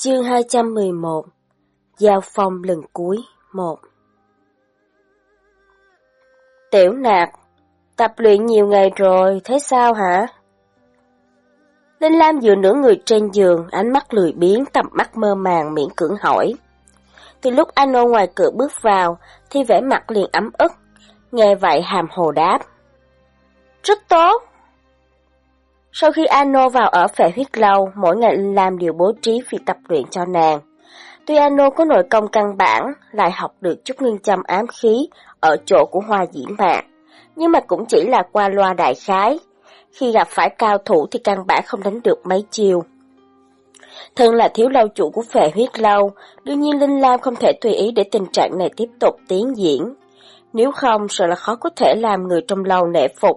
Chương 211 Giao phong lần cuối 1 Tiểu nạc, tập luyện nhiều ngày rồi, thế sao hả? Linh Lam dựa nửa người trên giường, ánh mắt lười biếng, tầm mắt mơ màng, miệng cưỡng hỏi. Từ lúc Ano ngoài cửa bước vào, thì vẻ mặt liền ấm ức, nghe vậy hàm hồ đáp. Rất tốt, sau khi Ano vào ở phệ huyết lâu, mỗi ngày Linh Lam bố trí việc tập luyện cho nàng. Tuy Ano có nội công căn bản, lại học được chút nguyên châm ám khí ở chỗ của hoa dĩ mạc, nhưng mà cũng chỉ là qua loa đại khái. Khi gặp phải cao thủ thì căn bản không đánh được mấy chiều. Thân là thiếu lâu chủ của phệ huyết lâu, đương nhiên Linh Lam không thể tùy ý để tình trạng này tiếp tục tiến diễn. Nếu không, sợ là khó có thể làm người trong lâu nể phục,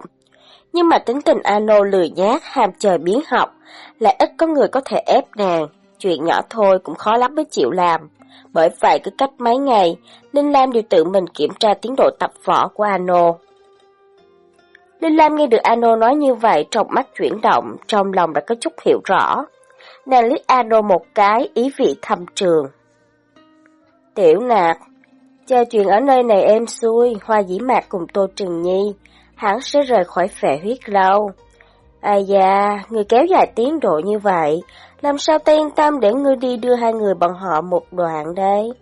nhưng mà tính tình Ano lười nhát, ham chơi biến học, lại ít có người có thể ép nàng, chuyện nhỏ thôi cũng khó lắm mới chịu làm. Bởi vậy cứ cách mấy ngày, Linh Lam đều tự mình kiểm tra tiến độ tập võ của Ano. Linh Lam nghe được Ano nói như vậy, trong mắt chuyển động, trong lòng đã có chút hiểu rõ. Nàng liếc Ano một cái, ý vị thầm trường. Tiểu nạc, chơi chuyện ở nơi này em xui, hoa dĩ mạc cùng Tô Trừng Nhi, hắn sẽ rời khỏi phệ huyết lâu. Ai da, người kéo dài tiến độ như vậy, làm sao ta yên tâm để ngươi đi đưa hai người bọn họ một đoạn đây?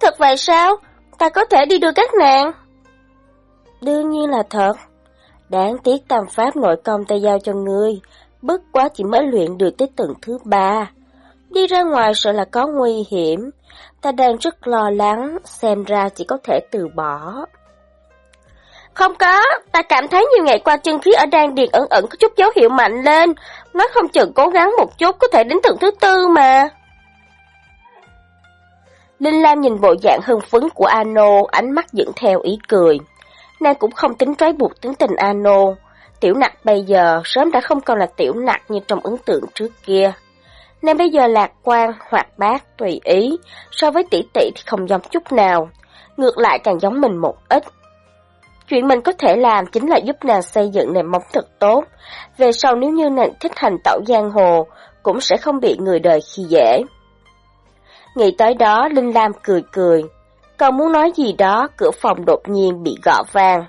Thật vậy sao? Ta có thể đi đưa các nàng? Đương nhiên là thật. Đáng tiếc tam pháp nội công ta giao cho ngươi, bất quá chỉ mới luyện được tới tầng thứ ba. Đi ra ngoài sợ là có nguy hiểm, ta đang rất lo lắng, xem ra chỉ có thể từ bỏ. Không có, ta cảm thấy nhiều ngày qua chân khí ở đan điền ẩn ẩn có chút dấu hiệu mạnh lên. Nói không chừng cố gắng một chút có thể đến tầng thứ tư mà. Linh Lam nhìn bộ dạng hưng phấn của Ano, ánh mắt dẫn theo ý cười. Nàng cũng không tính trói buộc tính tình Ano. Tiểu nặc bây giờ sớm đã không còn là tiểu nặc như trong ấn tượng trước kia. Nàng bây giờ lạc quan, hoạt bát, tùy ý, so với tỷ tỷ thì không giống chút nào. Ngược lại càng giống mình một ít. Chuyện mình có thể làm chính là giúp nàng xây dựng nền móng thật tốt. Về sau nếu như nàng thích hành tẩu giang hồ, cũng sẽ không bị người đời khi dễ. Nghĩ tới đó, Linh Lam cười cười. Còn muốn nói gì đó, cửa phòng đột nhiên bị gõ vang.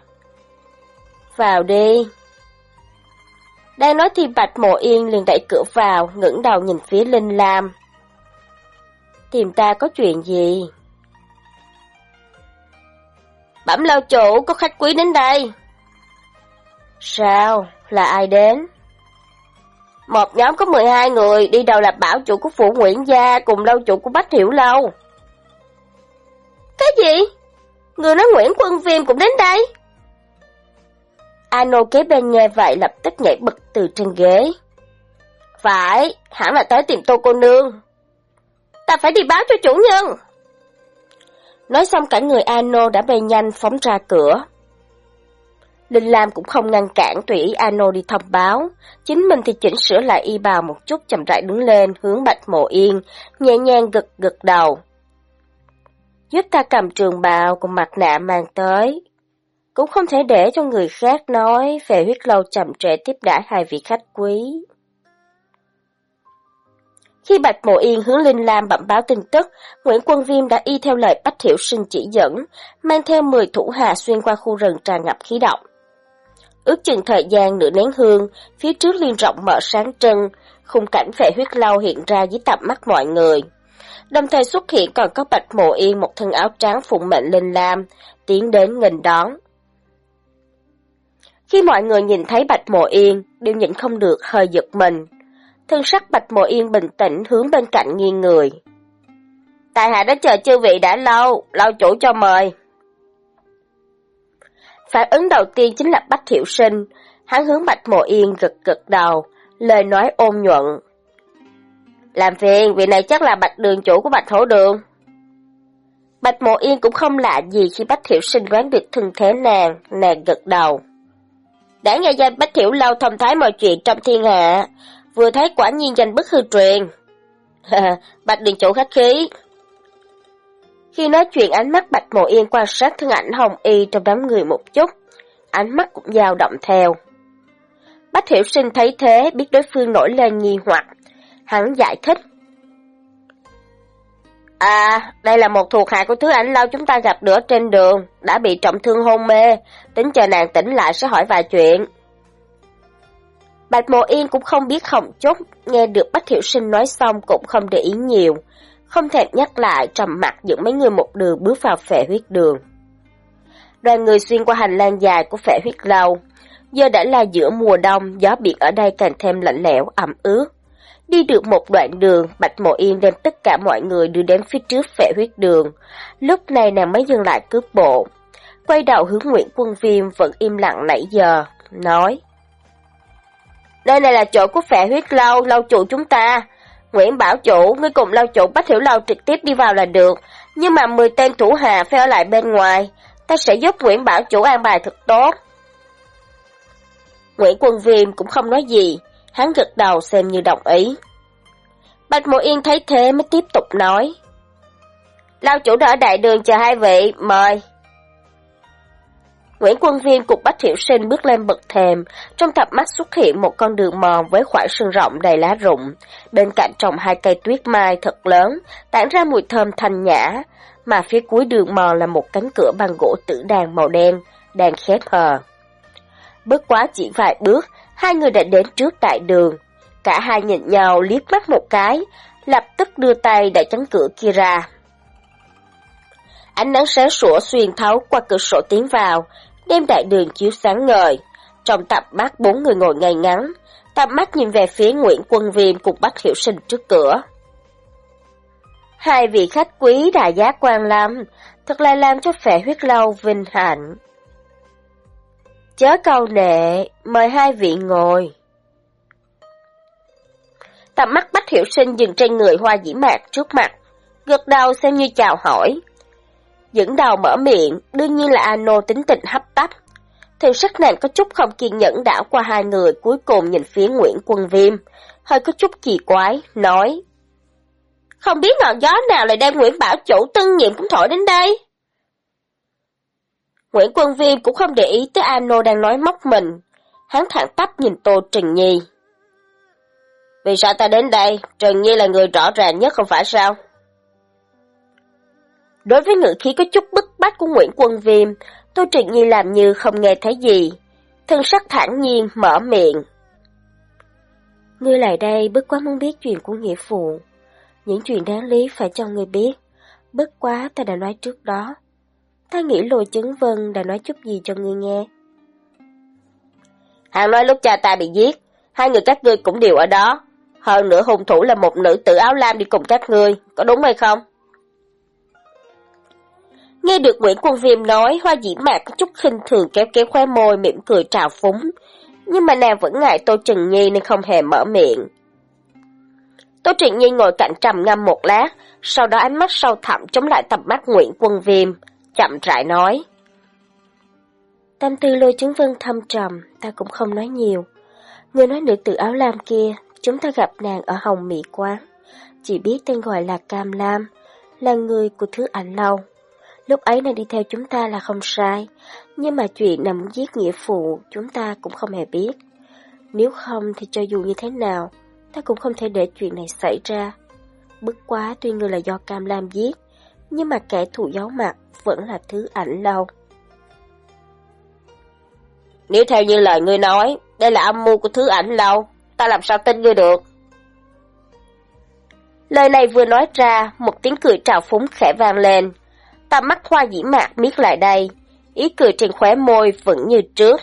Vào đi. Đang nói thì Bạch Mộ Yên liền đẩy cửa vào, ngẩng đầu nhìn phía Linh Lam. Tìm ta có chuyện gì? Bẩm lao chủ, có khách quý đến đây. Sao? Là ai đến? Một nhóm có 12 người, đi đầu là bảo chủ của phủ Nguyễn Gia cùng lâu chủ của Bách Hiểu Lâu. Cái gì? Người nói Nguyễn Quân Viêm cũng đến đây? Ano kế bên nghe vậy lập tức nhảy bật từ trên ghế. Phải, hẳn là tới tìm tô cô nương. Ta phải đi báo cho chủ nhân. Nói xong cả người Ano đã bay nhanh phóng ra cửa. Linh Lam cũng không ngăn cản tùy ý Ano đi thông báo. Chính mình thì chỉnh sửa lại y bào một chút chậm rãi đứng lên hướng Bạch Mộ Yên, nhẹ nhàng gật gật đầu. Giúp ta cầm trường bào cùng mặt nạ mang tới. Cũng không thể để cho người khác nói về huyết lâu chậm trễ tiếp đãi hai vị khách quý. Khi Bạch Mộ Yên hướng Linh Lam bẩm báo tin tức, Nguyễn Quân Viêm đã y theo lời Bách Hiểu Sinh chỉ dẫn, mang theo 10 thủ hạ xuyên qua khu rừng tràn ngập khí động. Ước chừng thời gian nửa nén hương, phía trước liên rộng mở sáng trân, khung cảnh vệ huyết lâu hiện ra dưới tầm mắt mọi người. Đồng thời xuất hiện còn có Bạch Mộ Yên một thân áo trắng phụng mệnh Linh Lam, tiến đến nghênh đón. Khi mọi người nhìn thấy Bạch Mộ Yên, đều nhịn không được hơi giật mình. Thân sắc Bạch Mộ Yên bình tĩnh hướng bên cạnh nghiêng người. Tại hạ đã chờ chư vị đã lâu, lâu chủ cho mời. Phản ứng đầu tiên chính là Bách Thiệu Sinh, hắn hướng Bạch Mộ Yên gật gật đầu, lời nói ôn nhuận. Làm phiền, vị này chắc là Bạch Đường chủ của Bạch Hổ Đường. Bạch Mộ Yên cũng không lạ gì khi Bách Thiệu Sinh đoán được thân thế nàng, nàng gật đầu. Đã nghe danh Bách Thiệu lâu thông thái mọi chuyện trong thiên hạ, vừa thấy quả nhiên danh bất hư truyền. Bạch Đường chủ khách khí. Khi nói chuyện ánh mắt Bạch Mộ Yên quan sát thân ảnh Hồng Y trong đám người một chút, ánh mắt cũng dao động theo. Bách Hiểu Sinh thấy thế biết đối phương nổi lên nghi hoặc, hắn giải thích. À, đây là một thuộc hạ của thứ ảnh lâu chúng ta gặp nữa trên đường, đã bị trọng thương hôn mê, tính chờ nàng tỉnh lại sẽ hỏi vài chuyện. Bạch Mộ Yên cũng không biết hỏng chút, nghe được Bách Hiểu Sinh nói xong cũng không để ý nhiều, không thèm nhắc lại trầm mặt dẫn mấy người một đường bước vào phệ huyết đường. Đoàn người xuyên qua hành lang dài của phệ huyết lâu, giờ đã là giữa mùa đông, gió biển ở đây càng thêm lạnh lẽo, ẩm ướt. Đi được một đoạn đường, Bạch Mộ Yên đem tất cả mọi người đưa đến phía trước phệ huyết đường. Lúc này nàng mới dừng lại cướp bộ. Quay đầu hướng Nguyễn Quân Viêm vẫn im lặng nãy giờ, nói. Đây này là chỗ của phệ huyết lâu, lâu chủ chúng ta. Nguyễn Bảo Chủ, ngươi cùng lâu chủ Bách Hiểu Lâu trực tiếp đi vào là được, nhưng mà 10 tên thủ hạ phải ở lại bên ngoài. Ta sẽ giúp Nguyễn Bảo Chủ an bài thật tốt. Nguyễn Quân Viêm cũng không nói gì, hắn gật đầu xem như đồng ý. Bạch Mộ Yên thấy thế mới tiếp tục nói. Lao chủ đã ở đại đường chờ hai vị, mời. Nguyễn Quân Viêm cùng Bách Hiểu Sinh bước lên bậc thềm, trong cặp mắt xuất hiện một con đường mòn với khoảng sân rộng đầy lá rụng, bên cạnh trồng hai cây tuyết mai thật lớn, tản ra mùi thơm thanh nhã, mà phía cuối đường mòn là một cánh cửa bằng gỗ tử đàn màu đen, đang khép hờ. Bước quá chỉ vài bước, hai người đã đến trước đại đường. Cả hai nhìn nhau liếc mắt một cái, lập tức đưa tay đẩy cánh cửa kia ra. Ánh nắng sáng sủa xuyên thấu qua cửa sổ tiến vào, đem đại đường chiếu sáng ngời. Trong tạp mắt bốn người ngồi ngay ngắn, tạp mắt nhìn về phía Nguyễn Quân Viêm cùng Bách Hiểu Sinh trước cửa. Hai vị khách quý đại giá quan lâm, thật là làm cho phệ huyết lâu vinh hạnh. Chớ câu nệ, mời hai vị ngồi. Tầm mắt Bách Hiểu Sinh dừng trên người hoa dĩ mạc trước mặt, gật đầu xem như chào hỏi. Dẫn đầu mở miệng, đương nhiên là Ano tính tình hấp tấp. Theo sắc nàng có chút không kiên nhẫn đảo qua hai người cuối cùng nhìn phía Nguyễn Quân Viêm, hơi có chút kỳ quái, nói. Không biết ngọn gió nào lại đem Nguyễn Bảo Chủ tân nhiệm cũng thổi đến đây. Nguyễn Quân Viêm cũng không để ý tới Ano đang nói móc mình. Hắn thẳng tắp nhìn Tô Trần Nhi. Vì sao ta đến đây? Trần Nhi là người rõ ràng nhất không phải sao? Đối với ngữ khí có chút bức bách của Nguyễn Quân Viêm, Tô Trần Nhi làm như không nghe thấy gì. Thân sắc thản nhiên mở miệng. Ngươi lại đây bất quá muốn biết chuyện của nghĩa phụ. Những chuyện đáng lý phải cho ngươi biết. Bất quá ta đã nói trước đó. Ta nghĩ lôi chứng vân đã nói chút gì cho ngươi nghe. Hắn nói lúc cha ta bị giết, hai người các ngươi cũng đều ở đó. Hơn nữa hung thủ là một nữ tử áo lam đi cùng các ngươi, có đúng hay không? Nghe được Nguyễn Quân Viêm nói, hoa dĩ mạc có chút khinh thường kéo kéo khoe môi mỉm cười trào phúng. Nhưng mà nàng vẫn ngại Tô Trừng Nhi nên không hề mở miệng. Tô Trừng Nhi ngồi cạnh trầm ngâm một lát, sau đó ánh mắt sâu thẳm chống lại tầm mắt Nguyễn Quân Viêm, chậm rãi nói. Tâm tư lôi chứng vân thâm trầm, ta cũng không nói nhiều. Người nói nữ tử áo lam kia, chúng ta gặp nàng ở Hồng Mỹ Quán. Chỉ biết tên gọi là Cam Lam, là người của thứ ảnh lâu. Lúc ấy nàng đi theo chúng ta là không sai, nhưng mà chuyện muốn giết nghĩa phụ chúng ta cũng không hề biết. Nếu không thì cho dù như thế nào, ta cũng không thể để chuyện này xảy ra. Bất quá tuy người là do Cam Lam giết, nhưng mà kẻ thù giấu mặt vẫn là thứ ảnh lâu. Nếu theo như lời ngươi nói, đây là âm mưu của thứ ảnh lâu, ta làm sao tin ngươi được? Lời này vừa nói ra, một tiếng cười trào phúng khẽ vang lên. Tầm mắt hoa dĩ mạc miết lại đây, ý cười trên khóe môi vẫn như trước.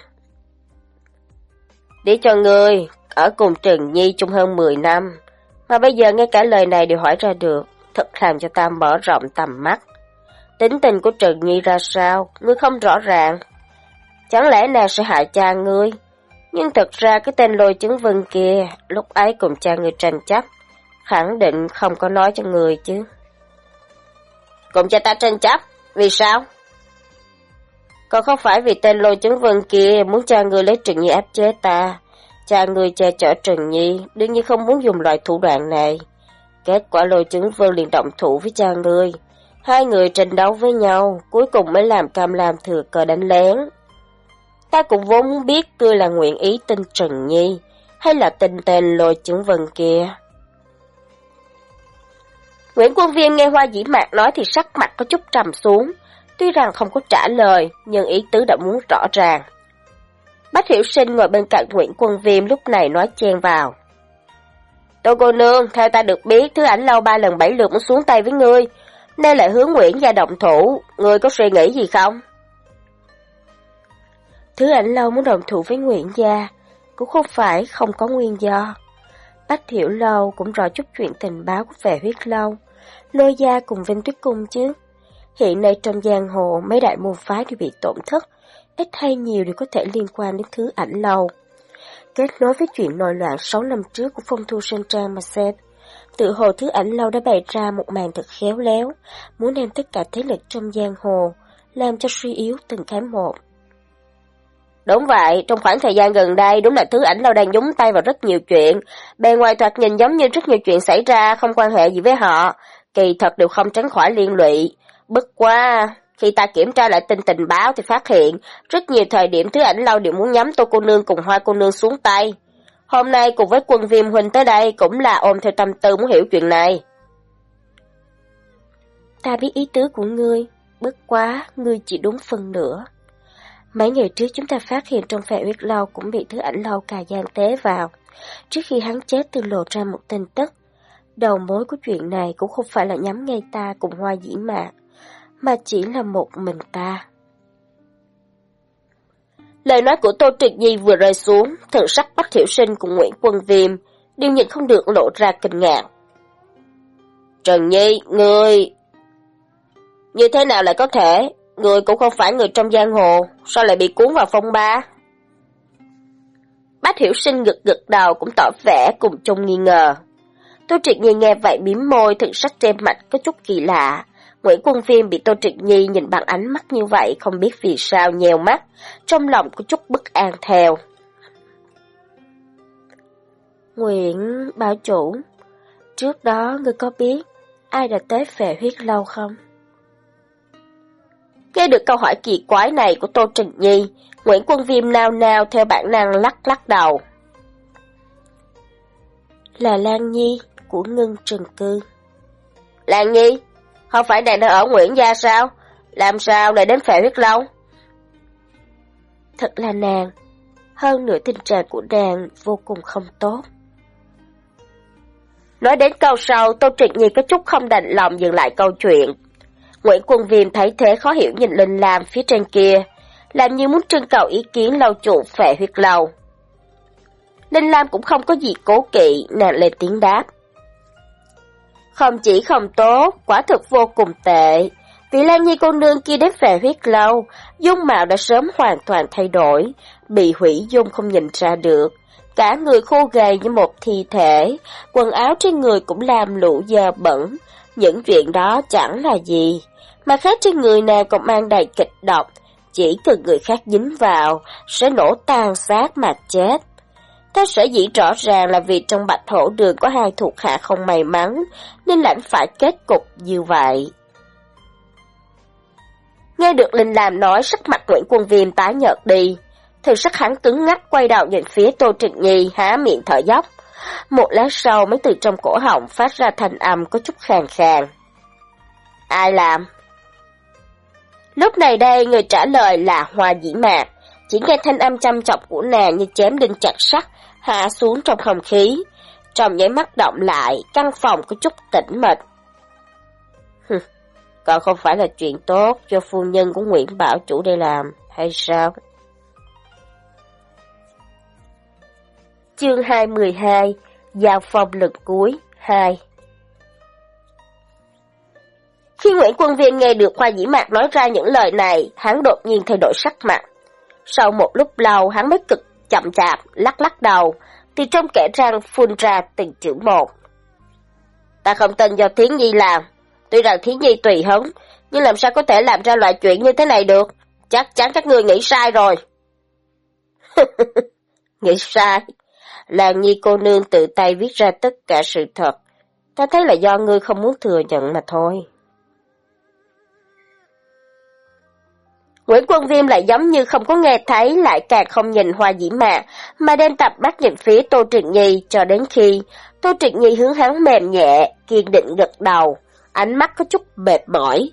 Để cho ngươi, ở cùng Trần Nhi chung hơn 10 năm, mà bây giờ ngay cả lời này đều hỏi ra được, thật làm cho ta mở rộng tầm mắt. Tính tình của Trần Nhi ra sao, ngươi không rõ ràng. Chẳng lẽ nàng sẽ hại cha ngươi? Nhưng thật ra cái tên lôi chứng vân kia, lúc ấy cùng cha ngươi tranh chấp, khẳng định không có nói cho người chứ. Cùng cho ta tranh chấp, vì sao? Còn không phải vì tên lôi chứng vân kia muốn cha người lấy Trần Nhi áp chế ta, Cha người che chở Trần Nhi, đương nhiên không muốn dùng loại thủ đoạn này. Kết quả lôi chứng vương liền động thủ với cha người. Hai người tranh đấu với nhau, cuối cùng mới làm cam làm thừa cờ đánh lén. Ta cũng vốn muốn biết ngươi là nguyện ý tin Trần Nhi, hay là tin tên lôi chứng vân kia. Nguyễn Quân Viêm nghe Hoa Dĩ Mạc nói thì sắc mặt có chút trầm xuống, tuy rằng không có trả lời, nhưng ý tứ đã muốn rõ ràng. Bách Hiểu Sinh ngồi bên cạnh Nguyễn Quân Viêm lúc này nói chen vào. Tô cô nương, theo ta được biết, thứ ảnh lâu ba lần bảy lượt muốn xuống tay với ngươi, nên lại hướng Nguyễn gia động thủ, ngươi có suy nghĩ gì không? Thứ ảnh lâu muốn đồng thủ với Nguyễn gia, cũng không phải không có nguyên do. Bách Hiểu Lâu cũng rõ chút chuyện tình báo về huyết lâu, lôi gia cùng Vinh Tuyết Cung chứ. Hiện nay trong giang hồ, mấy đại môn phái đều bị tổn thất, ít hay nhiều đều có thể liên quan đến thứ ảnh lâu. Kết nối với chuyện nội loạn 6 năm trước của phong thu sơn trang mà xem, tự hồ thứ ảnh lâu đã bày ra một màn thật khéo léo, muốn đem tất cả thế lực trong giang hồ, làm cho suy yếu từng cái một. Đúng vậy, trong khoảng thời gian gần đây đúng là thứ ảnh lâu đang nhúng tay vào rất nhiều chuyện. Bề ngoài thoạt nhìn giống như rất nhiều chuyện xảy ra không quan hệ gì với họ, kỳ thật đều không tránh khỏi liên lụy. Bất quá, khi ta kiểm tra lại tin tình báo thì phát hiện rất nhiều thời điểm thứ ảnh lâu đều muốn nhắm tô cô nương cùng hoa cô nương xuống tay. Hôm nay cùng với quân viêm huynh tới đây cũng là ôm theo tâm tư muốn hiểu chuyện này. Ta biết ý tứ của ngươi, bất quá, ngươi chỉ đúng phần nữa. Mấy ngày trước chúng ta phát hiện trong phệ huyết lâu cũng bị thứ ảnh lâu cà gian tế vào. Trước khi hắn chết từ lộ ra một tin tức. Đầu mối của chuyện này cũng không phải là nhắm ngay ta cùng hoa dĩ mạc, mà chỉ là một mình ta. Lời nói của Tô Triệt Nhi vừa rơi xuống, thần sắc Bách Thiểu Sinh cùng Nguyễn Quân Viêm đều nhìn không được lộ ra kinh ngạc. Trần Nhi, ngươi... Như thế nào lại có thể? Người cũng không phải người trong giang hồ, sao lại bị cuốn vào phong ba? Bách Hiểu Sinh gật gật đầu cũng tỏ vẻ cùng chung nghi ngờ. Tô Triệt Nhi nghe vậy mím môi, thực sắc trên mặt có chút kỳ lạ. Nguyễn Quân Phiên bị Tô Triệt Nhi nhìn bằng ánh mắt như vậy không biết vì sao nhèo mắt, trong lòng có chút bất an theo. Nguyễn bảo chủ, trước đó ngươi có biết ai đã tới về huyết lâu không? Nghe được câu hỏi kỳ quái này của Tô Trịnh Nhi, Nguyễn Quân Viêm nao nao theo bản năng lắc lắc đầu. Là Lan Nhi của Ngân Trần Cư. Lan Nhi? Không phải nàng đang ở Nguyễn Gia sao? Làm sao lại đến phệ huyết lâu? Thật là nàng. Hơn nữa tình trạng của nàng vô cùng không tốt. Nói đến câu sau, Tô Trịnh Nhi có chút không đành lòng dừng lại câu chuyện. Nguyễn Quân Viêm thấy thế khó hiểu nhìn Linh Lam phía trên kia, làm như muốn trưng cầu ý kiến lâu chủ phệ huyết lâu. Linh Lam cũng không có gì cố kỵ, nàng lên tiếng đáp. Không chỉ không tốt, quả thực vô cùng tệ. Vì Lan Nhi cô nương kia đến về huyết lâu, dung mạo đã sớm hoàn toàn thay đổi, bị hủy dung không nhìn ra được. Cả người khô gầy như một thi thể, quần áo trên người cũng làm lũ dơ bẩn. Những chuyện đó chẳng là gì mà khác trên người nàng còn mang đầy kịch độc, chỉ cần người khác dính vào, sẽ nổ tan xác mà chết. Ta sẽ dĩ rõ ràng là vì trong bạch thổ đường có hai thuộc hạ không may mắn, nên lãnh phải kết cục như vậy. Nghe được Linh làm nói sắc mặt Nguyễn Quân Viêm tái nhợt đi, thì sắc hắn cứng ngắc quay đầu nhìn phía Tô Trịnh Nhi há miệng thở dốc. Một lát sau mới từ trong cổ họng phát ra thành âm có chút khàn khàn. Ai làm? Lúc này đây người trả lời là Hoa Dĩ Mạc, chỉ nghe thanh âm chăm chọc của nàng như chém đinh chặt sắt, hạ xuống trong không khí. Trong nháy mắt động lại, căn phòng có chút tĩnh mịch. còn không phải là chuyện tốt cho phu nhân của Nguyễn Bảo Chủ đây làm, hay sao? Chương 212 Giao phòng lần cuối 2 khi Nguyễn Quân Viên nghe được Khoa Dĩ Mạc nói ra những lời này, hắn đột nhiên thay đổi sắc mặt. Sau một lúc lâu, hắn mới cực chậm chạp, lắc lắc đầu, thì trong kẻ răng phun ra từng chữ một. Ta không tin do Thiến Nhi làm. Tuy rằng Thiến Nhi tùy hứng, nhưng làm sao có thể làm ra loại chuyện như thế này được? Chắc chắn các ngươi nghĩ sai rồi. nghĩ sai? Làng Nhi cô nương tự tay viết ra tất cả sự thật. Ta thấy là do ngươi không muốn thừa nhận mà thôi. Nguyễn Quân Viêm lại giống như không có nghe thấy, lại càng không nhìn Hoa Dĩ Mạ, mà đem tập bắt nhìn phía Tô Trịnh Nhi cho đến khi Tô Trịnh Nhi hướng hắn mềm nhẹ, kiên định gật đầu, ánh mắt có chút mệt mỏi.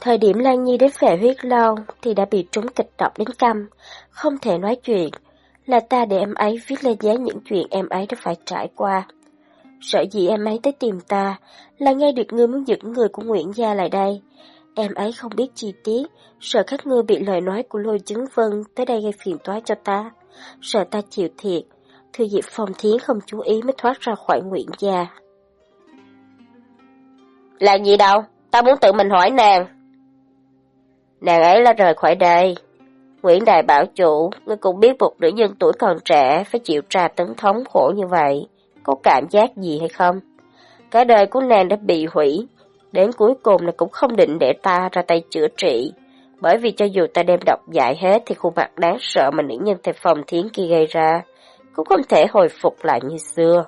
Thời điểm Lan Nhi đến về huyết lâu thì đã bị trúng kịch độc đến căm, không thể nói chuyện, là ta để em ấy viết lên giấy những chuyện em ấy đã phải trải qua. Sợ gì em ấy tới tìm ta, là nghe được ngươi muốn dựng người của Nguyễn Gia lại đây. Em ấy không biết chi tiết, sợ các ngươi bị lời nói của Lôi Chứng Vân tới đây gây phiền toái cho ta. Sợ ta chịu thiệt, thư diệp phong thiến không chú ý mới thoát ra khỏi Nguyễn Gia. Là gì đâu, ta muốn tự mình hỏi nàng. Nàng ấy là rời khỏi đây. Nguyễn Đại Bảo Chủ, ngươi cũng biết một nữ nhân tuổi còn trẻ phải chịu tra tấn thống khổ như vậy có cảm giác gì hay không? Cả đời của nàng đã bị hủy, đến cuối cùng là cũng không định để ta ra tay chữa trị. Bởi vì cho dù ta đem độc dại hết thì khuôn mặt đáng sợ mà nữ nhân tại phòng thiến kia gây ra, cũng không thể hồi phục lại như xưa.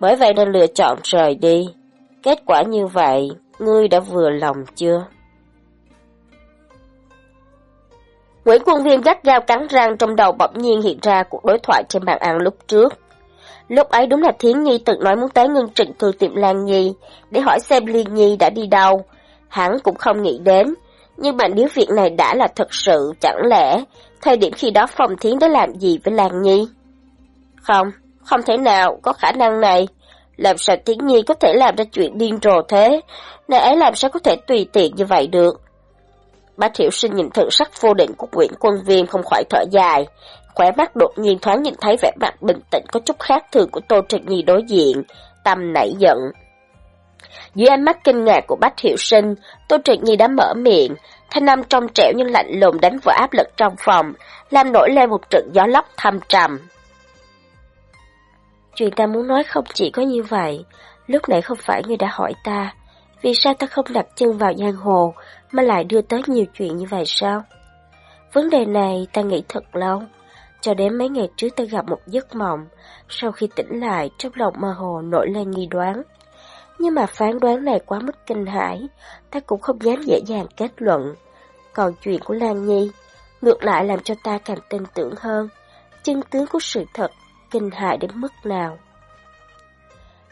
Bởi vậy nên lựa chọn rời đi. Kết quả như vậy, ngươi đã vừa lòng chưa? Nguyễn Quân Viêm gắt gao cắn răng trong đầu bỗng nhiên hiện ra cuộc đối thoại trên bàn ăn lúc trước. Lúc ấy đúng là Thiến Nhi từng nói muốn tới ngân trịnh thư tiệm Lan Nhi, để hỏi xem Liên Nhi đã đi đâu. Hắn cũng không nghĩ đến, nhưng mà nếu việc này đã là thật sự, chẳng lẽ thời điểm khi đó Phong Thiến đã làm gì với Lan Nhi? Không, không thể nào, có khả năng này. Làm sao Thiến Nhi có thể làm ra chuyện điên rồ thế? Nàng ấy làm sao có thể tùy tiện như vậy được? Bác Thiệu Sinh nhìn thượng sắc vô định của Nguyễn Quân Viên không khỏi thở dài, khỏe mắt đột nhiên thoáng nhìn thấy vẻ mặt bình tĩnh có chút khác thường của Tô Trịnh Nhi đối diện, tâm nảy giận. Dưới ánh mắt kinh ngạc của Bách Hiệu Sinh, Tô Trịnh Nhi đã mở miệng, thanh âm trong trẻo nhưng lạnh lùng đánh vỡ áp lực trong phòng, làm nổi lên một trận gió lốc thâm trầm. Chuyện ta muốn nói không chỉ có như vậy, lúc nãy không phải ngươi đã hỏi ta, vì sao ta không đặt chân vào giang hồ mà lại đưa tới nhiều chuyện như vậy sao? Vấn đề này ta nghĩ thật lâu, cho đến mấy ngày trước ta gặp một giấc mộng, sau khi tỉnh lại trong lòng mơ hồ nổi lên nghi đoán. Nhưng mà phán đoán này quá mức kinh hãi, ta cũng không dám dễ dàng kết luận. Còn chuyện của Lan Nhi, ngược lại làm cho ta càng tin tưởng hơn, chân tướng của sự thật, kinh hại đến mức nào.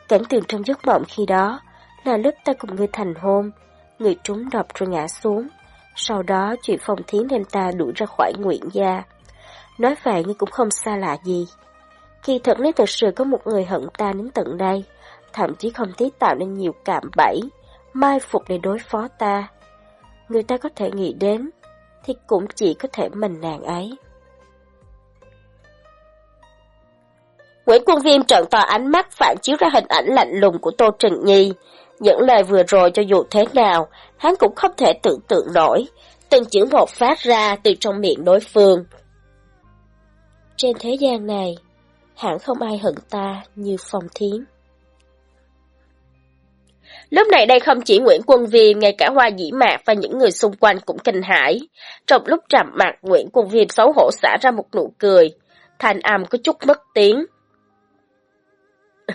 Cảnh tượng trong giấc mộng khi đó là lúc ta cùng người thành hôn, người trúng độc rồi ngã xuống. Sau đó chuyện phong thiến đem ta đuổi ra khỏi nguyện gia. Nói vậy nhưng cũng không xa lạ gì. Khi thật nếu thật sự có một người hận ta đến tận đây, thậm chí không tiếc tạo nên nhiều cạm bẫy, mai phục để đối phó ta. Người ta có thể nghĩ đến, thì cũng chỉ có thể mình nàng ấy. Nguyễn Quân Viêm trợn to ánh mắt phản chiếu ra hình ảnh lạnh lùng của Tô Trừng Nhi. Những lời vừa rồi cho dù thế nào, hắn cũng không thể tưởng tượng nổi. Từng chữ một phát ra từ trong miệng đối phương. Trên thế gian này, hẳn không ai hận ta như Phong Thiến. Lúc này đây không chỉ Nguyễn Quân Viêm, ngay cả Hoa Dĩ Mạc và những người xung quanh cũng kinh hãi. Trong lúc trầm mặt, Nguyễn Quân Viêm xấu hổ xả ra một nụ cười. Thanh âm có chút mất tiếng.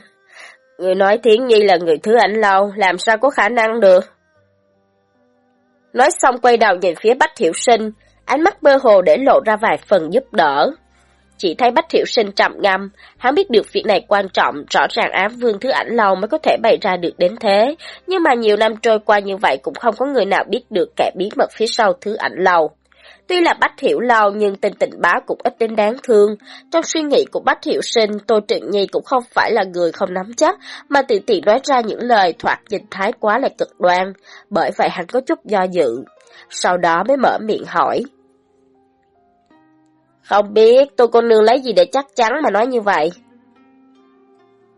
người nói Thiến Nhi là người thứ ảnh lâu, làm sao có khả năng được? Nói xong quay đầu nhìn phía Bách Hiểu Sinh, ánh mắt mơ hồ để lộ ra vài phần giúp đỡ. Chỉ thấy Bách Thiệu Sinh trầm ngâm, hắn biết được việc này quan trọng, rõ ràng ám vương thứ ảnh lâu mới có thể bày ra được đến thế. Nhưng mà nhiều năm trôi qua như vậy cũng không có người nào biết được kẻ bí mật phía sau thứ ảnh lâu. Tuy là Bách Hiểu Lâu nhưng tình tình báo cũng ít đến đáng thương. Trong suy nghĩ của Bách Hiểu Sinh, Tô Trịnh Nhi cũng không phải là người không nắm chắc, mà tự tiện nói ra những lời thoạt nhìn thái quá là cực đoan. Bởi vậy hắn có chút do dự. Sau đó mới mở miệng hỏi. Không biết tôi cô nương lấy gì để chắc chắn mà nói như vậy.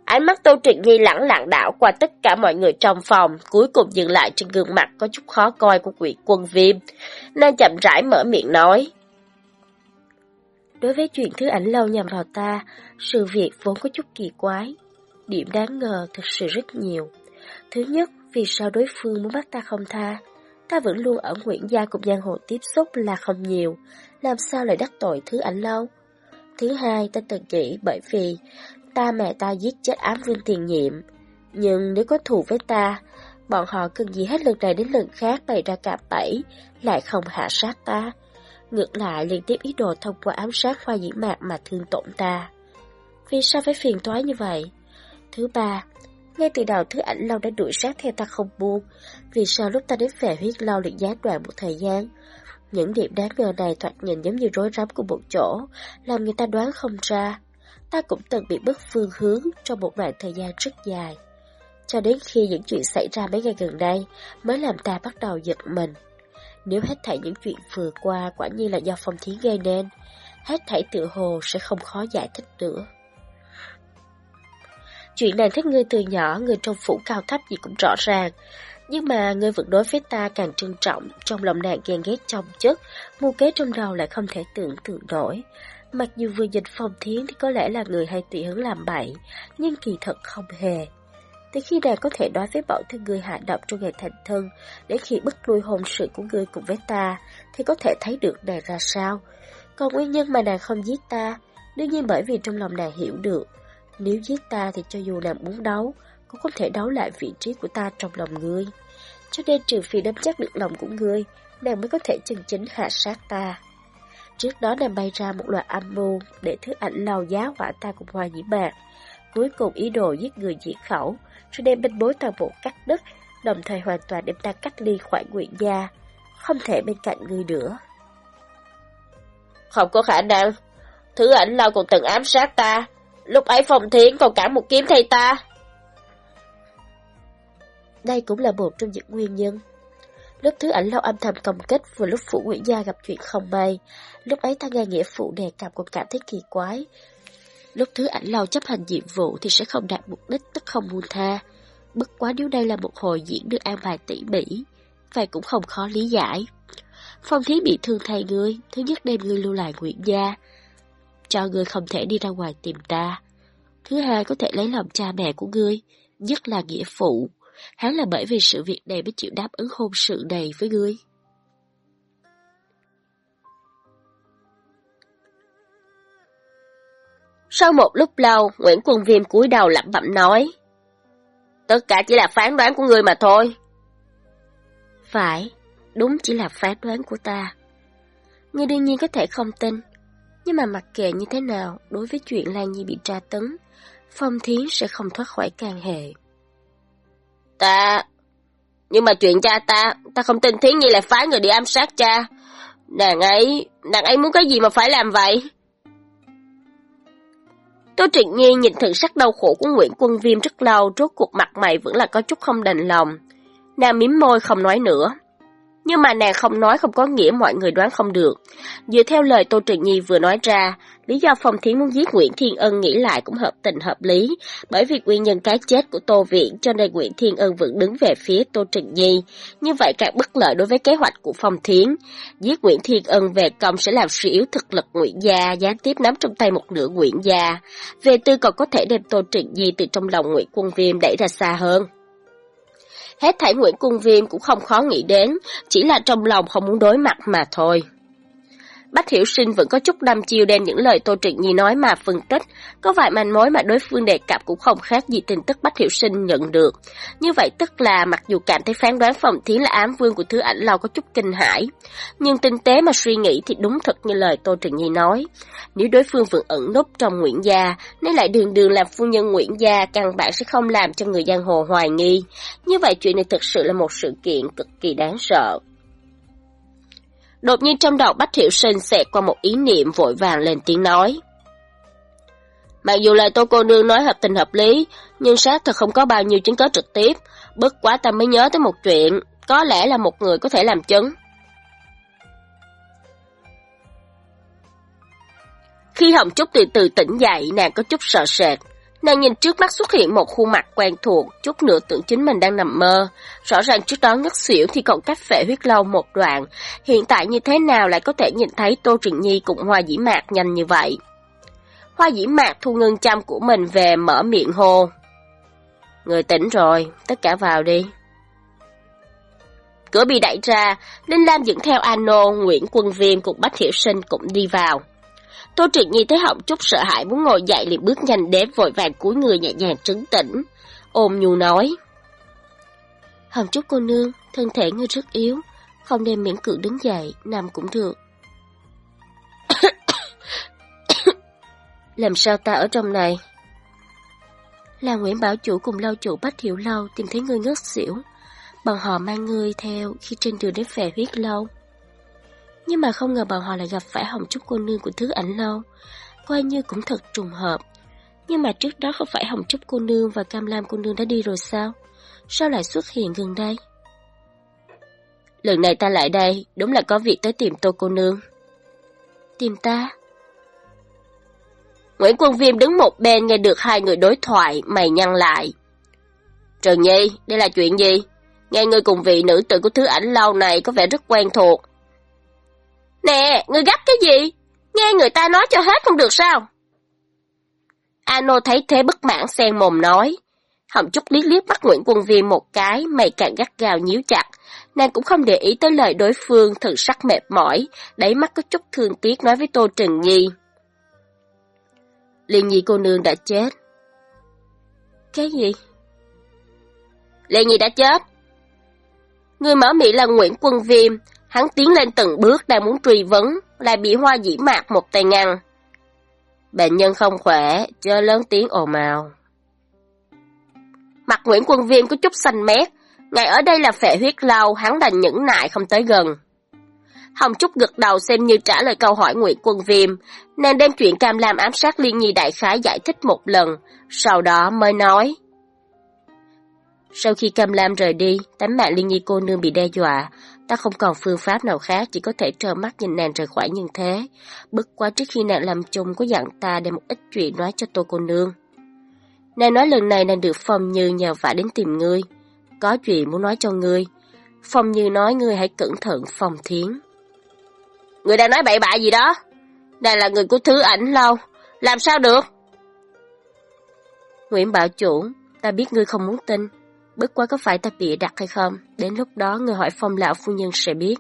Ánh mắt Tô Trịnh Nhi lẳng lặng đảo qua tất cả mọi người trong phòng, cuối cùng dừng lại trên gương mặt có chút khó coi của quỷ quân viêm. Nên chậm rãi mở miệng nói. Đối với chuyện thứ ảnh lâu nhằm vào ta, sự việc vốn có chút kỳ quái. Điểm đáng ngờ thực sự rất nhiều. Thứ nhất, vì sao đối phương muốn bắt ta không tha? Ta vẫn luôn ở Nguyễn Gia cùng giang hồ tiếp xúc là không nhiều, làm sao lại đắc tội thứ ảnh lâu? Thứ hai, ta từng nghĩ bởi vì ta mẹ ta giết chết ám vương tiền nhiệm. Nhưng nếu có thù với ta, bọn họ cần gì hết lần này đến lần khác bày ra cạm bẫy, lại không hạ sát ta. Ngược lại liên tiếp ý đồ thông qua ám sát khoa diễn mạc mà thương tổn ta. Vì sao phải phiền toái như vậy? Thứ ba, Ngay từ đầu thứ ảnh lâu đã đuổi sát theo ta không buông, vì sao lúc ta đến về huyết lâu liền gián đoạn một thời gian. Những điểm đáng ngờ này thoạt nhìn giống như rối rắm của một chỗ, làm người ta đoán không ra. Ta cũng từng bị mất phương hướng trong một đoạn thời gian rất dài. Cho đến khi những chuyện xảy ra mấy ngày gần đây mới làm ta bắt đầu giật mình. Nếu hết thảy những chuyện vừa qua quả nhiên là do phong thí gây nên, hết thảy tự hồ sẽ không khó giải thích nữa. Chuyện này thích ngươi từ nhỏ, người trong phủ cao thấp gì cũng rõ ràng. Nhưng mà người vẫn đối với ta càng trân trọng, trong lòng nàng ghen ghét trong chất, mưu kế trong đầu lại không thể tưởng tượng nổi. Mặc dù vừa dịch phong thiến thì có lẽ là người hay tùy hứng làm bậy, nhưng kỳ thật không hề. Từ khi nàng có thể nói với bảo thân người hạ độc trong ngày thành thân, để khi bức lui hôn sự của người cùng với ta, thì có thể thấy được nàng ra sao. Còn nguyên nhân mà nàng không giết ta, đương nhiên bởi vì trong lòng nàng hiểu được, nếu giết ta thì cho dù nàng muốn đấu, cũng không thể đấu lại vị trí của ta trong lòng ngươi. Cho nên trừ phi nắm chắc được lòng của ngươi, nàng mới có thể chân chính hạ sát ta. Trước đó nàng bay ra một loạt âm mưu để thứ ảnh lao giá hỏa ta cùng hoa nhĩ mạc. Cuối cùng ý đồ giết người diệt khẩu, cho nên bên bối toàn bộ cắt đứt, đồng thời hoàn toàn đem ta cách ly khỏi nguyện gia, không thể bên cạnh ngươi nữa. Không có khả năng, thứ ảnh lao còn từng ám sát ta, lúc ấy phòng thiến còn cả một kiếm thay ta. Đây cũng là một trong những nguyên nhân. Lúc thứ ảnh lao âm thầm công kích, vừa lúc phụ Nguyễn Gia gặp chuyện không may, lúc ấy ta nghe nghĩa phụ đề cập cũng cảm thấy kỳ quái. Lúc thứ ảnh lao chấp hành nhiệm vụ thì sẽ không đạt mục đích tức không buông tha. Bất quá nếu đây là một hồi diễn được an bài tỉ mỉ, vậy cũng không khó lý giải. Phong Thiến bị thương thay ngươi, thứ nhất đem ngươi lưu lại Nguyễn Gia, cho ngươi không thể đi ra ngoài tìm ta. Thứ hai có thể lấy lòng cha mẹ của ngươi, nhất là nghĩa phụ. Hắn là bởi vì sự việc này mới chịu đáp ứng hôn sự này với ngươi. Sau một lúc lâu, Nguyễn Quân Viêm cúi đầu lẩm bẩm nói. Tất cả chỉ là phán đoán của ngươi mà thôi. Phải, đúng chỉ là phán đoán của ta. Ngươi đương nhiên có thể không tin, nhưng mà mặc kệ như thế nào, đối với chuyện Lan Nhi bị tra tấn, Phong Thiến sẽ không thoát khỏi can hệ. Ta... Nhưng mà chuyện cha ta, ta không tin Thiến Nhi lại phái người đi ám sát cha. Nàng ấy, nàng ấy muốn cái gì mà phải làm vậy? Tô Trịnh Nhi nhìn thử sắc đau khổ của Nguyễn Quân Viêm rất lâu, rốt cuộc mặt mày vẫn là có chút không đành lòng. Nàng miếm môi không nói nữa. Nhưng mà nàng không nói không có nghĩa mọi người đoán không được. Dựa theo lời Tô Trừng Nhi vừa nói ra, lý do Phong Thiến muốn giết Nguyễn Thiên Ân nghĩ lại cũng hợp tình hợp lý, bởi vì nguyên nhân cái chết của Tô Viện cho nên Nguyễn Thiên Ân vẫn đứng về phía Tô Trừng Nhi. Như vậy càng bất lợi đối với kế hoạch của Phong Thiến. Giết Nguyễn Thiên Ân về công sẽ làm suy yếu thực lực Nguyễn Gia, gián tiếp nắm trong tay một nửa Nguyễn Gia. Về tư còn có thể đem Tô Trừng Nhi từ trong lòng Nguyễn Quân Viêm đẩy ra xa hơn. Hết thảy Nguyễn Cung Viêm cũng không khó nghĩ đến, chỉ là trong lòng không muốn đối mặt mà thôi. Bách Hiểu Sinh vẫn có chút đăm chiêu đem những lời Tô Trịnh Nhi nói mà phân tích, có vài manh mối mà đối phương đề cập cũng không khác gì tin tức Bách Hiểu Sinh nhận được. Như vậy tức là mặc dù cảm thấy phán đoán phòng thiến là ám vương của Thứ Ảnh Lâu có chút kinh hãi, nhưng tinh tế mà suy nghĩ thì đúng thật như lời Tô Trịnh Nhi nói. Nếu đối phương vẫn ẩn núp trong Nguyễn Gia, nếu lại đường đường làm phu nhân Nguyễn Gia, căn bản sẽ không làm cho người giang hồ hoài nghi. Như vậy chuyện này thực sự là một sự kiện cực kỳ đáng sợ. Đột nhiên trong đầu Bách Hiểu Sinh xẹt qua một ý niệm vội vàng lên tiếng nói. Mặc dù lời tô cô nương nói hợp tình hợp lý, nhưng sát thật không có bao nhiêu chứng cứ trực tiếp. Bất quá ta mới nhớ tới một chuyện, có lẽ là một người có thể làm chứng. Khi Hồng Trúc từ từ tỉnh dậy, nàng có chút sợ sệt. Nàng nhìn trước mắt xuất hiện một khuôn mặt quen thuộc, chút nữa tưởng chính mình đang nằm mơ. Rõ ràng trước đó ngất xỉu thì còn cách phệ huyết lâu một đoạn. Hiện tại như thế nào lại có thể nhìn thấy Tô Trịnh Nhi cùng Hoa Dĩ Mạc nhanh như vậy? Hoa Dĩ Mạc thu ngân chăm của mình về mở miệng hô. Người tỉnh rồi, tất cả vào đi. Cửa bị đẩy ra, Linh Lam dẫn theo Ano, Nguyễn Quân Viêm cùng Bách Hiểu Sinh cũng đi vào. Tô Trịnh Nhi thấy Họng Trúc sợ hãi muốn ngồi dậy liền bước nhanh đến vội vàng cúi người nhẹ nhàng trấn tĩnh. Ôm nhu nói. Hồng Trúc cô nương, thân thể ngươi rất yếu, không nên miễn cưỡng đứng dậy, nằm cũng được. Làm sao ta ở trong này? Là Nguyễn Bảo Chủ cùng lâu chủ Bách Hiểu Lâu tìm thấy ngươi ngất xỉu. Bọn họ mang ngươi theo khi trên đường đến phè huyết lâu. Nhưng mà không ngờ bọn họ lại gặp phải hồng trúc cô nương của thứ ảnh lâu. Coi như cũng thật trùng hợp. Nhưng mà trước đó không phải hồng trúc cô nương và cam lam cô nương đã đi rồi sao? Sao lại xuất hiện gần đây? Lần này ta lại đây, đúng là có việc tới tìm tô cô nương. Tìm ta? Nguyễn Quân Viêm đứng một bên nghe được hai người đối thoại, mày nhăn lại. Trần Nhi, đây là chuyện gì? Nghe ngươi cùng vị nữ tử của thứ ảnh lâu này có vẻ rất quen thuộc. Nè, ngươi gấp cái gì? Nghe người ta nói cho hết không được sao? Ano thấy thế bất mãn xen mồm nói. Hồng Trúc liếc liếc mắt Nguyễn Quân Viêm một cái, mày càng gắt gao nhíu chặt. Nàng cũng không để ý tới lời đối phương, thần sắc mệt mỏi, đáy mắt có chút thương tiếc nói với Tô Trừng Nhi. Liên Nhi cô nương đã chết. Cái gì? Liên Nhi đã chết. Người mở miệng là Nguyễn Quân Viêm, hắn tiến lên từng bước đang muốn truy vấn, lại bị hoa dĩ mạc một tay ngăn. Bệnh nhân không khỏe, chớ lớn tiếng ồn ào. Mặt Nguyễn Quân Viêm có chút xanh mét, ngày ở đây là phệ huyết lâu, hắn đành nhẫn nại không tới gần. Hồng Trúc gật đầu xem như trả lời câu hỏi Nguyễn Quân Viêm, nàng đem chuyện Cam Lam ám sát Liên Nhi đại khái giải thích một lần, sau đó mới nói. Sau khi Cam Lam rời đi, tánh mạng Liên Nhi cô nương bị đe dọa, ta không còn phương pháp nào khác, chỉ có thể trơ mắt nhìn nàng rời khỏi như thế. Bất quá trước khi nàng làm chung có dặn ta đem một ít chuyện nói cho tô cô nương. Nàng nói lần này nàng được Phong Như nhờ vả đến tìm ngươi. Có chuyện muốn nói cho ngươi. Phong Như nói ngươi hãy cẩn thận phòng thiến. Người đang nói bậy bạ gì đó? Nàng là người của thứ ảnh lâu. Làm sao được? Nguyễn Bảo Chủ, ta biết ngươi không muốn tin. Bất quá có phải ta bịa đặt hay không? Đến lúc đó người hỏi phong lão phu nhân sẽ biết.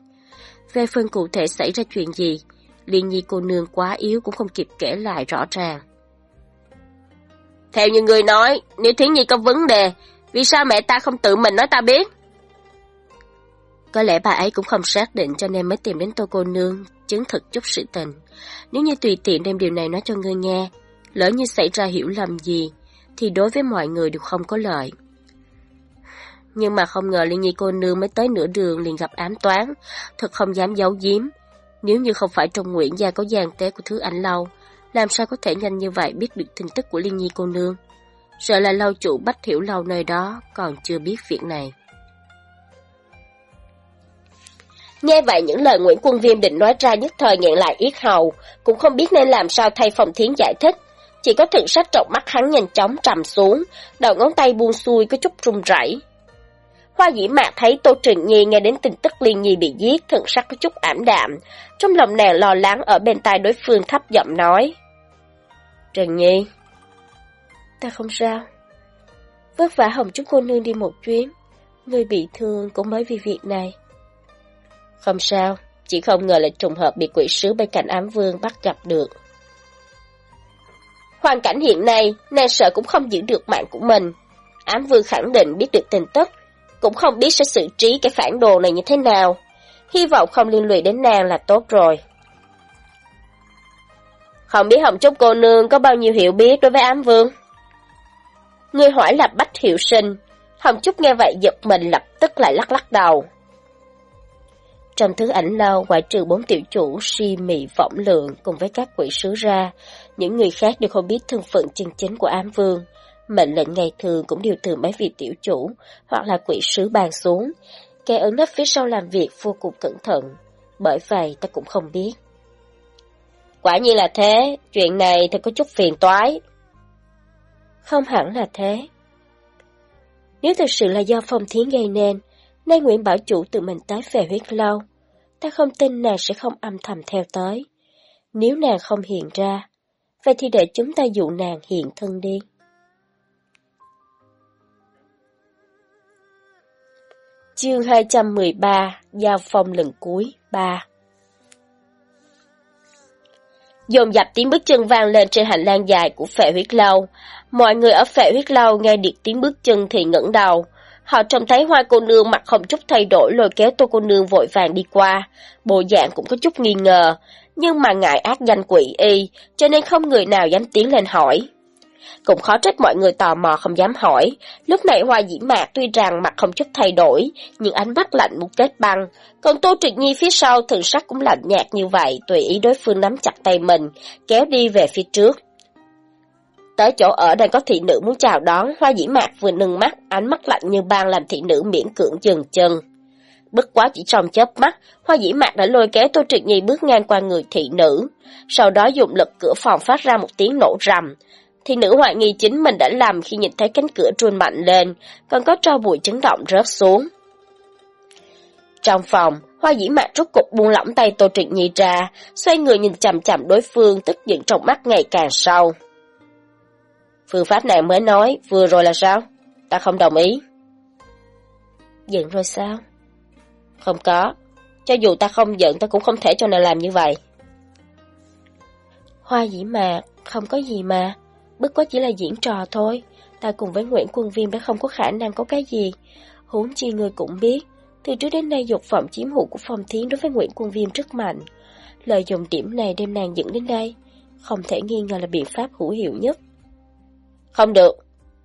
Về phần cụ thể xảy ra chuyện gì, Liên Nhi cô nương quá yếu cũng không kịp kể lại rõ ràng. Theo như người nói, nếu Thiến Nhi có vấn đề, vì sao mẹ ta không tự mình nói ta biết? Có lẽ bà ấy cũng không xác định cho nên mới tìm đến tô cô nương, chứng thực chút sự tình. Nếu như tùy tiện đem điều này nói cho ngươi nghe, lỡ như xảy ra hiểu lầm gì, thì đối với mọi người đều không có lợi. Nhưng mà không ngờ Liên Nhi cô nương mới tới nửa đường liền gặp ám toán, thật không dám giấu giếm. Nếu như không phải trong Nguyễn gia có gian tế của thứ ảnh lâu, làm sao có thể nhanh như vậy biết được tin tức của Liên Nhi cô nương. Sợ là lâu chủ Bách Hiểu Lâu nơi đó còn chưa biết việc này. Nghe vậy những lời Nguyễn Quân Viêm định nói ra nhất thời nghẹn lại yết hầu, cũng không biết nên làm sao thay phòng thiến giải thích. Chỉ có thượng sách trọng mắt hắn nhanh chóng trầm xuống, đầu ngón tay buông xuôi có chút run rẩy. Hoa dĩ mạc thấy Tô Trừng Nhi nghe đến tin tức Liên Nhi bị giết, thượng sắc có chút ảm đạm. Trong lòng nàng lo lắng ở bên tai đối phương thấp giọng nói. Trừng Nhi. Ta không sao. Vất vả Hồng chúng cô nương đi một chuyến. Người bị thương cũng mới vì việc này. Không sao, chỉ không ngờ là trùng hợp bị quỷ sứ bên cạnh ám vương bắt gặp được. Hoàn cảnh hiện nay, nàng sợ cũng không giữ được mạng của mình. Ám vương khẳng định biết được tin tức, cũng không biết sẽ xử trí cái phản đồ này như thế nào. Hy vọng không liên lụy đến nàng là tốt rồi. Không biết Hồng Trúc cô nương có bao nhiêu hiểu biết đối với ám vương? Người hỏi là Bách Hiệu Sinh. Hồng Trúc nghe vậy giật mình lập tức lại lắc lắc đầu. Trong thứ ảnh lâu, ngoại trừ bốn tiểu chủ, si mị võng lượng cùng với các quỷ sứ ra, những người khác đều không biết thân phận chân chính của ám vương. Mệnh lệnh ngày thường cũng đều từ mấy vị tiểu chủ hoặc là quỷ sứ bàn xuống. Kẻ ở nấp phía sau làm việc vô cùng cẩn thận, bởi vậy ta cũng không biết. Quả nhiên là thế, chuyện này thật có chút phiền toái. Không hẳn là thế. Nếu thực sự là do phong thiến gây nên, nay Nguyễn Bảo Chủ tự mình tái về huyết lâu, ta không tin nàng sẽ không âm thầm theo tới. Nếu nàng không hiện ra, vậy thì để chúng ta dụ nàng hiện thân đi. Chương 213 Giao phong lần cuối 3 Dồn dập tiếng bước chân vang lên trên hành lang dài của phệ huyết lâu. Mọi người ở phệ huyết lâu nghe được tiếng bước chân thì ngẩng đầu. Họ trông thấy hoa cô nương mặt không chút thay đổi lôi kéo tô cô nương vội vàng đi qua. Bộ dạng cũng có chút nghi ngờ, nhưng mà ngại ác danh quỷ y, cho nên không người nào dám tiến lên hỏi. Cũng khó trách mọi người tò mò không dám hỏi. Lúc này hoa dĩ mạc tuy rằng mặt không chút thay đổi, nhưng ánh mắt lạnh muốn kết băng. Còn Tô Trịnh Nhi phía sau thường sắc cũng lạnh nhạt như vậy, tùy ý đối phương nắm chặt tay mình, kéo đi về phía trước. Tới chỗ ở đang có thị nữ muốn chào đón, hoa dĩ mạc vừa nâng mắt, ánh mắt lạnh như băng làm thị nữ miễn cưỡng dừng chân. Bất quá chỉ trong chớp mắt, hoa dĩ mạc đã lôi kéo Tô Trịnh Nhi bước ngang qua người thị nữ, sau đó dùng lực cửa phòng phát ra một tiếng nổ rầm thì nữ hoài nghi chính mình đã làm khi nhìn thấy cánh cửa truôn mạnh lên, còn có tro bụi chấn động rớt xuống. Trong phòng, hoa dĩ mạc rút cục buông lỏng tay Tô Trịnh Nhi ra, xoay người nhìn chằm chằm đối phương tức giận trong mắt ngày càng sâu. Phương pháp này mới nói, vừa rồi là sao? Ta không đồng ý. Giận rồi sao? Không có. Cho dù ta không giận ta cũng không thể cho nàng làm như vậy. Hoa dĩ mạc, không có gì mà. Bất quá chỉ là diễn trò thôi. Ta cùng với Nguyễn Quân Viêm đã không có khả năng có cái gì. Huống chi người cũng biết. Từ trước đến nay dục vọng chiếm hữu của Phong Thiến đối với Nguyễn Quân Viêm rất mạnh. Lợi dụng điểm này đem nàng dẫn đến đây. Không thể nghi ngờ là biện pháp hữu hiệu nhất. Không được.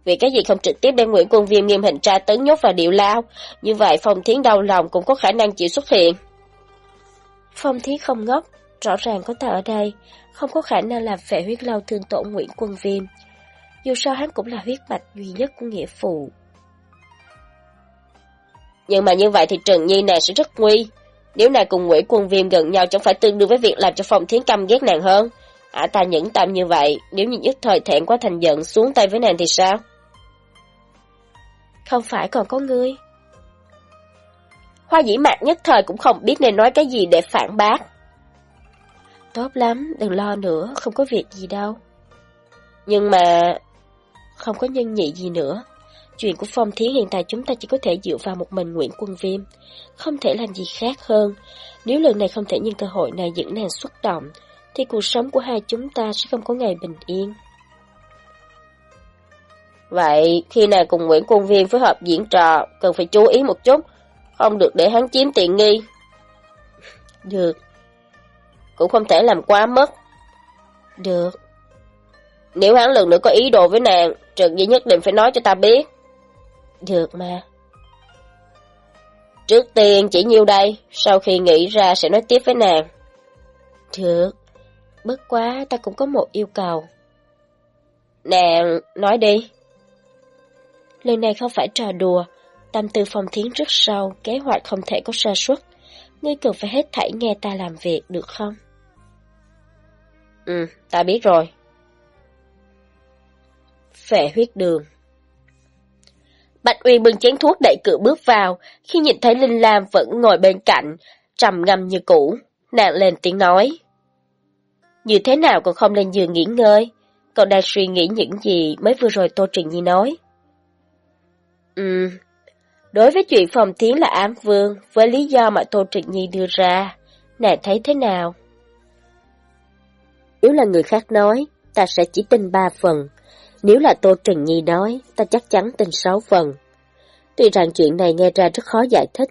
Vì cái gì không trực tiếp đem Nguyễn Quân Viêm nghiêm hình tra tấn nhốt vào điệu lao, như vậy Phong Thiến đau lòng cũng có khả năng chịu xuất hiện. Phong Thiến không ngốc, rõ ràng có ta ở đây, không có khả năng làm phệ huyết lâu thương tổn Nguyễn Quân Viêm. Dù sao hắn cũng là huyết mạch duy nhất của nghĩa phụ. Nhưng mà như vậy thì Trần Nhi nàng sẽ rất nguy. Nếu nàng cùng Nguyễn Quân Viêm gần nhau chẳng phải tương đương với việc làm cho Phong Thiến căm ghét nàng hơn. À ta nhẫn tâm như vậy, nếu như nhất thời thẹn quá thành giận xuống tay với nàng thì sao? Không phải còn có ngươi. Hoa dĩ mạc nhất thời cũng không biết nên nói cái gì để phản bác. Tốt lắm, đừng lo nữa, không có việc gì đâu. Nhưng mà... Không có nhân nhị gì nữa. Chuyện của Phong Thiến hiện tại chúng ta chỉ có thể dựa vào một mình Nguyễn Quân Viêm. Không thể làm gì khác hơn. Nếu lần này không thể nhân cơ hội này dẫn nàng xuất động, thì cuộc sống của hai chúng ta sẽ không có ngày bình yên. Vậy, khi nào cùng Nguyễn Quân viêm phối hợp diễn trò, cần phải chú ý một chút, không được để hắn chiếm tiện nghi. Được. Cũng không thể làm quá mất. Được. Nếu hắn lần nữa có ý đồ với nàng, Trần Di nhất định phải nói cho ta biết. Được mà. Trước tiên chỉ nhiêu đây, sau khi nghĩ ra sẽ nói tiếp với nàng. Được. Bất quá ta cũng có một yêu cầu. Nàng, nói đi. Lần này không phải trò đùa, tâm tư phong thiến rất sâu, kế hoạch không thể có sơ suất. Ngươi cần phải hết thảy nghe ta làm việc, được không? Ừ, ta biết rồi. Phệ huyết đường Bạch Uyên bưng chén thuốc đẩy cửa bước vào, khi nhìn thấy Linh Lam vẫn ngồi bên cạnh, trầm ngâm như cũ, nàng lên tiếng nói. Như thế nào còn không lên giường nghỉ ngơi? Cậu đang suy nghĩ những gì mới vừa rồi Tô Trình Nhi nói. Ừ, đối với chuyện phòng tiến là ám vương, với lý do mà Tô Trình Nhi đưa ra, nàng thấy thế nào? Nếu là người khác nói, ta sẽ chỉ tin ba phần. Nếu là Tô Trình Nhi nói, ta chắc chắn tin sáu phần. Tuy rằng chuyện này nghe ra rất khó giải thích,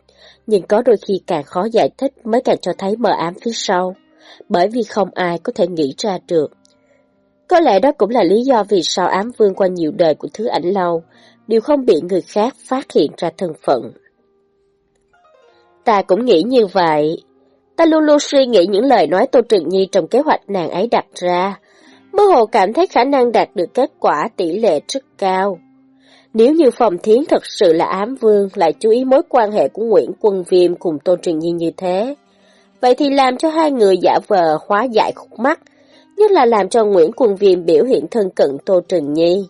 nhưng có đôi khi càng khó giải thích mới càng cho thấy mờ ám phía sau bởi vì không ai có thể nghĩ ra được. Có lẽ đó cũng là lý do vì sao ám vương qua nhiều đời của thứ ảnh lâu, đều không bị người khác phát hiện ra thân phận. Ta cũng nghĩ như vậy. Ta luôn luôn suy nghĩ những lời nói Tô Trừng Nhi trong kế hoạch nàng ấy đặt ra. Mơ hồ cảm thấy khả năng đạt được kết quả tỷ lệ rất cao. Nếu như Phòng Thiến thật sự là ám vương lại chú ý mối quan hệ của Nguyễn Quân Viêm cùng Tô Trừng Nhi như thế, Vậy thì làm cho hai người giả vờ hóa giải khúc mắt, nhất là làm cho Nguyễn Quân Viêm biểu hiện thân cận Tô Trừng Nhi.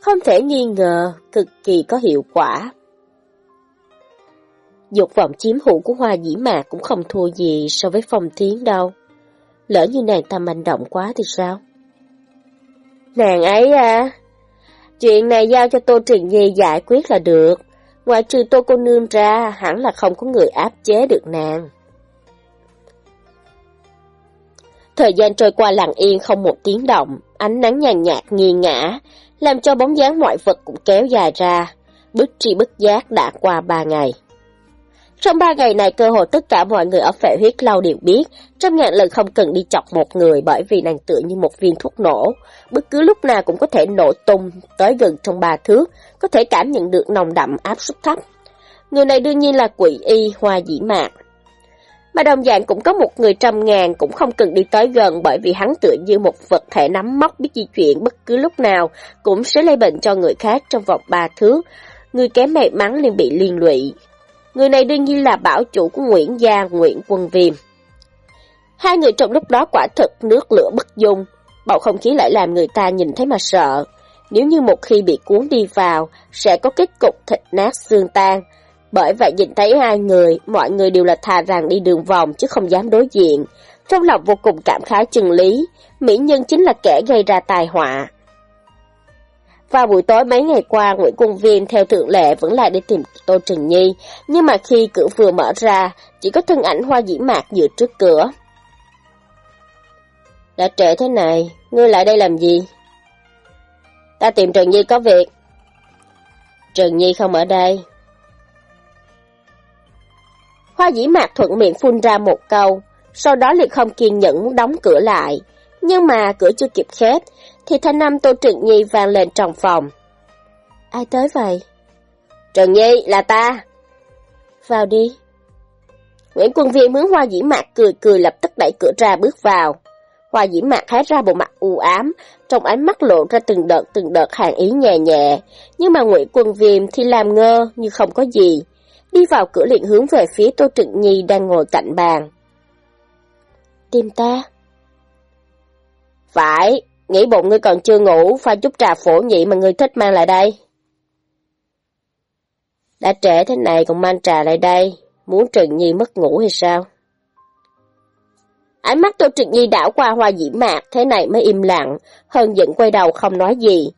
Không thể nghi ngờ, cực kỳ có hiệu quả. Dục vọng chiếm hữu của Hoa Dĩ Mạc cũng không thua gì so với phong thiến đâu. Lỡ như nàng ta manh động quá thì sao? Nàng ấy à, chuyện này giao cho Tô Trừng Nhi giải quyết là được. Ngoài trừ Tô Cô Nương ra, hẳn là không có người áp chế được nàng. Thời gian trôi qua lặng yên không một tiếng động, ánh nắng nhàn nhạt nghiêng ngã, làm cho bóng dáng mọi vật cũng kéo dài ra, bức tri bức giác đã qua ba ngày. Trong ba ngày này cơ hội tất cả mọi người ở phệ huyết lâu đều biết, trăm ngàn lần không cần đi chọc một người bởi vì nàng tựa như một viên thuốc nổ, bất cứ lúc nào cũng có thể nổ tung tới gần trong ba thước, có thể cảm nhận được nồng đậm áp suất thấp. Người này đương nhiên là quỷ y Hoa Dĩ Mạc. Mà đồng dạng cũng có một người trăm ngàn cũng không cần đi tới gần bởi vì hắn tựa như một vật thể nắm móc biết di chuyển bất cứ lúc nào cũng sẽ lây bệnh cho người khác trong vòng ba thước. Người kém may mắn liền bị liên lụy. Người này đương nhiên là bảo chủ của Nguyễn Gia, Nguyễn Quân Viêm. Hai người trong lúc đó quả thực nước lửa bất dung, bầu không khí lại làm người ta nhìn thấy mà sợ. Nếu như một khi bị cuốn đi vào, sẽ có kết cục thịt nát xương tan. Bởi vậy nhìn thấy hai người, mọi người đều là thà rằng đi đường vòng chứ không dám đối diện. Trong lòng vô cùng cảm khái chân lý, mỹ nhân chính là kẻ gây ra tai họa. Vào buổi tối mấy ngày qua, Nguyễn Quân Viên theo thượng lệ vẫn lại đi tìm Tô Trình Nhi, nhưng mà khi cửa vừa mở ra, chỉ có thân ảnh hoa dĩ mạc dựa trước cửa. Đã trễ thế này, ngươi lại đây làm gì? Ta tìm Trần Nhi có việc. Trần Nhi không ở đây. Hoa dĩ mạc thuận miệng phun ra một câu, sau đó liền không kiên nhẫn muốn đóng cửa lại. Nhưng mà cửa chưa kịp khép, thì thanh năm Tô Trừng Nhi vang lên trong phòng. Ai tới vậy? Trần Nhi, là ta. Vào đi. Nguyễn Quân Viên mướn hoa dĩ mạc cười cười lập tức đẩy cửa ra bước vào. Hoa dĩ mạc hé ra bộ mặt u ám, trong ánh mắt lộ ra từng đợt từng đợt hàng ý nhẹ nhẹ, nhưng mà Nguyễn Quân Viêm thì làm ngơ như không có gì. Đi vào cửa liền hướng về phía Tô Trịnh Nhi đang ngồi cạnh bàn. Tìm ta? Phải, nghĩ bụng ngươi còn chưa ngủ, pha chút trà phổ nhị mà ngươi thích mang lại đây. Đã trễ thế này còn mang trà lại đây, muốn Trần Nhi mất ngủ hay sao? Ánh mắt Tô Trịnh Nhi đảo qua hoa dĩ mạc, thế này mới im lặng, hơn giận quay đầu không nói gì.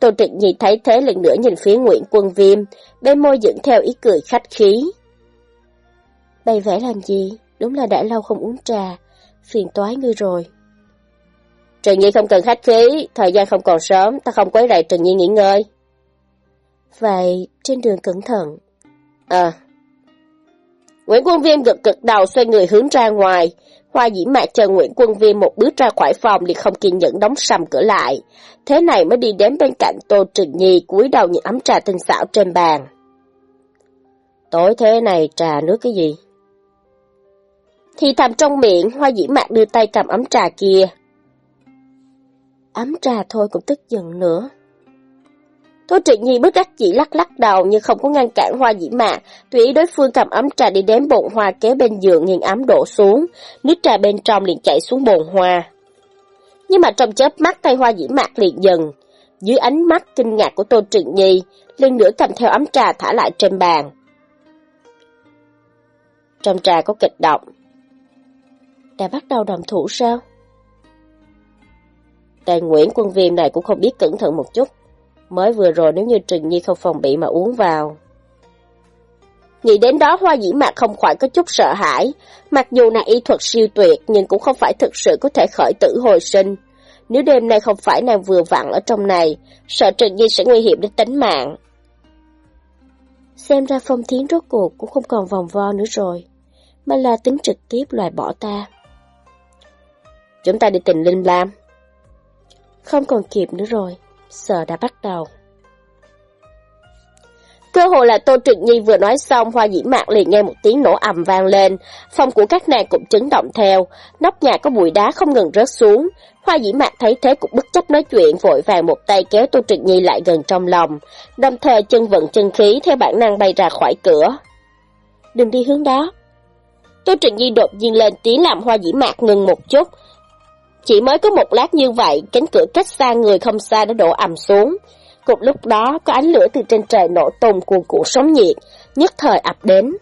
Tô Trịnh Nhi thấy thế lần nữa nhìn phía Nguyễn Quân Viêm, bên môi dựng theo ý cười khách khí. Bày vẽ làm gì? Đúng là đã lâu không uống trà, phiền toái ngươi rồi. Trần Nhi không cần khách khí, thời gian không còn sớm, ta không quấy rầy Trần Nhi nghỉ ngơi. Vậy, trên đường cẩn thận. À. Nguyễn Quân Viêm gật gật đầu xoay người hướng ra ngoài, Hoa dĩ mạc chờ Nguyễn Quân Viêm một bước ra khỏi phòng liền không kiên nhẫn đóng sầm cửa lại. Thế này mới đi đến bên cạnh Tô Trừng Nhi cúi đầu những ấm trà tinh xảo trên bàn. Tối thế này trà nước cái gì? Thì thầm trong miệng, hoa dĩ mạc đưa tay cầm ấm trà kia. Ấm trà thôi cũng tức giận nữa. Tô Trị Nhi bất đắc chỉ lắc lắc đầu nhưng không có ngăn cản hoa dĩ mạc, tùy ý đối phương cầm ấm trà đi đếm bồn hoa kế bên giường nghiền ấm đổ xuống, nước trà bên trong liền chảy xuống bồn hoa. Nhưng mà trong chớp mắt tay hoa dĩ mạc liền dần, dưới ánh mắt kinh ngạc của Tô Trị Nhi, lưng nữa cầm theo ấm trà thả lại trên bàn. Trong trà có kịch độc. Đã bắt đầu đồng thủ sao? Tên Nguyễn quân viêm này cũng không biết cẩn thận một chút. Mới vừa rồi nếu như Trừng Nhi không phòng bị mà uống vào. Nghĩ đến đó hoa dĩ mạc không khỏi có chút sợ hãi. Mặc dù nàng y thuật siêu tuyệt nhưng cũng không phải thực sự có thể khởi tử hồi sinh. Nếu đêm nay không phải nàng vừa vặn ở trong này, sợ Trừng Nhi sẽ nguy hiểm đến tính mạng. Xem ra phong thiến rốt cuộc cũng không còn vòng vo nữa rồi, mà là tính trực tiếp loại bỏ ta. Chúng ta đi tìm Linh Lam. Không còn kịp nữa rồi sợ đã bắt đầu. Cơ hội là Tô Trịnh Nhi vừa nói xong, hoa dĩ mạc liền nghe một tiếng nổ ầm vang lên, phòng của các nàng cũng chấn động theo, nóc nhà có bụi đá không ngừng rớt xuống. Hoa dĩ mạc thấy thế cũng bất chấp nói chuyện, vội vàng một tay kéo Tô Trịnh Nhi lại gần trong lòng, đồng thời chân vận chân khí theo bản năng bay ra khỏi cửa. Đừng đi hướng đó. Tô Trịnh Nhi đột nhiên lên tiếng làm hoa dĩ mạc ngừng một chút, chỉ mới có một lát như vậy, cánh cửa cách xa người không xa đã đổ ầm xuống. Cùng lúc đó, có ánh lửa từ trên trời nổ tung cuồn cuộn sóng nhiệt, nhất thời ập đến.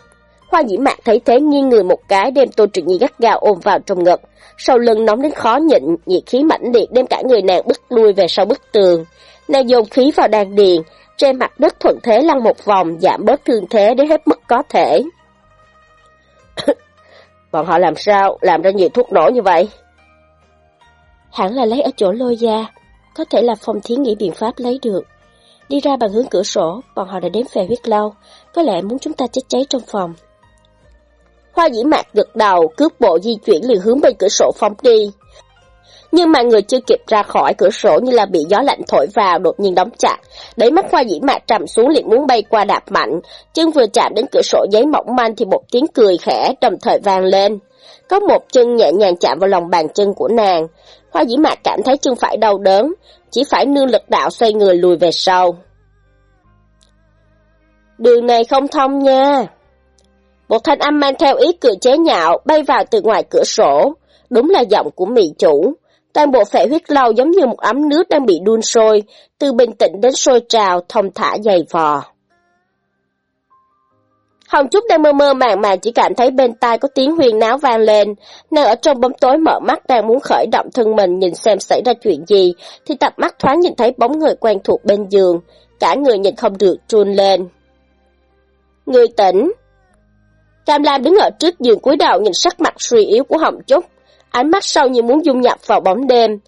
Hoa dĩ mạc thấy thế nghiêng người một cái đem Tô Trịnh Nhi gắt gao ôm vào trong ngực. Sau lưng nóng đến khó nhịn, nhiệt khí mãnh liệt đem cả người nàng bức lui về sau bức tường. Nàng dồn khí vào đàn điền, trên mặt đất thuận thế lăn một vòng giảm bớt thương thế đến hết mức có thể. Bọn họ làm sao làm ra nhiều thuốc nổ như vậy? Hẳn là lấy ở chỗ lôi gia, có thể là phong thí nghĩ biện pháp lấy được. Đi ra bằng hướng cửa sổ, bọn họ đã đến về huyết lâu, có lẽ muốn chúng ta chết cháy trong phòng. Hoa dĩ mạc gật đầu, cướp bộ di chuyển liền hướng bên cửa sổ phóng đi. Nhưng mà người chưa kịp ra khỏi cửa sổ như là bị gió lạnh thổi vào đột nhiên đóng chặt. Đẩy mắt hoa dĩ mạc trầm xuống liền muốn bay qua đạp mạnh. Chân vừa chạm đến cửa sổ giấy mỏng manh thì một tiếng cười khẽ đồng thời vang lên. Có một chân nhẹ nhàng chạm vào lòng bàn chân của nàng. Hoa dĩ mạc cảm thấy chân phải đau đớn, chỉ phải nương lực đạo xoay người lùi về sau. Đường này không thông nha. Một thanh âm mang theo ý cười chế nhạo bay vào từ ngoài cửa sổ. Đúng là giọng của mị chủ. Toàn bộ phệ huyết lâu giống như một ấm nước đang bị đun sôi, từ bình tĩnh đến sôi trào, thông thả dày vò. Hồng Trúc đang mơ mơ màng màng chỉ cảm thấy bên tai có tiếng huyền náo vang lên, nàng ở trong bóng tối mở mắt đang muốn khởi động thân mình nhìn xem xảy ra chuyện gì, thì tập mắt thoáng nhìn thấy bóng người quen thuộc bên giường, cả người nhìn không được trùn lên. Người tỉnh. Cam Lam đứng ở trước giường cúi đầu nhìn sắc mặt suy yếu của Hồng Trúc, ánh mắt sâu như muốn dung nhập vào bóng đêm.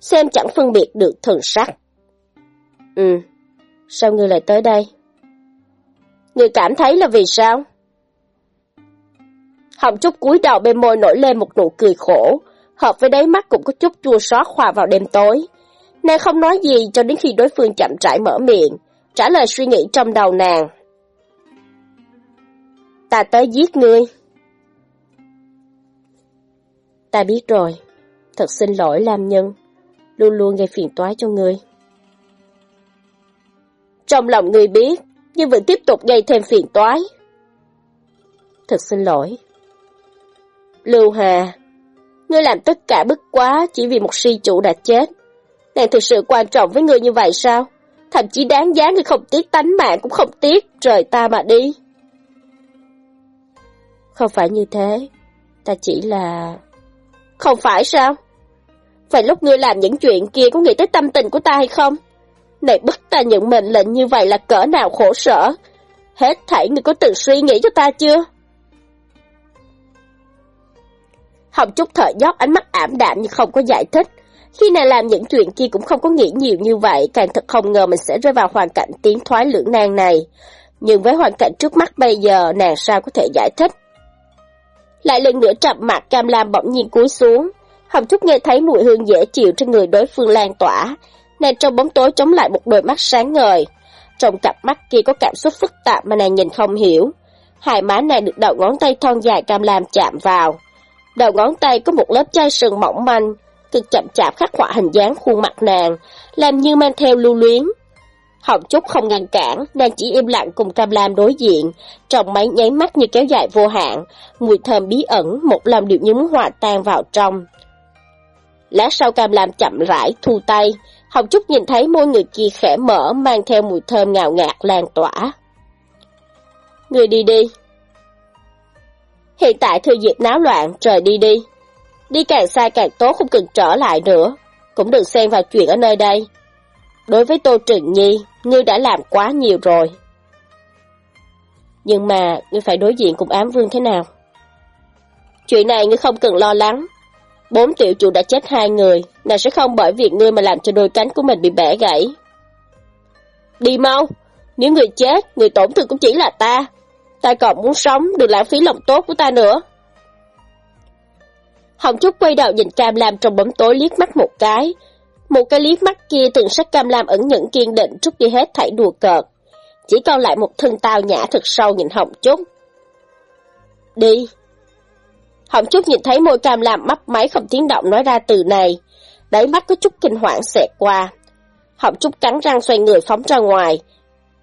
Xem chẳng phân biệt được thần sắc. Ừ, sao ngươi lại tới đây? Người cảm thấy là vì sao? Hồng Trúc cúi đầu bên môi nổi lên một nụ cười khổ, hợp với đáy mắt cũng có chút chua xót hòa vào đêm tối. Nàng không nói gì cho đến khi đối phương chậm rãi mở miệng, trả lời suy nghĩ trong đầu nàng. Ta tới giết ngươi. Ta biết rồi, thật xin lỗi Lam Nhân, luôn luôn gây phiền toái cho ngươi. Trong lòng ngươi biết, nhưng vẫn tiếp tục gây thêm phiền toái. Thật xin lỗi. Lưu Hà, ngươi làm tất cả bức quá chỉ vì một si chủ đã chết. Nàng thực sự quan trọng với ngươi như vậy sao? Thậm chí đáng giá ngươi không tiếc tánh mạng cũng không tiếc, rời ta mà đi. Không phải như thế, ta chỉ là... Không phải sao? Vậy lúc ngươi làm những chuyện kia có nghĩ tới tâm tình của ta hay không? Này bức ta nhận mệnh lệnh như vậy là cỡ nào khổ sở. Hết thảy ngươi có từng suy nghĩ cho ta chưa? Hồng Trúc thở dốc ánh mắt ảm đạm nhưng không có giải thích. Khi nàng làm những chuyện kia cũng không có nghĩ nhiều như vậy, càng thật không ngờ mình sẽ rơi vào hoàn cảnh tiến thoái lưỡng nan này. Nhưng với hoàn cảnh trước mắt bây giờ, nàng sao có thể giải thích? Lại lần nữa chậm mặt cam lam bỗng nhiên cúi xuống. Hồng Trúc nghe thấy mùi hương dễ chịu trên người đối phương lan tỏa, nàng trong bóng tối chống lại một đôi mắt sáng ngời. Trong cặp mắt kia có cảm xúc phức tạp mà nàng nhìn không hiểu. Hai má nàng được đầu ngón tay thon dài cam lam chạm vào. Đầu ngón tay có một lớp chai sừng mỏng manh, cực chậm chạp khắc họa hình dáng khuôn mặt nàng, làm như mang theo lưu luyến. Hồng Trúc không ngăn cản, nàng chỉ im lặng cùng Cam Lam đối diện, trong mấy nháy mắt như kéo dài vô hạn, mùi thơm bí ẩn, một lòng điệu như muốn hòa tan vào trong. Lát sau Cam Lam chậm rãi, thu tay, Hồng Trúc nhìn thấy môi người kia khẽ mở, mang theo mùi thơm ngào ngạt lan tỏa. Người đi đi. Hiện tại thừa dịp náo loạn, trời đi đi. Đi càng xa càng tốt, không cần trở lại nữa. Cũng đừng xen vào chuyện ở nơi đây. Đối với Tô Trừng Nhi, ngươi đã làm quá nhiều rồi. Nhưng mà, ngươi phải đối diện cùng ám vương thế nào? Chuyện này ngươi không cần lo lắng. Bốn tiểu chủ đã chết hai người, nàng sẽ không bởi việc ngươi mà làm cho đôi cánh của mình bị bẻ gãy. Đi mau, nếu người chết, người tổn thương cũng chỉ là ta. Ta còn muốn sống, đừng lãng phí lòng tốt của ta nữa. Hồng Trúc quay đầu nhìn Cam Lam trong bóng tối liếc mắt một cái, một cái liếc mắt kia từng sắc cam lam ẩn nhẫn kiên định trút đi hết thảy đùa cợt. Chỉ còn lại một thân tao nhã thật sâu nhìn Hồng Trúc. Đi. Hồng Trúc nhìn thấy môi cam làm mấp máy không tiếng động nói ra từ này. Đáy mắt có chút kinh hoàng xẹt qua. Hồng Trúc cắn răng xoay người phóng ra ngoài.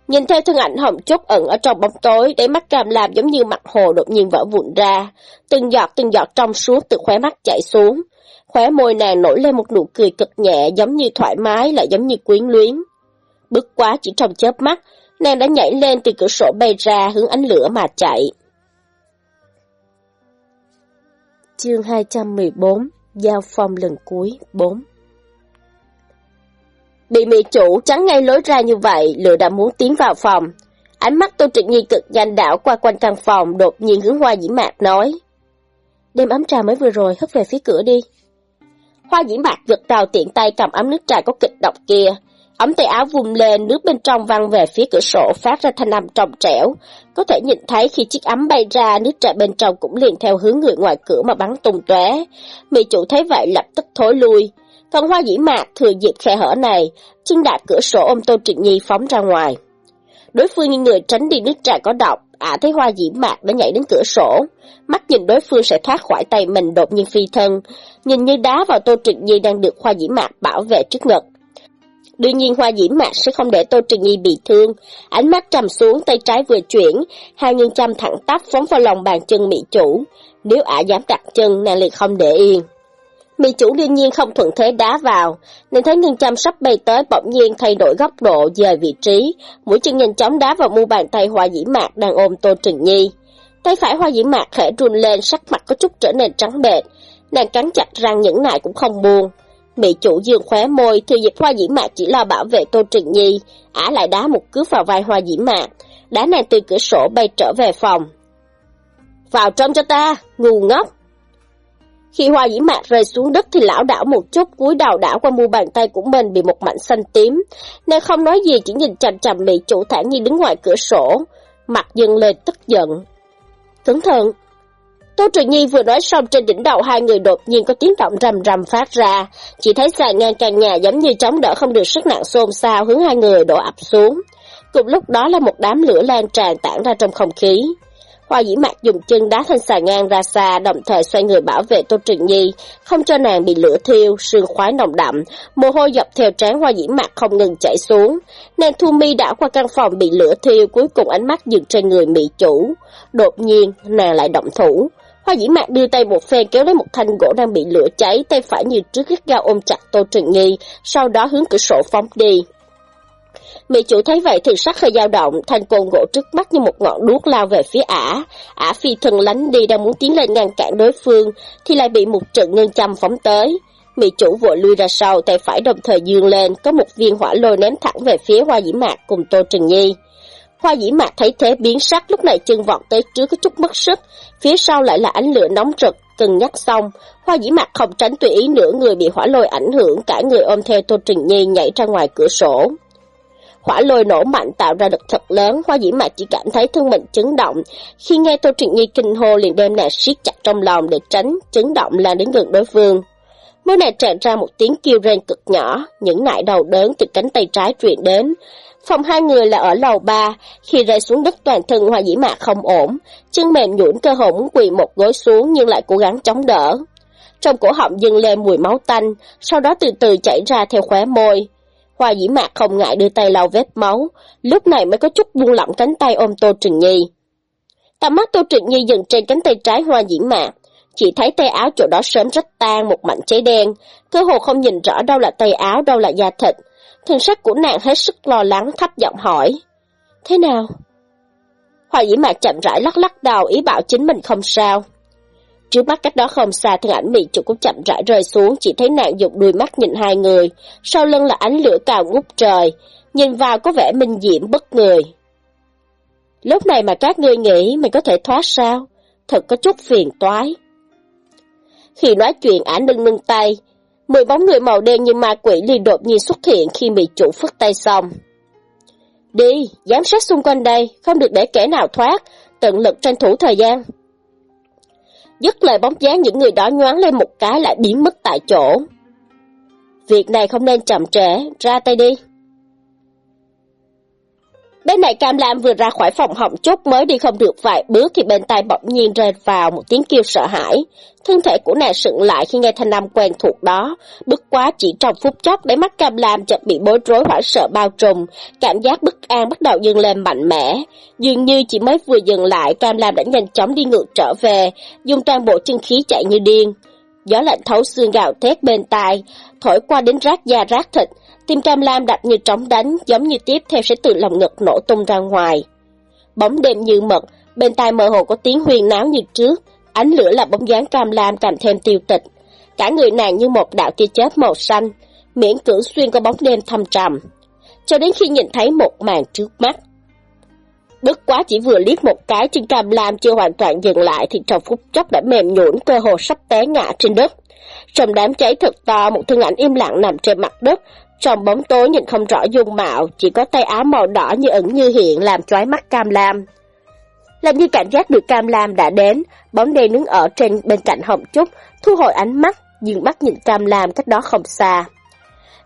Nhìn theo thân ảnh Hồng Trúc ẩn ở trong bóng tối, đáy mắt cam làm giống như mặt hồ đột nhiên vỡ vụn ra. Từng giọt từng giọt trong suốt từ khóe mắt chảy xuống. Khóe môi nàng nổi lên một nụ cười cực nhẹ giống như thoải mái lại giống như quyến luyến. Bước quá chỉ trong chớp mắt, nàng đã nhảy lên từ cửa sổ bay ra hướng ánh lửa mà chạy. Chương 214 Giao phong lần cuối 4 Bị mị chủ trắng ngay lối ra như vậy, lựa đã muốn tiến vào phòng. Ánh mắt Tô Trịnh Nhi cực nhanh đảo qua quanh căn phòng, đột nhiên hướng hoa dĩ mạc nói. Đem ấm trà mới vừa rồi, hất về phía cửa đi. Hoa dĩ mạc giật đầu tiện tay cầm ấm nước trà có kịch độc kia. Ống tay áo vùng lên, nước bên trong văng về phía cửa sổ phát ra thanh âm trong trẻo. Có thể nhìn thấy khi chiếc ấm bay ra, nước trà bên trong cũng liền theo hướng người ngoài cửa mà bắn tung tóe. Mỹ chủ thấy vậy lập tức thối lui. Còn hoa dĩ mạc thừa dịp khe hở này, chân đạp cửa sổ ôm Tô Trịnh Nhi phóng ra ngoài. Đối phương như người tránh đi nước trà có độc, ả à, thấy hoa dĩ mạc đã nhảy đến cửa sổ. Mắt nhìn đối phương sẽ thoát khỏi tay mình đột nhiên phi thân, nhìn như đá vào Tô Trịnh Nhi đang được hoa dĩ mạc bảo vệ trước ngực. Đương nhiên hoa diễm mạc sẽ không để Tô Trừng Nhi bị thương. Ánh mắt trầm xuống, tay trái vừa chuyển, hai nhân chăm thẳng tắp phóng vào lòng bàn chân mỹ chủ. Nếu ả dám đặt chân, nàng liền không để yên. Mỹ chủ đương nhiên không thuận thế đá vào, nên thấy nhân chăm sắp bay tới bỗng nhiên thay đổi góc độ dời vị trí, mũi chân nhanh chóng đá vào mu bàn tay hoa dĩ mạc đang ôm Tô Trừng Nhi. Tay phải hoa dĩ mạc khẽ run lên, sắc mặt có chút trở nên trắng bệch, nàng cắn chặt răng những nại cũng không buông bị chủ dương khóe môi, thừa dịp hoa dĩ mạc chỉ lo bảo vệ Tô trịnh Nhi, ả lại đá một cước vào vai hoa dĩ mạc, đá nàng từ cửa sổ bay trở về phòng. Vào trong cho ta, ngu ngốc! Khi hoa dĩ mạc rơi xuống đất thì lão đảo một chút, cúi đầu đảo qua mu bàn tay của mình bị một mảnh xanh tím. Nàng không nói gì chỉ nhìn chằm chằm mỹ chủ thản nhiên đứng ngoài cửa sổ, mặt dâng lên tức giận. Cẩn thận! Tô Trường Nhi vừa nói xong trên đỉnh đầu hai người đột nhiên có tiếng động rầm rầm phát ra, chỉ thấy xà ngang căn nhà giống như chống đỡ không được sức nặng xôn xao hướng hai người đổ ập xuống. Cùng lúc đó là một đám lửa lan tràn tản ra trong không khí. Hoa dĩ mạc dùng chân đá thanh xà ngang ra xa, đồng thời xoay người bảo vệ Tô Trừng Nhi, không cho nàng bị lửa thiêu, sương khoái nồng đậm, mồ hôi dọc theo trán hoa dĩ mạc không ngừng chảy xuống. Nàng thu mi đã qua căn phòng bị lửa thiêu, cuối cùng ánh mắt dừng trên người mỹ chủ. Đột nhiên, nàng lại động thủ. Hoa dĩ mạc đưa tay một phen kéo lấy một thanh gỗ đang bị lửa cháy, tay phải như trước gắt gao ôm chặt Tô Trừng nghi, sau đó hướng cửa sổ phóng đi. Mỹ chủ thấy vậy thì sắc hơi dao động, thanh côn gỗ trước mắt như một ngọn đuốc lao về phía ả. Ả phi thân lánh đi đang muốn tiến lên ngăn cản đối phương, thì lại bị một trận ngân châm phóng tới. Mỹ chủ vội lui ra sau, tay phải đồng thời dương lên, có một viên hỏa lôi ném thẳng về phía hoa dĩ mạc cùng Tô Trừng Nhi. Hoa dĩ mạc thấy thế biến sắc lúc này chân vọt tới trước có chút mất sức, phía sau lại là ánh lửa nóng rực, cân nhắc xong, hoa dĩ mạc không tránh tùy ý nửa người bị hỏa lôi ảnh hưởng, cả người ôm theo Tô Trình Nhi nhảy ra ngoài cửa sổ. Hỏa lôi nổ mạnh tạo ra lực thật lớn, hoa dĩ mạc chỉ cảm thấy thân mình chấn động. Khi nghe Tô Trình Nhi kinh hô liền đem nàng siết chặt trong lòng để tránh chấn động lan đến gần đối phương. Mới này tràn ra một tiếng kêu rên cực nhỏ, những nại đầu đớn từ cánh tay trái truyền đến. Phòng hai người là ở lầu ba, khi rơi xuống đất toàn thân hoa dĩ mạc không ổn, chân mềm nhũn cơ hồ muốn quỳ một gối xuống nhưng lại cố gắng chống đỡ. Trong cổ họng dâng lên mùi máu tanh, sau đó từ từ chảy ra theo khóe môi. Hoa dĩ mạc không ngại đưa tay lau vết máu, lúc này mới có chút buông lỏng cánh tay ôm Tô Trừng Nhi. Tầm mắt Tô Trừng Nhi dừng trên cánh tay trái hoa dĩ mạc, chỉ thấy tay áo chỗ đó sớm rách tan một mảnh cháy đen, cơ hồ không nhìn rõ đâu là tay áo đâu là da thịt, Thần sắc của nàng hết sức lo lắng thấp giọng hỏi. Thế nào? Hoa dĩ mạc chậm rãi lắc lắc đầu ý bảo chính mình không sao. Trước mắt cách đó không xa thân ảnh mỹ chủ cũng chậm rãi rơi xuống, chỉ thấy nàng dùng đuôi mắt nhìn hai người, sau lưng là ánh lửa cao ngút trời, nhìn vào có vẻ minh diễm bất người. Lúc này mà các ngươi nghĩ mình có thể thoát sao? Thật có chút phiền toái. Khi nói chuyện ả nâng nâng tay, Mười bóng người màu đen như ma quỷ liền đột nhiên xuất hiện khi bị chủ phất tay xong. Đi, giám sát xung quanh đây, không được để kẻ nào thoát, tận lực tranh thủ thời gian. Dứt lời bóng dáng những người đó nhoáng lên một cái lại biến mất tại chỗ. Việc này không nên chậm trễ, ra tay đi. Bên này Cam Lam vừa ra khỏi phòng họng chút mới đi không được vài bước thì bên tai bỗng nhiên rơi vào một tiếng kêu sợ hãi. Thân thể của nàng sững lại khi nghe thanh âm quen thuộc đó, bức quá chỉ trong phút chốc để mắt Cam Lam chợt bị bối rối hoảng sợ bao trùm, cảm giác bất an bắt đầu dâng lên mạnh mẽ. Dường như chỉ mới vừa dừng lại, Cam Lam đã nhanh chóng đi ngược trở về, dùng toàn bộ chân khí chạy như điên. Gió lạnh thấu xương gạo thét bên tai, thổi qua đến rác da rác thịt, Tim cam lam đập như trống đánh, giống như tiếp theo sẽ từ lòng ngực nổ tung ra ngoài. Bóng đêm như mật, bên tai mơ hồ có tiếng huyền náo như trước, ánh lửa là bóng dáng cam lam càng thêm tiêu tịch. Cả người nàng như một đạo tia chớp màu xanh, miễn cưỡng xuyên qua bóng đêm thâm trầm. Cho đến khi nhìn thấy một màn trước mắt. Bất quá chỉ vừa liếc một cái trên cam lam chưa hoàn toàn dừng lại thì trong phút chốc đã mềm nhũn cơ hồ sắp té ngã trên đất. Trong đám cháy thật to, một thân ảnh im lặng nằm trên mặt đất, trong bóng tối nhìn không rõ dung mạo, chỉ có tay áo màu đỏ như ẩn như hiện làm chói mắt Cam Lam. Làm như cảm giác được Cam Lam đã đến, bóng đen đứng ở trên bên cạnh Hồng Trúc, thu hồi ánh mắt, dừng mắt nhìn Cam Lam cách đó không xa.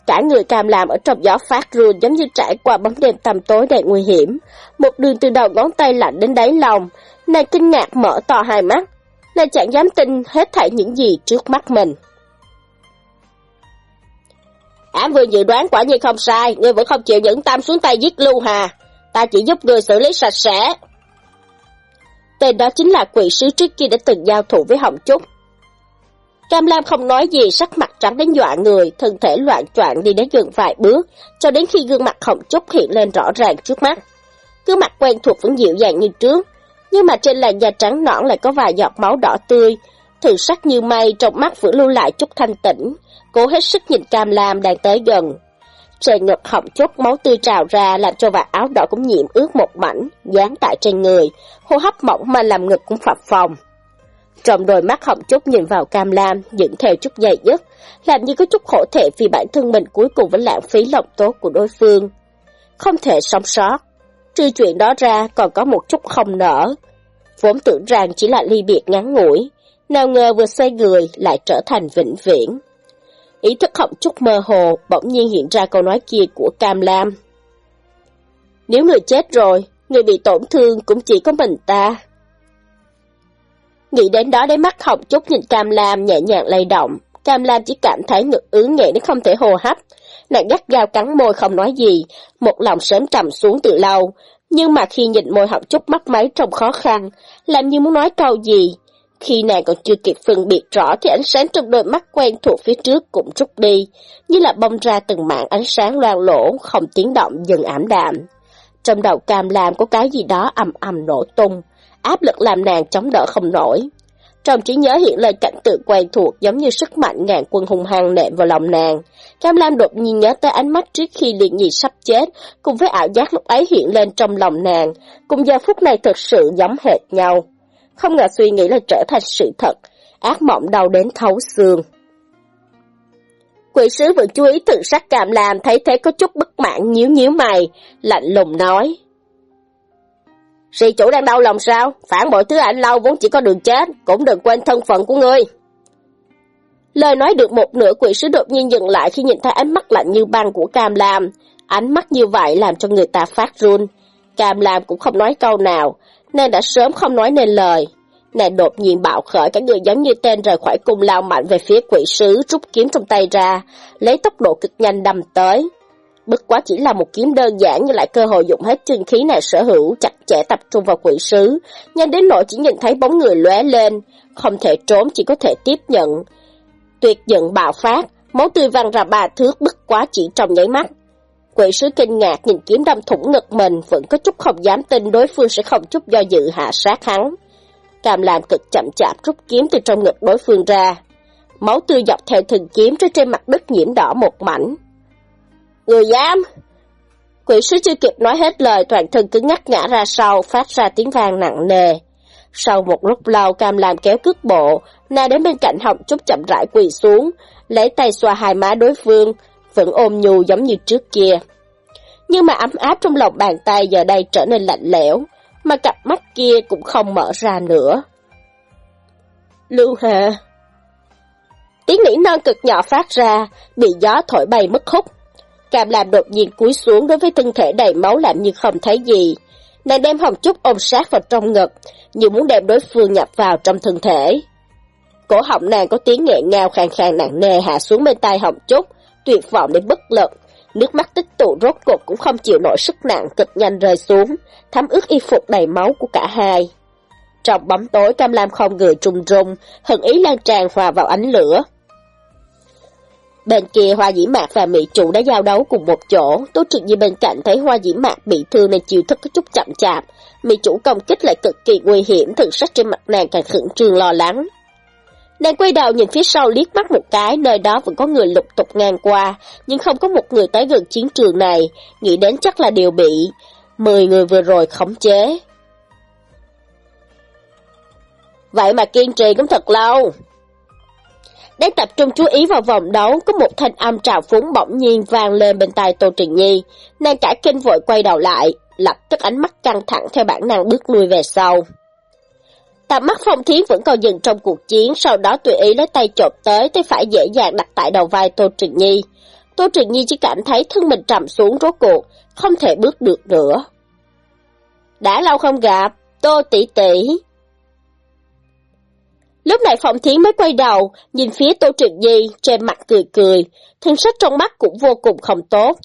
Cả người Cam Lam ở trong gió phát run giống như trải qua bóng đêm tầm tối đầy nguy hiểm. Một đường từ đầu ngón tay lạnh đến đáy lòng, nàng kinh ngạc mở to hai mắt. Nàng chẳng dám tin hết thảy những gì trước mắt mình. Ám vương dự đoán quả nhiên không sai, ngươi vẫn không chịu nhẫn tâm xuống tay giết Lưu Hà. Ta chỉ giúp ngươi xử lý sạch sẽ. Tên đó chính là quỷ sứ trước kia đã từng giao thủ với Hồng Trúc. Cam Lam không nói gì, sắc mặt trắng đến dọa người, thân thể loạn choạng đi đến gần vài bước, cho đến khi gương mặt Hồng Trúc hiện lên rõ ràng trước mắt. Cứ mặt quen thuộc vẫn dịu dàng như trước, nhưng mà trên làn da trắng nõn lại có vài giọt máu đỏ tươi, thường sắc như mây trong mắt vẫn lưu lại chút thanh tĩnh, cố hết sức nhìn Cam Lam đang tới gần. Trên ngực họng chốt máu tươi trào ra làm cho vạt áo đỏ cũng nhiễm ướt một mảnh, dán tại trên người, hô hấp mỏng mà làm ngực cũng phập phồng. Trong đôi mắt họng chút nhìn vào Cam Lam, dựng theo chút dày dứt, làm như có chút khổ thể vì bản thân mình cuối cùng vẫn lãng phí lòng tốt của đối phương. Không thể sống sót. Trừ chuyện đó ra còn có một chút không nở. Vốn tưởng rằng chỉ là ly biệt ngắn ngủi, nào ngờ vừa xoay người lại trở thành vĩnh viễn. Ý thức họng chút mơ hồ, bỗng nhiên hiện ra câu nói kia của Cam Lam. Nếu người chết rồi, người bị tổn thương cũng chỉ có mình ta. Nghĩ đến đó đấy mắt họng chút nhìn Cam Lam nhẹ nhàng lay động. Cam Lam chỉ cảm thấy ngực ứ nghẹn đến không thể hô hấp. Nàng gắt gao cắn môi không nói gì, một lòng sớm trầm xuống từ lâu. Nhưng mà khi nhìn môi họng chút mắt máy trong khó khăn, làm như muốn nói câu gì, khi nàng còn chưa kịp phân biệt rõ thì ánh sáng trong đôi mắt quen thuộc phía trước cũng rút đi, như là bông ra từng mạng ánh sáng loang lỗ, không tiếng động dần ảm đạm. Trong đầu cam lam có cái gì đó ầm ầm nổ tung, áp lực làm nàng chống đỡ không nổi. Trong trí nhớ hiện lên cảnh tượng quen thuộc giống như sức mạnh ngàn quân hùng hăng nện vào lòng nàng. Cam Lam đột nhiên nhớ tới ánh mắt trước khi liền nhị sắp chết, cùng với ảo giác lúc ấy hiện lên trong lòng nàng, cùng giờ phút này thực sự giống hệt nhau không ngờ suy nghĩ là trở thành sự thật, ác mộng đau đến thấu xương. Quỷ sứ vẫn chú ý tự sắc cảm làm, thấy thế có chút bất mãn nhíu nhíu mày, lạnh lùng nói. Sĩ chủ đang đau lòng sao? Phản bội thứ ảnh lâu vốn chỉ có đường chết, cũng đừng quên thân phận của ngươi. Lời nói được một nửa quỷ sứ đột nhiên dừng lại khi nhìn thấy ánh mắt lạnh như băng của Cam Lam. Ánh mắt như vậy làm cho người ta phát run. Cam Lam cũng không nói câu nào, Nàng đã sớm không nói nên lời. Nàng đột nhiên bạo khởi cả người giống như tên rời khỏi cung lao mạnh về phía quỷ sứ rút kiếm trong tay ra, lấy tốc độ cực nhanh đâm tới. Bất quá chỉ là một kiếm đơn giản nhưng lại cơ hội dụng hết chân khí nàng sở hữu chặt chẽ tập trung vào quỷ sứ, nhanh đến nỗi chỉ nhìn thấy bóng người lóe lên, không thể trốn chỉ có thể tiếp nhận. Tuyệt giận bạo phát, máu tươi văng ra ba thước bất quá chỉ trong nháy mắt. Quỷ sứ kinh ngạc nhìn kiếm đâm thủng ngực mình, vẫn có chút không dám tin đối phương sẽ không chút do dự hạ sát hắn. Cam làm cực chậm chạp rút kiếm từ trong ngực đối phương ra. Máu tươi dọc theo thần kiếm trên trên mặt đất nhiễm đỏ một mảnh. Người dám! Quỷ sứ chưa kịp nói hết lời, toàn thân cứ ngắt ngã ra sau, phát ra tiếng vang nặng nề. Sau một lúc lâu, Cam làm kéo cước bộ, na đến bên cạnh họng chút chậm rãi quỳ xuống, lấy tay xoa hai má đối phương, vẫn ôm nhu giống như trước kia. Nhưng mà ấm áp trong lòng bàn tay giờ đây trở nên lạnh lẽo, mà cặp mắt kia cũng không mở ra nữa. Lưu Hà Tiếng nỉ non cực nhỏ phát ra, bị gió thổi bay mất hút. Càm làm đột nhiên cúi xuống đối với thân thể đầy máu làm như không thấy gì. Nàng đem hồng trúc ôm sát vào trong ngực, như muốn đem đối phương nhập vào trong thân thể. Cổ họng nàng có tiếng nghẹn ngào khàn khàn nặng nề hạ xuống bên tai hồng trúc, tuyệt vọng đến bất lực. Nước mắt tích tụ rốt cục cũng không chịu nổi sức nặng cực nhanh rơi xuống, thấm ướt y phục đầy máu của cả hai. Trong bóng tối Cam Lam không người trùng rung, hận ý lan tràn hòa vào ánh lửa. Bên kia Hoa Dĩ Mạc và Mỹ Chủ đã giao đấu cùng một chỗ, Tố Trực Nhi bên cạnh thấy Hoa Dĩ Mạc bị thương nên chiều thức có chút chậm chạp, Mỹ Chủ công kích lại cực kỳ nguy hiểm, thực sắc trên mặt nàng càng khẩn trương lo lắng. Nàng quay đầu nhìn phía sau liếc mắt một cái, nơi đó vẫn có người lục tục ngang qua, nhưng không có một người tới gần chiến trường này, nghĩ đến chắc là đều bị mười người vừa rồi khống chế. Vậy mà kiên trì cũng thật lâu. Đang tập trung chú ý vào vòng đấu, có một thanh âm trào phúng bỗng nhiên vang lên bên tai Tô Trình Nhi. Nàng cả kinh vội quay đầu lại, lập tức ánh mắt căng thẳng theo bản năng bước lui về sau. Tầm mắt phong thiến vẫn còn dừng trong cuộc chiến, sau đó tùy ý lấy tay chộp tới, tay phải dễ dàng đặt tại đầu vai Tô Trừng Nhi. Tô Trừng Nhi chỉ cảm thấy thân mình trầm xuống rốt cuộc, không thể bước được nữa. Đã lâu không gặp, Tô tỷ tỷ. Lúc này Phong Thiến mới quay đầu, nhìn phía Tô Trừng Nhi, trên mặt cười cười, thân sắc trong mắt cũng vô cùng không tốt.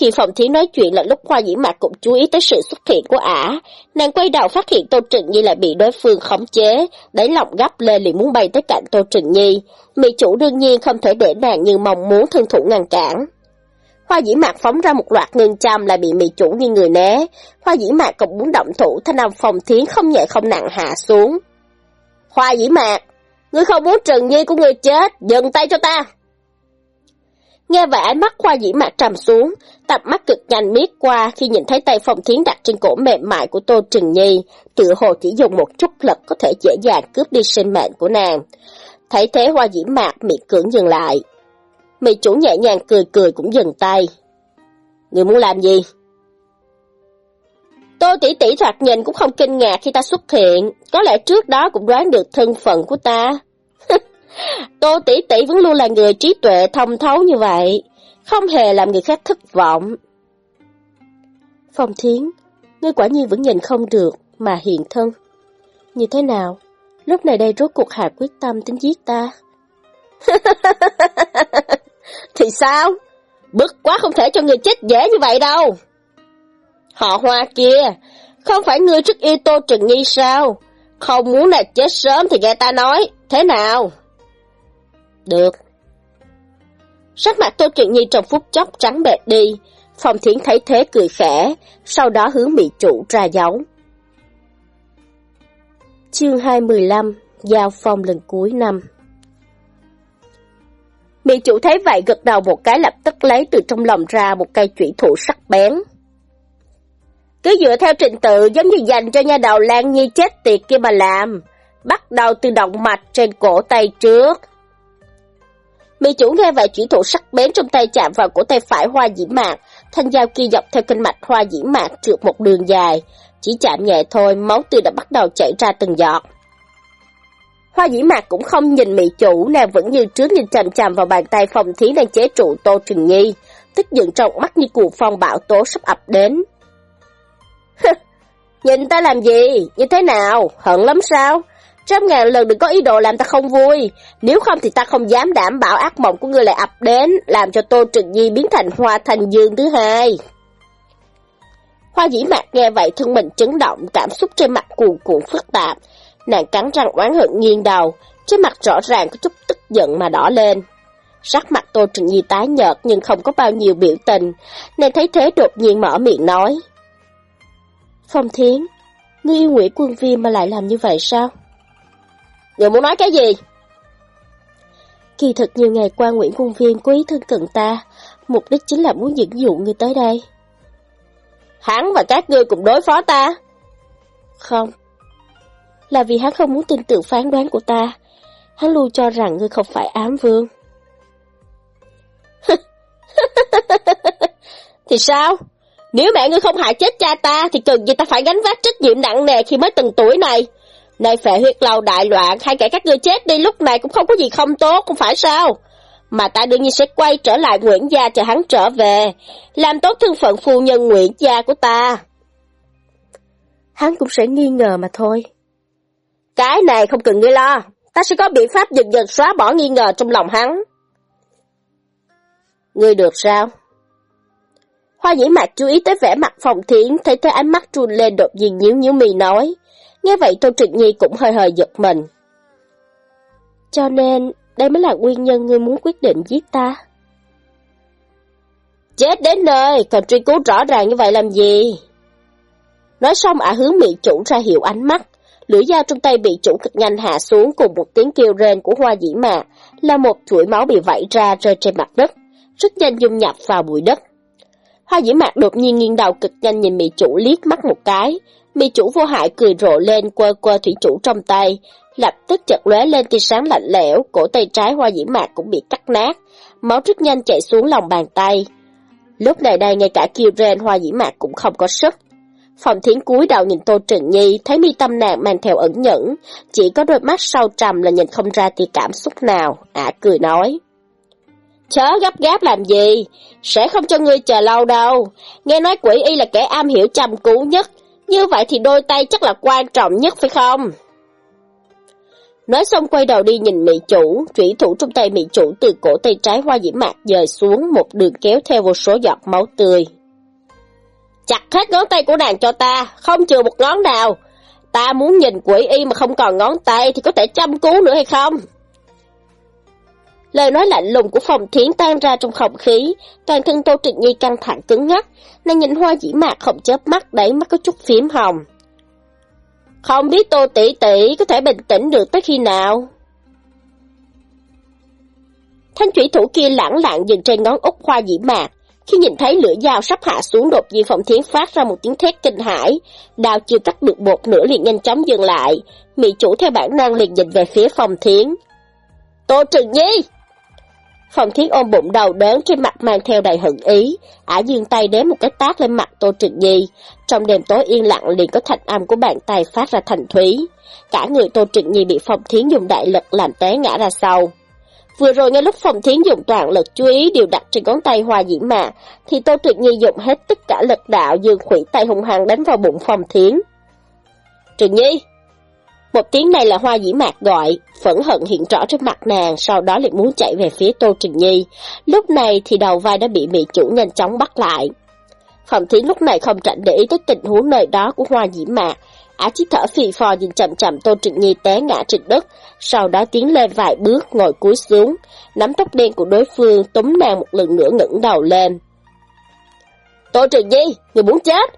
Khi Phong Thiến nói chuyện là lúc Hoa Dĩ Mạc cũng chú ý tới sự xuất hiện của ả, nàng quay đầu phát hiện Tô trịnh Nhi lại bị đối phương khống chế, đẩy lòng gấp lên liền muốn bay tới cạnh Tô trịnh Nhi. Mỹ chủ đương nhiên không thể để nàng như mong muốn thân thủ ngăn cản. Hoa dĩ mạc phóng ra một loạt ngân châm lại bị mị chủ như người né. Hoa dĩ mạc cũng muốn động thủ, thanh âm phòng thiến không nhẹ không nặng hạ xuống. Hoa dĩ mạc, ngươi không muốn trần nhi của ngươi chết, dừng tay cho ta. Nghe vậy ánh mắt hoa dĩ mạc trầm xuống, tập mắt cực nhanh miết qua khi nhìn thấy tay phòng thiến đặt trên cổ mềm mại của Tô Trừng Nhi, tự hồ chỉ dùng một chút lực có thể dễ dàng cướp đi sinh mệnh của nàng. Thấy thế hoa dĩ mạc miệng cưỡng dừng lại, Mị chủ nhẹ nhàng cười cười cũng dừng tay. Người muốn làm gì? Tô tỷ tỷ thoạt nhìn cũng không kinh ngạc khi ta xuất hiện, có lẽ trước đó cũng đoán được thân phận của ta. Tô tỷ tỷ vẫn luôn là người trí tuệ thông thấu như vậy, không hề làm người khác thất vọng. Phong Thiến, ngươi quả nhiên vẫn nhìn không được mà hiện thân. Như thế nào? Lúc này đây rốt cuộc hạ quyết tâm tính giết ta. Thì sao? Bức quá không thể cho người chết dễ như vậy đâu. Họ hoa kia, không phải ngươi rất yêu Tô Trừng Nhi sao? Không muốn là chết sớm thì nghe ta nói, thế nào? Được. Sắc mặt Tô Trừng Nhi trong phút chốc trắng bệt đi, Phong Thiến thấy thế cười khẽ, sau đó hướng bị chủ ra dấu. Chương 215 Giao phong lần cuối năm Mỹ chủ thấy vậy gật đầu một cái lập tức lấy từ trong lòng ra một cây chủy thủ sắc bén. Cứ dựa theo trình tự giống như dành cho nha đầu Lan Nhi chết tiệt kia mà làm. Bắt đầu từ động mạch trên cổ tay trước. Mỹ chủ nghe vậy chỉ thủ sắc bén trong tay chạm vào cổ tay phải hoa dĩ mạc, thanh dao kia dọc theo kinh mạch hoa dĩ mạc trượt một đường dài. Chỉ chạm nhẹ thôi, máu tươi đã bắt đầu chảy ra từng giọt. Hoa dĩ mạc cũng không nhìn mị chủ, nàng vẫn như trước nhìn chằm chằm vào bàn tay phòng thí đang chế trụ Tô Trừng Nhi, tức giận trong mắt như cuồng phong bão tố sắp ập đến. nhìn ta làm gì? Như thế nào? Hận lắm sao? Trăm ngàn lần đừng có ý đồ làm ta không vui, nếu không thì ta không dám đảm bảo ác mộng của ngươi lại ập đến, làm cho Tô Trừng Nhi biến thành hoa thành dương thứ hai. Hoa dĩ mạc nghe vậy thân mình chấn động, cảm xúc trên mặt cuồn cuộn phức tạp, Nàng cắn răng oán hận nghiêng đầu, trên mặt rõ ràng có chút tức giận mà đỏ lên. Sắc mặt Tô Trịnh Nhi tái nhợt nhưng không có bao nhiêu biểu tình, nàng thấy thế đột nhiên mở miệng nói. Phong Thiến, ngươi yêu Nguyễn Quân Vi mà lại làm như vậy sao? Người muốn nói cái gì? Kỳ thật nhiều ngày qua Nguyễn Quân Viêm có ý thân cận ta, mục đích chính là muốn dẫn dụ ngươi tới đây. Hắn và các ngươi cùng đối phó ta? Không, là vì hắn không muốn tin tưởng phán đoán của ta. Hắn luôn cho rằng ngươi không phải ám vương. thì sao? Nếu mẹ ngươi không hại chết cha ta thì cần gì ta phải gánh vác trách nhiệm nặng nề khi mới từng tuổi này. Này phệ huyết lâu đại loạn, hay kể các ngươi chết đi lúc này cũng không có gì không tốt, không phải sao? Mà ta đương nhiên sẽ quay trở lại Nguyễn Gia chờ hắn trở về, làm tốt thân phận phu nhân Nguyễn Gia của ta. Hắn cũng sẽ nghi ngờ mà thôi. Cái này không cần ngươi lo, ta sẽ có biện pháp dần dần xóa bỏ nghi ngờ trong lòng hắn. Ngươi được sao? Hoa dĩ mạc chú ý tới vẻ mặt phòng thiến, thấy tới ánh mắt trùn lên đột nhiên nhíu nhíu mì nói. Nghe vậy Tô Trịnh Nhi cũng hơi hơi giật mình. Cho nên, đây mới là nguyên nhân ngươi muốn quyết định giết ta. Chết đến nơi, còn truy cứu rõ ràng như vậy làm gì? Nói xong ả hướng mỹ chủ ra hiệu ánh mắt, lưỡi dao trong tay bị chủ cực nhanh hạ xuống cùng một tiếng kêu rên của hoa dĩ mạc, là một chuỗi máu bị vẩy ra rơi trên mặt đất, rất nhanh dung nhập vào bụi đất. Hoa dĩ mạc đột nhiên nghiêng đầu cực nhanh nhìn mỹ chủ liếc mắt một cái, Mi chủ vô hại cười rộ lên quơ quơ thủy chủ trong tay, lập tức chợt lóe lên tia sáng lạnh lẽo, cổ tay trái hoa dĩ mạc cũng bị cắt nát, máu rất nhanh chảy xuống lòng bàn tay. Lúc này đây ngay cả kiều ren hoa dĩ mạc cũng không có sức. Phòng thiến cúi đầu nhìn Tô Trừng Nhi, thấy mi tâm nàng mang theo ẩn nhẫn, chỉ có đôi mắt sâu trầm là nhìn không ra tia cảm xúc nào, ả cười nói. Chớ gấp gáp làm gì, sẽ không cho ngươi chờ lâu đâu, nghe nói quỷ y là kẻ am hiểu chăm cú nhất, như vậy thì đôi tay chắc là quan trọng nhất phải không? Nói xong quay đầu đi nhìn mỹ chủ, thủy thủ trong tay mỹ chủ từ cổ tay trái hoa diễm mạc dời xuống một đường kéo theo vô số giọt máu tươi. Chặt hết ngón tay của nàng cho ta, không chừa một ngón nào. Ta muốn nhìn quỷ y mà không còn ngón tay thì có thể chăm cứu nữa hay không? Lời nói lạnh lùng của phòng thiến tan ra trong không khí, toàn thân Tô Trịnh Nhi căng thẳng cứng ngắc, nàng nhìn hoa dĩ mạc không chớp mắt đẩy mắt có chút phím hồng. Không biết Tô tỷ tỷ có thể bình tĩnh được tới khi nào? Thanh thủy thủ kia lãng lặng dừng trên ngón út hoa dĩ mạc, khi nhìn thấy lửa dao sắp hạ xuống đột nhiên phòng thiến phát ra một tiếng thét kinh hãi, đào chưa cắt được một nửa liền nhanh chóng dừng lại, mỹ chủ theo bản năng liền nhìn về phía phòng thiến. Tô Trừng Nhi! Phòng thiến ôm bụng đầu đớn trên mặt mang theo đầy hận ý, ả dương tay đếm một cái tát lên mặt Tô trịnh Nhi. Trong đêm tối yên lặng liền có thanh âm của bàn tay phát ra thành thúy. Cả người Tô trịnh Nhi bị phòng thiến dùng đại lực làm té ngã ra sau. Vừa rồi ngay lúc Phòng Thiến dùng toàn lực chú ý điều đặt trên ngón tay Hoa Dĩ Mạc, thì Tô trịnh Nhi dùng hết tất cả lực đạo dương khủy tay hung hăng đánh vào bụng Phòng Thiến. trịnh Nhi! Một tiếng này là Hoa Dĩ Mạc gọi, phẫn hận hiện rõ trước mặt nàng, sau đó lại muốn chạy về phía Tô Trình Nhi. Lúc này thì đầu vai đã bị mỹ chủ nhanh chóng bắt lại. Phòng Thiến lúc này không rảnh để ý tới tình huống nơi đó của Hoa Dĩ Mạc, Á chỉ thở phì phò nhìn chậm chậm Tô Trịnh Nhi té ngã trên đất, sau đó tiến lên vài bước ngồi cúi xuống, nắm tóc đen của đối phương túm nàng một lần nữa ngẩng đầu lên. Tô Trịnh Nhi, người muốn chết!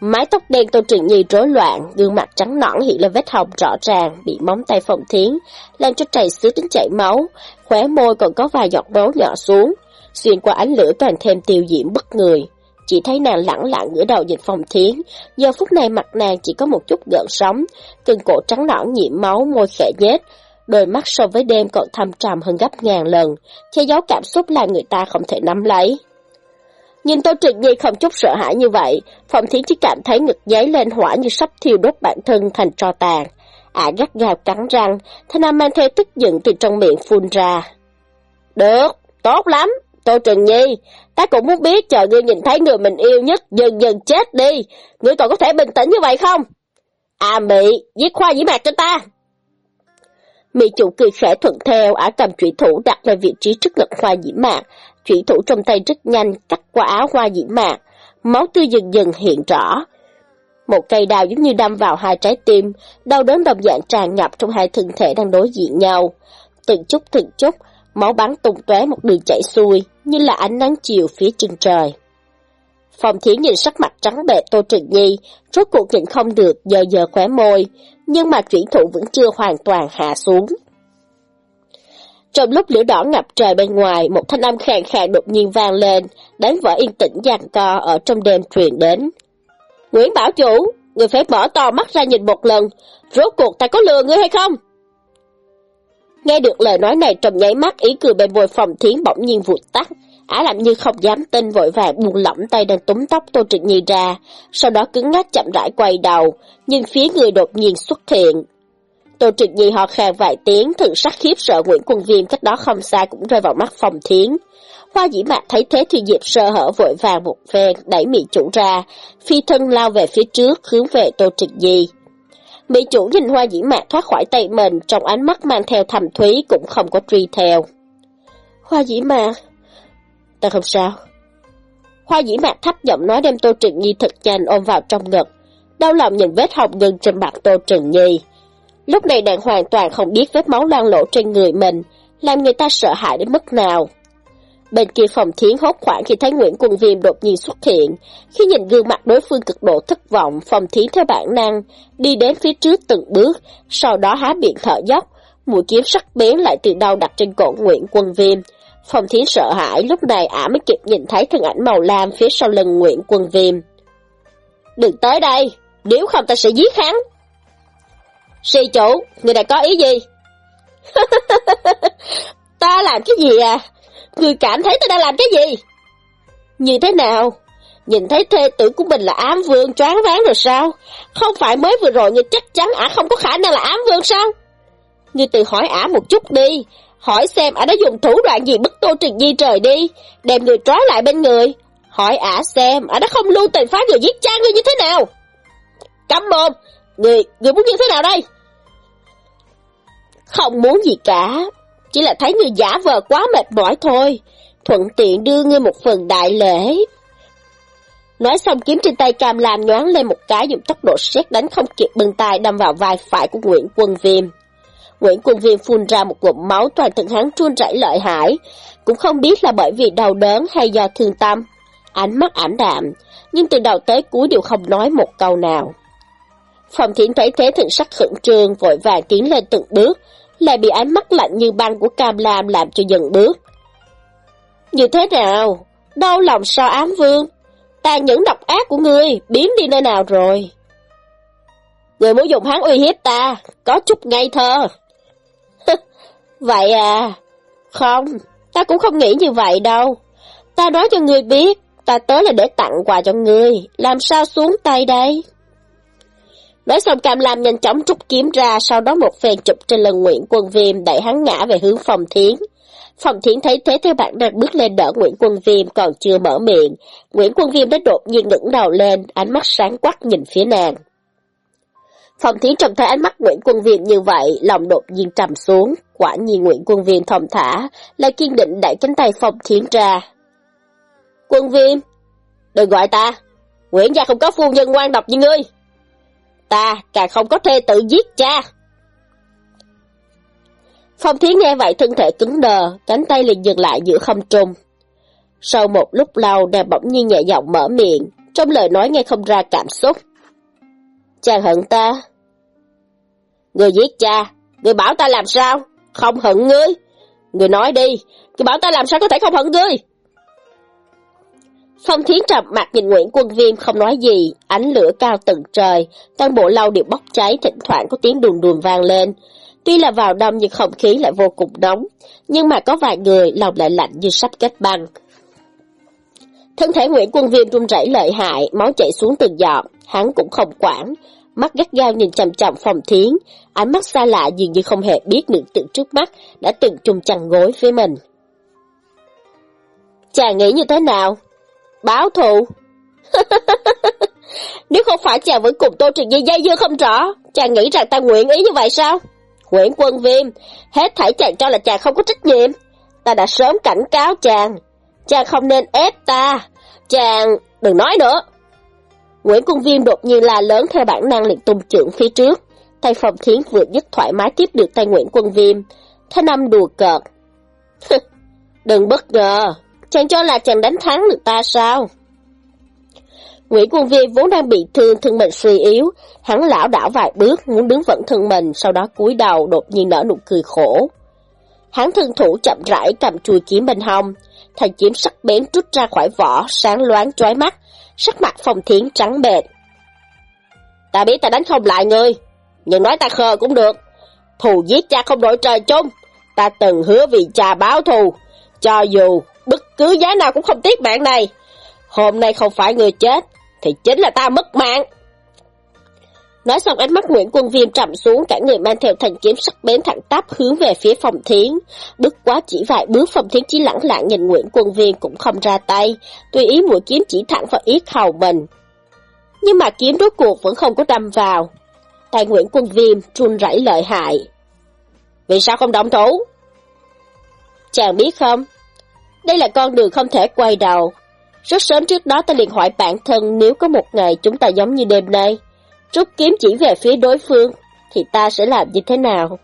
Mái tóc đen Tô Trịnh Nhi rối loạn, gương mặt trắng nõn hiện lên vết hồng rõ ràng, bị móng tay phòng thiến, làm cho chảy xứ đến chảy máu, khóe môi còn có vài giọt máu nhỏ xuống, xuyên qua ánh lửa càng thêm tiêu diễm bất người. Chỉ thấy nàng lẳng lặng ngửa đầu nhìn phòng thiến, giờ phút này mặt nàng chỉ có một chút gợn sóng, cưng cổ trắng nõn nhiễm máu môi khẽ nhếch, đôi mắt so với đêm còn thâm trầm hơn gấp ngàn lần, che giấu cảm xúc là người ta không thể nắm lấy. Nhìn Tô Trịnh Nhi không chút sợ hãi như vậy, Phòng Thiến chỉ cảm thấy ngực giấy lên hỏa như sắp thiêu đốt bản thân thành tro tàn. Ả à, gắt gao cắn răng, thanh nam mang theo tức giận từ trong miệng phun ra. Được, tốt lắm, Tô Trừng Nhi, ta cũng muốn biết chờ ngươi nhìn thấy người mình yêu nhất dần dần chết đi. Ngươi còn có thể bình tĩnh như vậy không? À Mỹ, giết khoa dĩ mạc cho ta. Mị chủ cười khẽ thuận theo, ả cầm trụy thủ đặt lên vị trí trước ngực khoa dĩ mạc. Trụy thủ trong tay rất nhanh cắt qua áo hoa dĩ mạc. Máu tươi dần dần hiện rõ. Một cây đào giống như đâm vào hai trái tim, đau đớn đồng dạng tràn ngập trong hai thân thể đang đối diện nhau. Từng chút từng chút, máu bắn tung tóe một đường chảy xuôi, như là ánh nắng chiều phía chân trời. Phòng thiến nhìn sắc mặt trắng bệ Tô Trịnh Nhi, rốt cuộc nhịn không được, giờ giờ khóe môi, nhưng mà chuyển thủ vẫn chưa hoàn toàn hạ xuống. Trong lúc lửa đỏ ngập trời bên ngoài, một thanh âm khàn khàn đột nhiên vang lên, đánh vỡ yên tĩnh giàn co ở trong đêm truyền đến. Nguyễn Bảo Chủ, người phải mở to mắt ra nhìn một lần, rốt cuộc ta có lừa ngươi hay không? Nghe được lời nói này trong nháy mắt ý cười bên môi phòng thiến bỗng nhiên vụt tắt. Á làm như không dám tin vội vàng buông lỏng tay đang túm tóc Tô Trịnh Nhi ra, sau đó cứng ngắc chậm rãi quay đầu, nhưng phía người đột nhiên xuất hiện. Tô Trịnh Nhi họ khàn vài tiếng, thần sắc khiếp sợ Nguyễn Quân Viêm cách đó không xa cũng rơi vào mắt phòng thiến. Hoa dĩ mạc thấy thế thì Diệp sơ hở vội vàng một phen, đẩy mỹ chủ ra, phi thân lao về phía trước, hướng về Tô Trịnh Nhi. Mỹ chủ nhìn hoa dĩ mạc thoát khỏi tay mình, trong ánh mắt mang theo thầm thúy cũng không có truy theo. Hoa dĩ mạc... Ta không sao. Hoa dĩ mạc thấp giọng nói đem Tô trực Nhi thật nhanh ôm vào trong ngực. Đau lòng nhìn vết hồng ngưng trên mặt Tô trực Nhi. Lúc này nàng hoàn toàn không biết vết máu loang lộ trên người mình, làm người ta sợ hãi đến mức nào. Bên kia phòng thiến hốt khoảng khi thấy Nguyễn Quân Viêm đột nhiên xuất hiện. Khi nhìn gương mặt đối phương cực độ thất vọng, phòng thiến theo bản năng, đi đến phía trước từng bước, sau đó há miệng thở dốc, mũi kiếm sắc bén lại từ đau đặt trên cổ Nguyễn Quân Viêm. Phòng thiến sợ hãi, lúc này ả mới kịp nhìn thấy thân ảnh màu lam phía sau lưng Nguyễn Quân Viêm. Đừng tới đây, nếu không ta sẽ giết hắn. Si chủ, người này có ý gì? ta làm cái gì à? Người cảm thấy ta đang làm cái gì? Như thế nào? Nhìn thấy thê tử của mình là ám vương choáng váng rồi sao? Không phải mới vừa rồi nhưng chắc chắn ả không có khả năng là ám vương sao? Ngươi tự hỏi ả một chút đi, hỏi xem ả đã dùng thủ đoạn gì bức tô trình di trời đi, đem người trói lại bên người. Hỏi ả xem ả đã không lưu tình phá người giết cha ngươi như thế nào? Cấm mồm, người, người muốn như thế nào đây? Không muốn gì cả, chỉ là thấy người giả vờ quá mệt mỏi thôi, thuận tiện đưa ngươi một phần đại lễ. Nói xong kiếm trên tay cam lam nhoáng lên một cái dùng tốc độ xét đánh không kịp bưng tay đâm vào vai phải của Nguyễn Quân Viêm. Nguyễn Quân Viêm phun ra một ngụm máu toàn thân hắn run rảy lợi hại, cũng không biết là bởi vì đau đớn hay do thương tâm. Ánh mắt ảm đạm, nhưng từ đầu tới cuối đều không nói một câu nào. Phòng thiến thấy thế thần sắc khẩn trương vội vàng tiến lên từng bước, lại bị ánh mắt lạnh như băng của Cam Lam làm cho dần bước. Như thế nào? Đau lòng sao ám vương? Tàn những độc ác của ngươi biến đi nơi nào rồi? Người muốn dùng hắn uy hiếp ta, có chút ngây thơ. vậy à? Không, ta cũng không nghĩ như vậy đâu. Ta nói cho ngươi biết, ta tới là để tặng quà cho ngươi, làm sao xuống tay đây? Nói xong Cam Lam nhanh chóng rút kiếm ra, sau đó một phen chụp trên lưng Nguyễn Quân Viêm đẩy hắn ngã về hướng phòng thiến. Phòng thiến thấy thế theo bạn năng bước lên đỡ Nguyễn Quân Viêm còn chưa mở miệng. Nguyễn Quân Viêm đã đột nhiên ngẩng đầu lên, ánh mắt sáng quắc nhìn phía nàng. Phòng thiến trông thấy ánh mắt Nguyễn Quân Viêm như vậy, lòng đột nhiên trầm xuống. Quả nhiên Nguyễn Quân Viêm thong thả, lại kiên định đẩy cánh tay phòng thiến ra. Quân Viêm, đừng gọi ta, Nguyễn gia không có phu nhân ngoan độc như ngươi. Ta càng không có thể tự giết cha. Phong Thiến nghe vậy thân thể cứng đờ, cánh tay liền dừng lại giữa không trung. Sau một lúc lâu nàng bỗng nhiên nhẹ giọng mở miệng, trong lời nói nghe không ra cảm xúc. Chàng hận ta. Người giết cha, người bảo ta làm sao? Không hận ngươi. Người nói đi, người bảo ta làm sao có thể không hận ngươi? Phong Thiến trầm mặt nhìn Nguyễn Quân Viêm không nói gì, ánh lửa cao tận trời, toàn bộ lâu đều bốc cháy, thỉnh thoảng có tiếng đùn đùn vang lên. Tuy là vào đông nhưng không khí lại vô cùng nóng, nhưng mà có vài người lòng lại lạnh như sắp kết băng. Thân thể Nguyễn Quân Viêm run rẩy lợi hại, máu chảy xuống từng giọt, hắn cũng không quản, mắt gắt gao nhìn chằm chằm Phong Thiến, ánh mắt xa lạ dường như không hề biết nữ tử trước mắt đã từng chung chăn gối với mình. Chàng nghĩ như thế nào? Báo thù? Nếu không phải chàng vẫn cùng Tô Trường Nhi dây dưa không rõ, chàng nghĩ rằng ta nguyện ý như vậy sao? Nguyễn Quân Viêm, hết thảy chàng cho là chàng không có trách nhiệm. Ta đã sớm cảnh cáo chàng. Chàng không nên ép ta. Chàng, đừng nói nữa. Nguyễn Quân Viêm đột nhiên là lớn theo bản năng liền tung trưởng phía trước. Tay phòng thiến vừa dứt thoải mái tiếp được tay Nguyễn Quân Viêm. Thế năm đùa cợt. đừng bất ngờ, chàng cho là chàng đánh thắng được ta sao? Nguyễn Quân vi vốn đang bị thương, thân mình suy yếu, hắn lão đảo vài bước, muốn đứng vững thân mình, sau đó cúi đầu đột nhiên nở nụ cười khổ. Hắn thân thủ chậm rãi cầm chùi kiếm bên hông, thành kiếm sắc bén rút ra khỏi vỏ, sáng loáng chói mắt, sắc mặt phong thiến trắng bệch. Ta biết ta đánh không lại ngươi, nhưng nói ta khờ cũng được. Thù giết cha không đổi trời chung, ta từng hứa vì cha báo thù, cho dù bất cứ giá nào cũng không tiếc mạng này. Hôm nay không phải người chết, thì chính là ta mất mạng. Nói xong ánh mắt Nguyễn Quân Viêm trầm xuống, cả người mang theo thành kiếm sắc bén thẳng tắp hướng về phía phòng thiến. Bước quá chỉ vài bước phòng thiến chỉ lẳng lặng nhìn Nguyễn Quân Viêm cũng không ra tay, tùy ý mũi kiếm chỉ thẳng vào yết hầu mình. Nhưng mà kiếm rốt cuộc vẫn không có đâm vào. tài Nguyễn Quân Viêm run rẩy lợi hại. Vì sao không động thủ? Chàng biết không? Đây là con đường không thể quay đầu. Rất sớm trước đó ta liền hỏi bản thân nếu có một ngày chúng ta giống như đêm nay, rút kiếm chỉ về phía đối phương, thì ta sẽ làm như thế nào?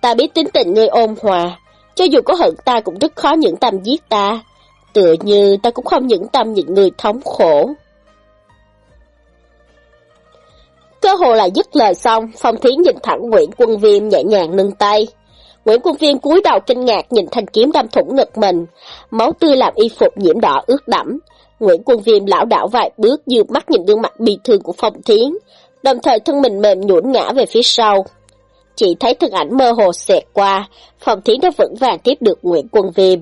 Ta biết tính tình ngươi ôn hòa, cho dù có hận ta cũng rất khó những tâm giết ta, tựa như ta cũng không những tâm những người thống khổ. Cơ hồ là dứt lời xong, Phong Thiến nhìn thẳng Nguyễn Quân Viêm nhẹ nhàng nâng tay. Nguyễn Quân Viên cúi đầu kinh ngạc nhìn thanh kiếm đâm thủng ngực mình, máu tươi làm y phục nhiễm đỏ ướt đẫm, Nguyễn Quân Viêm lão đảo vài bước dư mắt nhìn gương mặt bị thương của Phong Thiến, đồng thời thân mình mềm nhũn ngã về phía sau. Chỉ thấy thân ảnh mơ hồ xẹt qua, Phong Thiến đã vững vàng tiếp được Nguyễn Quân Viêm.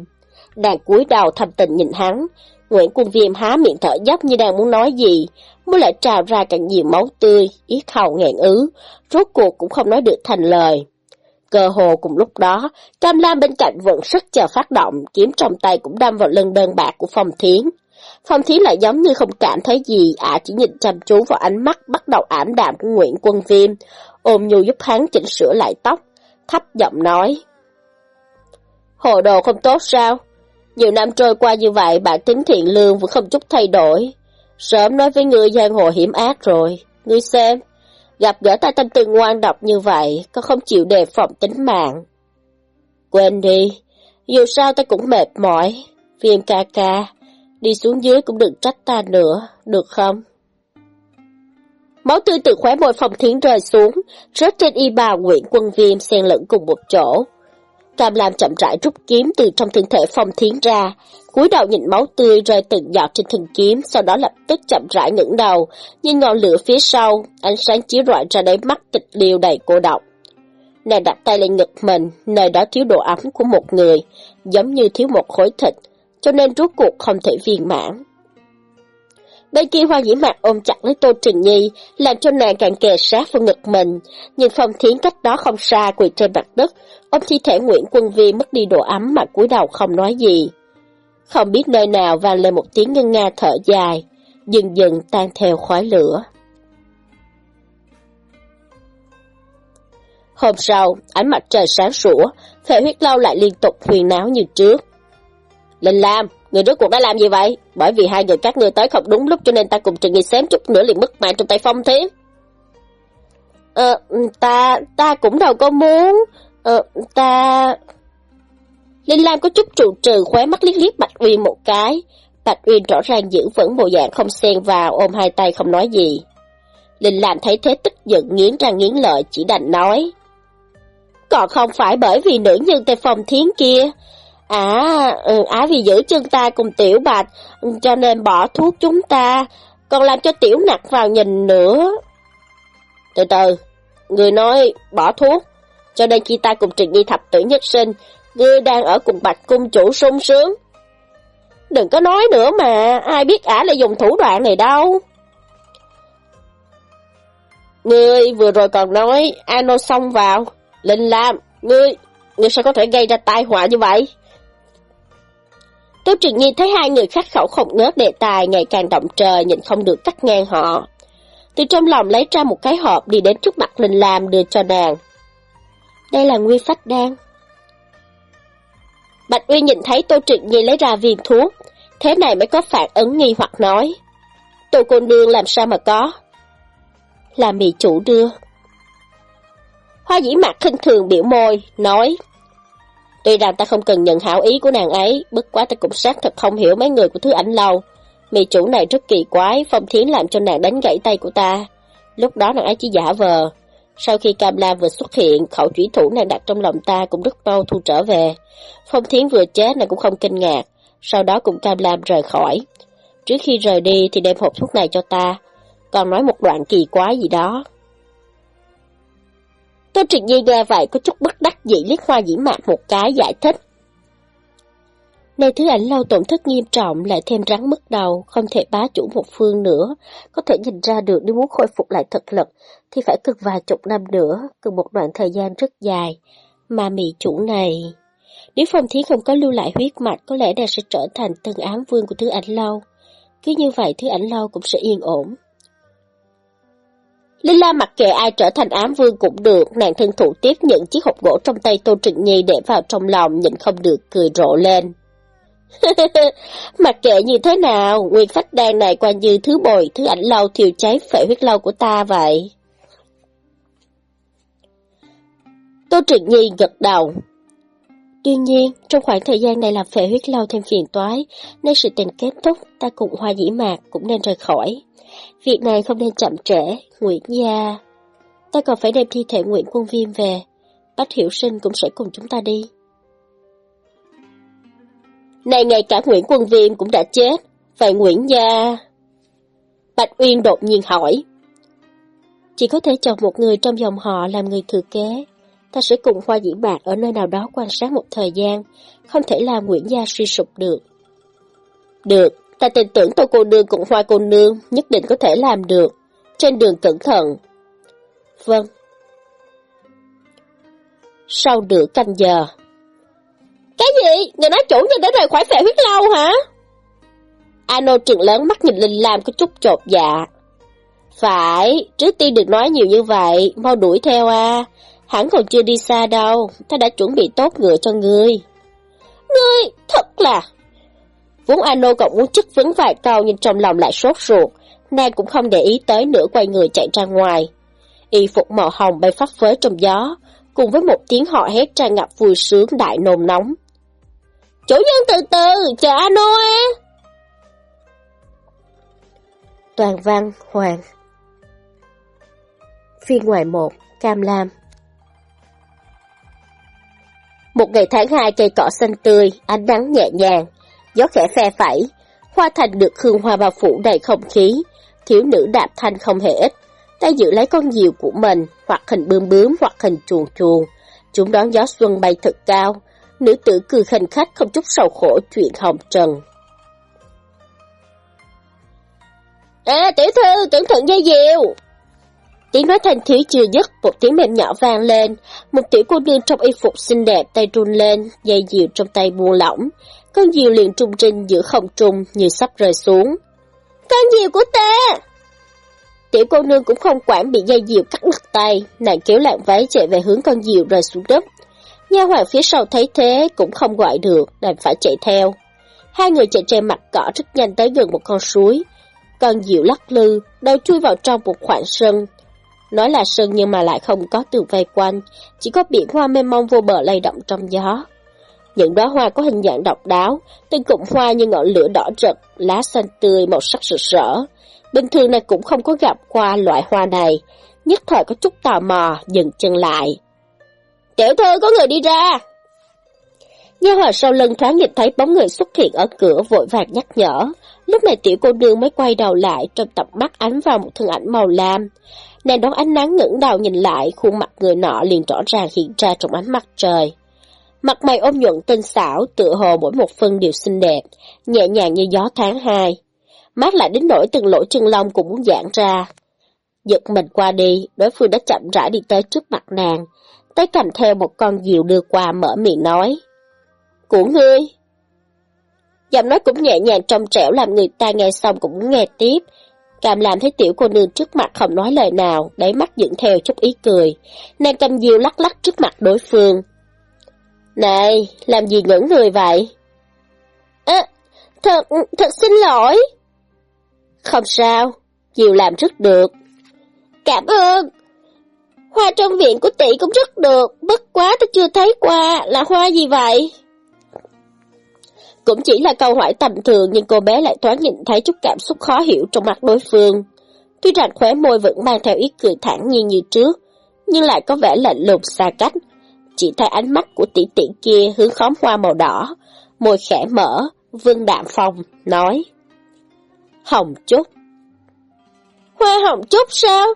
Đàn cúi đầu thầm tình nhìn hắn, Nguyễn Quân Viêm há miệng thở dốc như đang muốn nói gì, mới lại trào ra càng nhiều máu tươi, yết hầu nghẹn ứ, rốt cuộc cũng không nói được thành lời. Cơ hồ cùng lúc đó, Cam Lam bên cạnh vẫn sức chờ phát động, kiếm trong tay cũng đâm vào lưng đơn bạc của Phong Thiến. Phong Thiến lại giống như không cảm thấy gì, ả chỉ nhìn chăm chú vào ánh mắt bắt đầu ảm đạm của Nguyễn Quân Viêm, ôm nhu giúp hắn chỉnh sửa lại tóc, thấp giọng nói. Hồ đồ không tốt sao? Nhiều năm trôi qua như vậy, bản tính thiện lương vẫn không chút thay đổi. Sớm nói với ngươi giang hồ hiểm ác rồi, ngươi xem, gặp gỡ ta tâm tư ngoan độc như vậy, con không chịu đề phòng tính mạng. Quên đi, dù sao ta cũng mệt mỏi, viêm ca ca, đi xuống dưới cũng đừng trách ta nữa, được không? Máu tươi từ khóe môi phòng thiến rơi xuống, rớt trên y bào Nguyễn Quân Viêm xen lẫn cùng một chỗ. Cam Lam chậm rãi rút kiếm từ trong thân thể phong thiến ra, cúi đầu nhìn máu tươi rơi từng giọt trên thân kiếm, sau đó lập tức chậm rãi ngẩng đầu, nhìn ngọn lửa phía sau, ánh sáng chiếu rọi ra đáy mắt tịch liêu đầy cô độc. Nàng đặt tay lên ngực mình, nơi đó thiếu độ ấm của một người, giống như thiếu một khối thịt, cho nên rốt cuộc không thể viên mãn. Bên kia hoa dĩ mạc ôm chặt lấy Tô Trình Nhi, làm cho nàng càng kề sát vào ngực mình, nhưng phong thiến cách đó không xa quỳ trên mặt đất, ôm thi thể Nguyễn Quân Vi mất đi độ ấm mà cúi đầu không nói gì. Không biết nơi nào vang lên một tiếng ngân nga thở dài, dần dần tan theo khói lửa. Hôm sau, ánh mặt trời sáng sủa, phệ huyết lâu lại liên tục huyền náo như trước. Linh Lam, người rốt cuộc đã làm gì vậy? Bởi vì hai người các ngươi tới không đúng lúc cho nên ta cùng Trần Nghi xém chút nữa liền mất mạng trong tay phong thiến. Ờ, ta, ta cũng đâu có muốn. Ờ, ta... Linh Lam có chút trụ trừ khóe mắt liếc liếc Bạch Uyên một cái. Bạch Uyên rõ ràng giữ vững bộ dạng không xen vào, ôm hai tay không nói gì. Linh Lam thấy thế tức giận nghiến răng nghiến lợi chỉ đành nói. Còn không phải bởi vì nữ nhân tay phòng thiến kia. À, ừ, á vì giữ chân ta cùng tiểu bạch, cho nên bỏ thuốc chúng ta, còn làm cho tiểu nặc vào nhìn nữa. Từ từ, người nói bỏ thuốc, cho nên khi ta cùng Trình Nhi thập tử nhất sinh, ngươi đang ở cùng bạch cung chủ sung sướng. Đừng có nói nữa mà, ai biết ả lại dùng thủ đoạn này đâu. Ngươi vừa rồi còn nói Ano xông vào, Linh Lam, ngươi, ngươi sao có thể gây ra tai họa như vậy? Tô Trừng Nhi thấy hai người khách khẩu không ngớt đề tài ngày càng động trời nhìn không được cắt ngang họ. Từ trong lòng lấy ra một cái hộp đi đến trước mặt Linh Lam đưa cho nàng. Đây là nguyên phách đan. Bạch Uy nhìn thấy Tô Trịnh Nhi lấy ra viên thuốc, thế này mới có phản ứng nghi hoặc nói. Tô cô nương làm sao mà có? Là mì chủ đưa. Hoa dĩ mặt khinh thường biểu môi, nói. Tuy rằng ta không cần nhận hảo ý của nàng ấy, bất quá ta cũng xác thật không hiểu mấy người của thứ ảnh lâu. Mì chủ này rất kỳ quái, phong thiến làm cho nàng đánh gãy tay của ta. Lúc đó nàng ấy chỉ giả vờ. Sau khi Cam La vừa xuất hiện, khẩu chủy thủ nàng đặt trong lòng ta cũng rất mau thu trở về. Phong thiến vừa chết nàng cũng không kinh ngạc, sau đó cùng Cam la rời khỏi. Trước khi rời đi thì đem hộp thuốc này cho ta, còn nói một đoạn kỳ quái gì đó. Tô Trịnh Nhi nghe vậy có chút bất đắc dĩ liếc hoa dĩ mạc một cái giải thích. Này thứ ảnh lâu tổn thất nghiêm trọng lại thêm rắn mất đầu, không thể bá chủ một phương nữa. Có thể nhìn ra được nếu muốn khôi phục lại thực lực thì phải cần vài chục năm nữa, cần một đoạn thời gian rất dài. Mà mị chủ này... Nếu phong thiến không có lưu lại huyết mạch có lẽ nàng sẽ trở thành tân ám vương của thứ ảnh lâu. Cứ như vậy thứ ảnh lâu cũng sẽ yên ổn lila mặc kệ ai trở thành ám vương cũng được, nàng thân thủ tiếp nhận chiếc hộp gỗ trong tay Tô Trịnh Nhi để vào trong lòng, nhìn không được cười rộ lên. mặc kệ như thế nào, nguyên phách đan này qua như thứ bồi, thứ ảnh lâu thiêu cháy phệ huyết lâu của ta vậy. Tô Trịnh Nhi gật đầu. Tuy nhiên, trong khoảng thời gian này làm phệ huyết lâu thêm phiền toái, nên sự tình kết thúc, ta cùng hoa dĩ mạc cũng nên rời khỏi. Việc này không nên chậm trễ, Nguyễn Gia. Ta còn phải đem thi thể Nguyễn Quân Viêm về. Bách Hiểu Sinh cũng sẽ cùng chúng ta đi. Này ngay cả Nguyễn Quân Viêm cũng đã chết. Vậy Nguyễn Gia... Bạch Uyên đột nhiên hỏi. Chỉ có thể chọn một người trong dòng họ làm người thừa kế. Ta sẽ cùng Hoa Dĩ Bạc ở nơi nào đó quan sát một thời gian, không thể làm Nguyễn Gia suy sụp được. Được, ta tin tưởng tôi cô nương cùng Hoa cô nương nhất định có thể làm được. Trên đường cẩn thận. Vâng. Sau nửa canh giờ. Cái gì? Người nói chủ nhân đã rời khỏi phệ huyết lâu hả? Ano trừng lớn mắt nhìn Linh Lam có chút chột dạ. Phải, trước tiên đừng nói nhiều như vậy, mau đuổi theo à. Hắn còn chưa đi xa đâu, ta đã chuẩn bị tốt ngựa cho ngươi. Ngươi, thật là... Vốn Ano còn muốn chức vấn vài câu nhưng trong lòng lại sốt ruột, nàng cũng không để ý tới nữa quay người chạy ra ngoài. Y phục màu hồng bay phấp phới trong gió, cùng với một tiếng họ hét tràn ngập vui sướng đại nồm nóng. Chủ nhân từ từ, chờ Ano à! Toàn văn Hoàng Phiên ngoài 1 Cam Lam Một ngày tháng hai cây cỏ xanh tươi, ánh nắng nhẹ nhàng, gió khẽ phe phẩy, hoa thành được hương hoa bao phủ đầy không khí, thiếu nữ đạp thanh không hề ít, tay giữ lấy con diều của mình, hoặc hình bướm bướm hoặc hình chuồn chuồn. Chúng đón gió xuân bay thật cao, nữ tử cười khanh khách không chút sầu khổ chuyện hồng trần. À, tiểu thư, cẩn thận dây diều! Tiếng nói thanh thiếu chưa dứt, một tiếng mềm nhỏ vang lên. Một tiểu cô nương trong y phục xinh đẹp tay run lên, dây diều trong tay buông lỏng. Con diều liền trung trinh giữa không trung như sắp rơi xuống. Con diều của ta! Tiểu cô nương cũng không quản bị dây diều cắt đứt tay, nàng kéo lạng váy chạy về hướng con diều rơi xuống đất. Nha hoàng phía sau thấy thế cũng không gọi được, đành phải chạy theo. Hai người chạy trên mặt cỏ rất nhanh tới gần một con suối. Con diều lắc lư, đầu chui vào trong một khoảng sân, Nói là sân nhưng mà lại không có tường vây quanh, chỉ có biển hoa mênh mông vô bờ lay động trong gió. Những đóa hoa có hình dạng độc đáo, từng cụm hoa như ngọn lửa đỏ rực, lá xanh tươi, màu sắc rực rỡ. Bình thường này cũng không có gặp qua loại hoa này, nhất thời có chút tò mò, dừng chân lại. Tiểu thư có người đi ra! Nha hòa sau lưng thoáng nhìn thấy bóng người xuất hiện ở cửa vội vàng nhắc nhở. Lúc này tiểu cô nương mới quay đầu lại trong tập mắt ánh vào một thân ảnh màu lam. Nàng đón ánh nắng ngẩng đầu nhìn lại, khuôn mặt người nọ liền rõ ràng hiện ra trong ánh mặt trời. Mặt mày ôm nhuận tinh xảo, tựa hồ mỗi một phân đều xinh đẹp, nhẹ nhàng như gió tháng hai. Mát lại đến nỗi từng lỗ chân lông cũng muốn giãn ra. Giật mình qua đi, đối phương đã chậm rãi đi tới trước mặt nàng, tay cầm theo một con diều đưa qua mở miệng nói. Của ngươi? Giọng nói cũng nhẹ nhàng trong trẻo làm người ta nghe xong cũng muốn nghe tiếp, cảm làm thấy tiểu cô nương trước mặt không nói lời nào, đáy mắt dựng theo chút ý cười. Nàng cầm diều lắc lắc trước mặt đối phương. Này, làm gì ngẩn người vậy? À, thật, thật xin lỗi. Không sao, diều làm rất được. Cảm ơn. Hoa trong viện của tỷ cũng rất được, bất quá ta chưa thấy qua, là hoa gì vậy? Cũng chỉ là câu hỏi tầm thường nhưng cô bé lại thoáng nhìn thấy chút cảm xúc khó hiểu trong mặt đối phương. Tuy rằng khóe môi vẫn mang theo ý cười thản nhiên như trước, nhưng lại có vẻ lạnh lùng xa cách. Chỉ thấy ánh mắt của tỷ tỷ kia hướng khóm hoa màu đỏ, môi khẽ mở, vương đạm phong, nói. Hồng Trúc Hoa Hồng Trúc sao?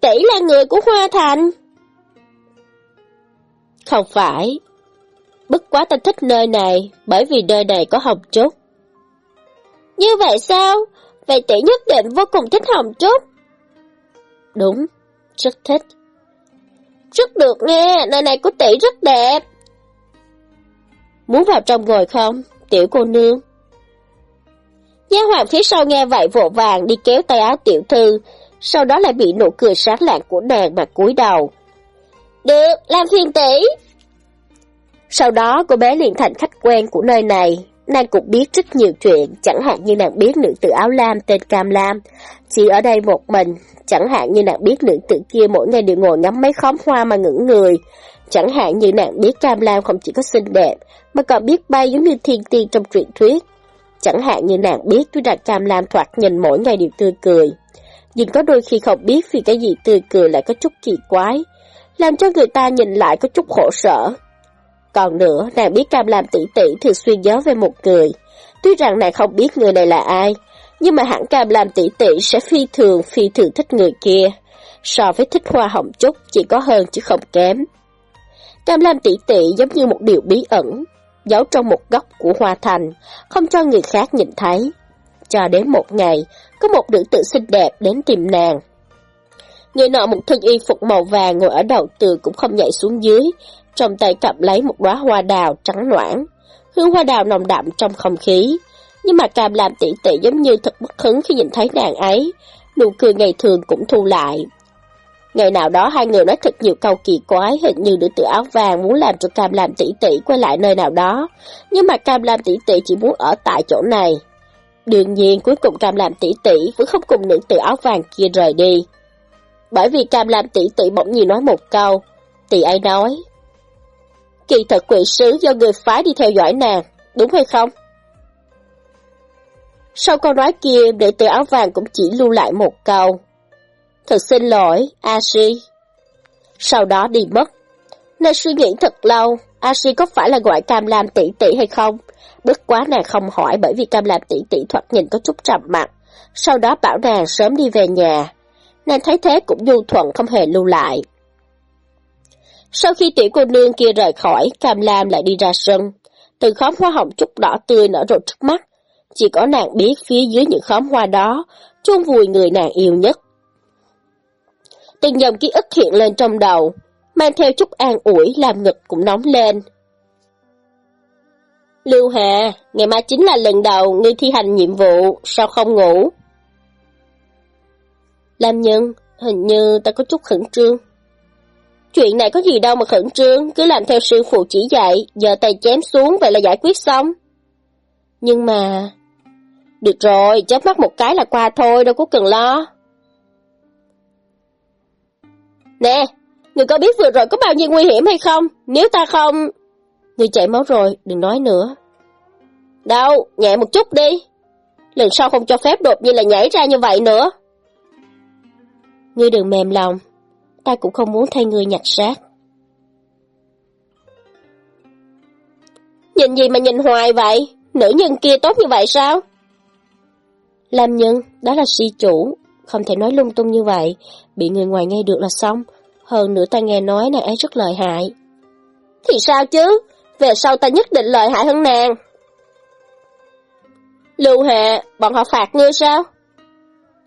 Tỷ là người của Hoa Thành. Không phải, Bất quá ta thích nơi này, bởi vì nơi này có hồng trúc. Như vậy sao? Vậy tỷ nhất định vô cùng thích hồng trúc. Đúng, rất thích. Rất được nghe, nơi này của tỷ rất đẹp. Muốn vào trong ngồi không, tiểu cô nương? Gia hoàng phía sau nghe vậy vội vàng đi kéo tay áo tiểu thư, sau đó lại bị nụ cười sáng lạng của nàng mà cúi đầu. Được, làm phiền tỷ. Sau đó cô bé liền thành khách quen của nơi này. Nàng cũng biết rất nhiều chuyện, chẳng hạn như nàng biết nữ tử áo lam tên Cam Lam. Chỉ ở đây một mình, chẳng hạn như nàng biết nữ tử kia mỗi ngày đều ngồi ngắm mấy khóm hoa mà ngưỡng người. Chẳng hạn như nàng biết Cam Lam không chỉ có xinh đẹp, mà còn biết bay giống như thiên tiên trong truyện thuyết. Chẳng hạn như nàng biết tuy rằng Cam Lam thoạt nhìn mỗi ngày đều tươi cười. Nhưng có đôi khi không biết vì cái gì tươi cười lại có chút kỳ quái, làm cho người ta nhìn lại có chút khổ sở. Còn nữa, nàng biết Cam Lam tỷ tỷ thường xuyên nhớ về một người. Tuy rằng nàng không biết người này là ai, nhưng mà hẳn cam làm tỷ tỷ sẽ phi thường phi thường thích người kia. So với thích hoa hồng chút chỉ có hơn chứ không kém. Cam lam tỷ tỷ giống như một điều bí ẩn, giấu trong một góc của hoa thành, không cho người khác nhìn thấy. Cho đến một ngày, có một nữ tử xinh đẹp đến tìm nàng. Người nọ một thân y phục màu vàng ngồi ở đầu tường cũng không nhảy xuống dưới, trong tay cầm lấy một đóa hoa đào trắng noãn. Hương hoa đào nồng đậm trong không khí, nhưng mà cam làm tỷ tỷ giống như thật bất hứng khi nhìn thấy nàng ấy, nụ cười ngày thường cũng thu lại. Ngày nào đó hai người nói thật nhiều câu kỳ quái, hình như nữ tử áo vàng muốn làm cho cam làm tỷ tỷ quay lại nơi nào đó, nhưng mà cam làm tỷ tỷ chỉ muốn ở tại chỗ này. Đương nhiên cuối cùng cam làm tỷ tỷ vẫn không cùng nữ tử áo vàng kia rời đi. Bởi vì cam làm tỷ tỷ bỗng nhiên nói một câu, tỷ ấy nói. Kỳ thật quỷ sứ do người phái đi theo dõi nàng, đúng hay không? Sau câu nói kia, đệ tử áo vàng cũng chỉ lưu lại một câu. Thật xin lỗi, Ashi. Sau đó đi mất. Nên suy nghĩ thật lâu, Ashi có phải là gọi Cam Lam tỷ tỷ hay không? Bất quá nàng không hỏi bởi vì Cam Lam tỷ tỷ thoạt nhìn có chút trầm mặt. Sau đó bảo nàng sớm đi về nhà. Nàng thấy thế cũng du thuận không hề lưu lại. Sau khi tiểu cô nương kia rời khỏi, Cam Lam lại đi ra sân. Từ khóm hoa hồng chút đỏ tươi nở rộ trước mắt. Chỉ có nàng biết phía dưới những khóm hoa đó, chôn vùi người nàng yêu nhất. Từng dòng ký ức hiện lên trong đầu, mang theo chút an ủi làm ngực cũng nóng lên. Lưu Hà, ngày mai chính là lần đầu ngươi thi hành nhiệm vụ, sao không ngủ? Lam Nhân, hình như ta có chút khẩn trương. Chuyện này có gì đâu mà khẩn trương, cứ làm theo sư phụ chỉ dạy, giờ tay chém xuống vậy là giải quyết xong. Nhưng mà... Được rồi, chớp mắt một cái là qua thôi, đâu có cần lo. Nè, người có biết vừa rồi có bao nhiêu nguy hiểm hay không? Nếu ta không... Người chảy máu rồi, đừng nói nữa. Đâu, nhẹ một chút đi. Lần sau không cho phép đột nhiên là nhảy ra như vậy nữa. Ngươi đừng mềm lòng, ta cũng không muốn thay ngươi nhặt xác. Nhìn gì mà nhìn hoài vậy? Nữ nhân kia tốt như vậy sao? Làm nhân, đó là si chủ, không thể nói lung tung như vậy, bị người ngoài nghe được là xong. Hơn nữa ta nghe nói nàng ấy rất lợi hại. Thì sao chứ, về sau ta nhất định lợi hại hơn nàng. Lưu Hạ, bọn họ phạt ngươi sao?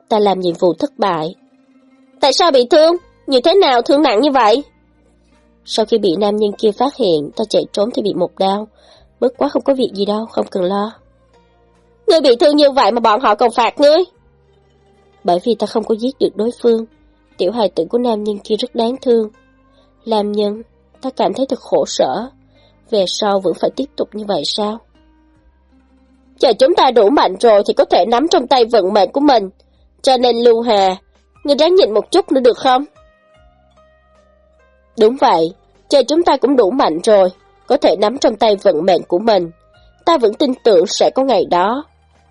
Ta làm nhiệm vụ thất bại. Tại sao bị thương? Như thế nào thương nặng như vậy? Sau khi bị nam nhân kia phát hiện, ta chạy trốn thì bị một đau. Bất quá không có việc gì đâu, không cần lo. Ngươi bị thương như vậy mà bọn họ còn phạt ngươi? Bởi vì ta không có giết được đối phương. Tiểu hài tử của nam nhân kia rất đáng thương. Làm nhân, ta cảm thấy thật khổ sở. Về sau vẫn phải tiếp tục như vậy sao? Chờ chúng ta đủ mạnh rồi thì có thể nắm trong tay vận mệnh của mình. Cho nên Lưu Hà, ngươi ráng nhịn một chút nữa được không? Đúng vậy, chờ chúng ta cũng đủ mạnh rồi, có thể nắm trong tay vận mệnh của mình. Ta vẫn tin tưởng sẽ có ngày đó.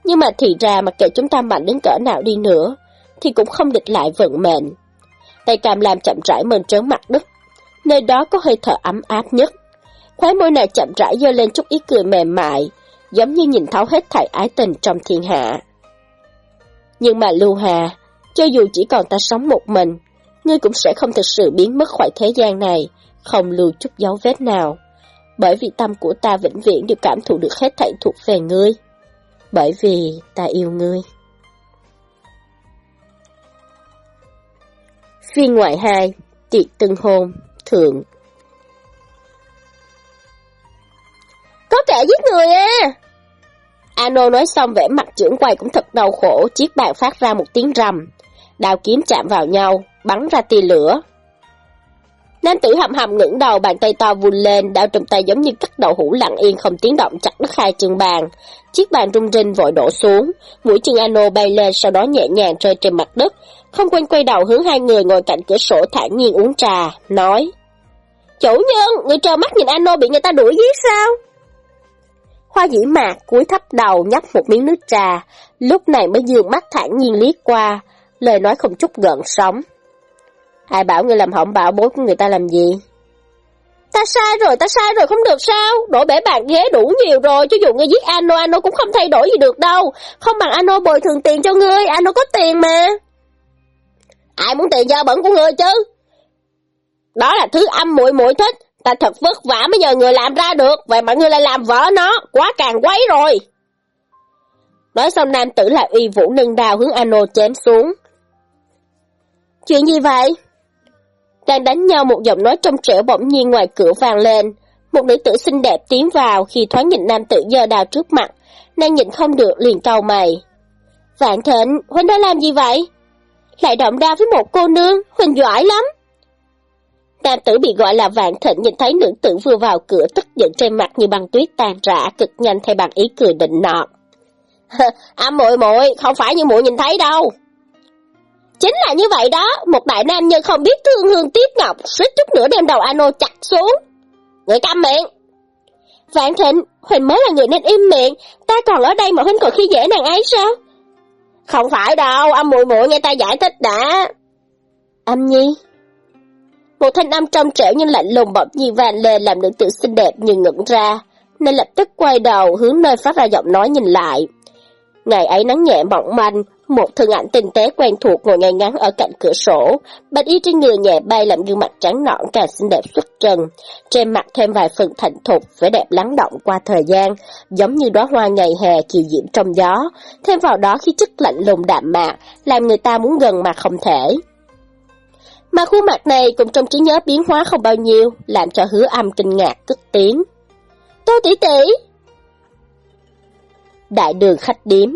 Nhưng mà thì ra mặc kệ chúng ta mạnh đến cỡ nào đi nữa, thì cũng không địch lại vận mệnh. Tay cam làm chậm rãi mơn trớn mặt đất, nơi đó có hơi thở ấm áp nhất. Khóe môi này chậm rãi dơ lên chút ý cười mềm mại, giống như nhìn thấu hết thảy ái tình trong thiên hạ. Nhưng mà Lưu Hà, cho dù chỉ còn ta sống một mình, ngươi cũng sẽ không thực sự biến mất khỏi thế gian này, không lưu chút dấu vết nào. Bởi vì tâm của ta vĩnh viễn đều cảm thụ được hết thảy thuộc về ngươi. Bởi vì ta yêu ngươi. Phiên ngoại 2, tiệc tân hôn, thượng. Có kẻ giết người à! Ano nói xong vẻ mặt trưởng quầy cũng thật đau khổ, chiếc bàn phát ra một tiếng rầm. Đào kiếm chạm vào nhau, bắn ra tia lửa. Nam tử hầm hầm ngẩng đầu, bàn tay to vùn lên, đao trong tay giống như cắt đậu hũ lặng yên không tiếng động chặt đứt hai chân bàn. Chiếc bàn rung rinh vội đổ xuống, mũi chân Ano bay lên sau đó nhẹ nhàng rơi trên mặt đất, không quên quay đầu hướng hai người ngồi cạnh cửa sổ thản nhiên uống trà, nói. Chủ nhân, người trơ mắt nhìn Ano bị người ta đuổi giết sao? Hoa dĩ mạc cúi thấp đầu nhấp một miếng nước trà, lúc này mới dường mắt thản nhiên liếc qua, lời nói không chút gợn sóng. Ai bảo ngươi làm hỏng bảo bối của người ta làm gì? Ta sai rồi, ta sai rồi, không được sao? Đổi bể bàn ghế đủ nhiều rồi, cho dù ngươi giết Ano, Ano cũng không thay đổi gì được đâu. Không bằng Ano bồi thường tiền cho ngươi, Ano có tiền mà. Ai muốn tiền do bẩn của ngươi chứ? Đó là thứ âm muội muội thích, ta thật vất vả mới nhờ người làm ra được, vậy mà ngươi lại làm vỡ nó, quá càng quấy rồi. Nói xong nam tử lại uy vũ nâng đào hướng Ano chém xuống. Chuyện gì vậy? Đang đánh nhau một giọng nói trong trẻo bỗng nhiên ngoài cửa vang lên. Một nữ tử xinh đẹp tiến vào khi thoáng nhìn nam tử giơ đào trước mặt. Nàng nhìn không được liền cau mày. Vạn thịnh, Huynh đã làm gì vậy? Lại động đao với một cô nương, Huynh giỏi lắm. Nam tử bị gọi là vạn thịnh nhìn thấy nữ tử vừa vào cửa tức giận trên mặt như băng tuyết tan rã cực nhanh thay bằng ý cười định nọt. À muội muội, không phải như muội nhìn thấy đâu. Chính là như vậy đó, một đại nam nhân không biết thương hương tiếc ngọc, suýt chút nữa đem đầu Ano chặt xuống. Người câm miệng. Vạn thịnh, Huỳnh mới là người nên im miệng, ta còn ở đây mà Huỳnh còn khi dễ nàng ấy sao? Không phải đâu, âm muội muội nghe ta giải thích đã. Âm nhi? Một thanh âm trong trẻo nhưng lạnh lùng bỗng nhiên vang lên làm nữ tử xinh đẹp như ngẩn ra, nên lập tức quay đầu hướng nơi phát ra giọng nói nhìn lại. Ngày ấy nắng nhẹ mỏng manh, một thân ảnh tinh tế quen thuộc ngồi ngay ngắn ở cạnh cửa sổ, bạch y trên người nhẹ bay làm gương mặt trắng nõn càng xinh đẹp xuất trần. Trên mặt thêm vài phần thành thục, vẻ đẹp lắng động qua thời gian, giống như đóa hoa ngày hè kiều diễm trong gió. Thêm vào đó khí chất lạnh lùng đạm mạc, làm người ta muốn gần mà không thể. Mà khuôn mặt này cũng trong trí nhớ biến hóa không bao nhiêu, làm cho hứa âm kinh ngạc cất tiếng. Tô tỷ tỷ! Đại đường khách điếm,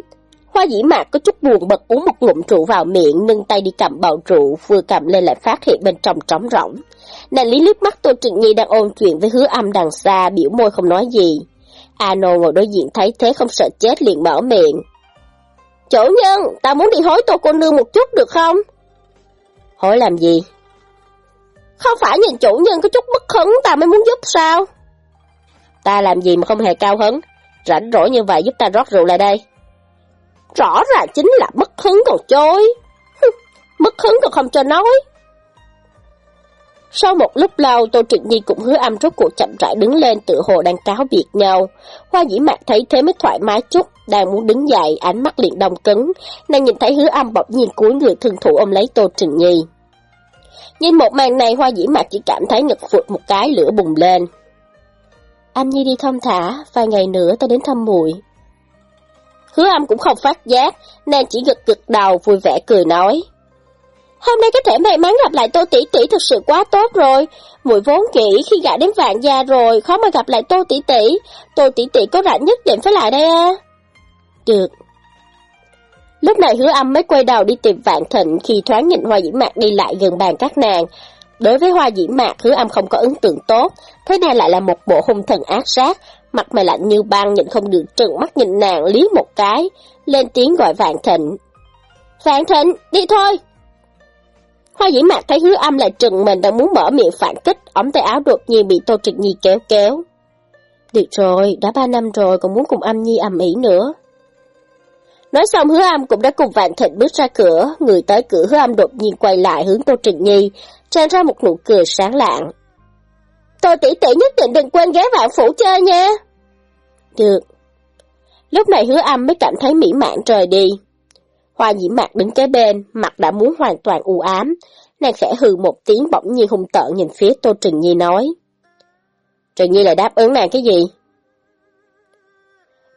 Hoa dĩ mạc có chút buồn bật uống một ngụm rượu vào miệng, nâng tay đi cầm bầu rượu, vừa cầm lên lại phát hiện bên trong trống rỗng. Nàng lý liếc mắt Tô Trịnh Nhi đang ôn chuyện với hứa âm đằng xa, biểu môi không nói gì. Ano ngồi đối diện thấy thế không sợ chết liền mở miệng. Chủ nhân, ta muốn đi hối tô cô nương một chút được không? Hối làm gì? Không phải nhìn chủ nhân có chút bất hứng ta mới muốn giúp sao? Ta làm gì mà không hề cao hứng? Rảnh rỗi như vậy giúp ta rót rượu lại đây. Rõ ràng chính là mất hứng còn chối. mất hứng còn không cho nói. Sau một lúc lâu, Tô Trịnh Nhi cũng hứa âm rốt cuộc chậm rãi đứng lên tự hồ đang cáo biệt nhau. Hoa dĩ mạc thấy thế mới thoải mái chút, đang muốn đứng dậy, ánh mắt liền đông cứng. Nàng nhìn thấy hứa âm bỗng nhiên cuối người thương thủ ôm lấy Tô Trịnh Nhi. Nhìn một màn này, hoa dĩ mạc chỉ cảm thấy ngực phụt một cái lửa bùng lên. Anh Nhi đi thông thả, vài ngày nữa ta đến thăm muội. Hứa âm cũng không phát giác, nên chỉ gật gật đầu vui vẻ cười nói. Hôm nay có thể may mắn gặp lại Tô Tỷ Tỷ thực sự quá tốt rồi. Muội vốn nghĩ khi gã đến vạn gia rồi, khó mà gặp lại Tô Tỷ Tỷ. Tô Tỷ Tỷ có rảnh nhất định phải lại đây à? Được. Lúc này hứa âm mới quay đầu đi tìm vạn thịnh khi thoáng nhìn hoa dĩ mạc đi lại gần bàn các nàng. Đối với hoa dĩ mạc hứa âm không có ấn tượng tốt, thế này lại là một bộ hung thần ác sát, mặt mày lạnh như băng nhìn không được trừng mắt nhìn nàng lý một cái, lên tiếng gọi Vạn Thịnh. Vạn Thịnh, đi thôi! Hoa dĩ mạc thấy hứa âm lại trừng mình đang muốn mở miệng phản kích, ống tay áo đột nhiên bị Tô Trực Nhi kéo kéo. Được rồi, đã ba năm rồi còn muốn cùng âm nhi ầm ĩ nữa. Nói xong hứa âm cũng đã cùng Vạn Thịnh bước ra cửa, người tới cửa hứa âm đột nhiên quay lại hướng Tô Trịnh Nhi, tràn ra một nụ cười sáng lạng. tôi tỷ tỷ nhất định đừng quên ghé vạn phủ chơi nha. Được. Lúc này hứa âm mới cảm thấy mỹ mãn rời đi. Hoa dĩ mạc đứng kế bên, mặt đã muốn hoàn toàn u ám. Nàng khẽ hừ một tiếng bỗng nhiên hung tợn nhìn phía Tô Trình Nhi nói. Trình Nhi lại đáp ứng nàng cái gì?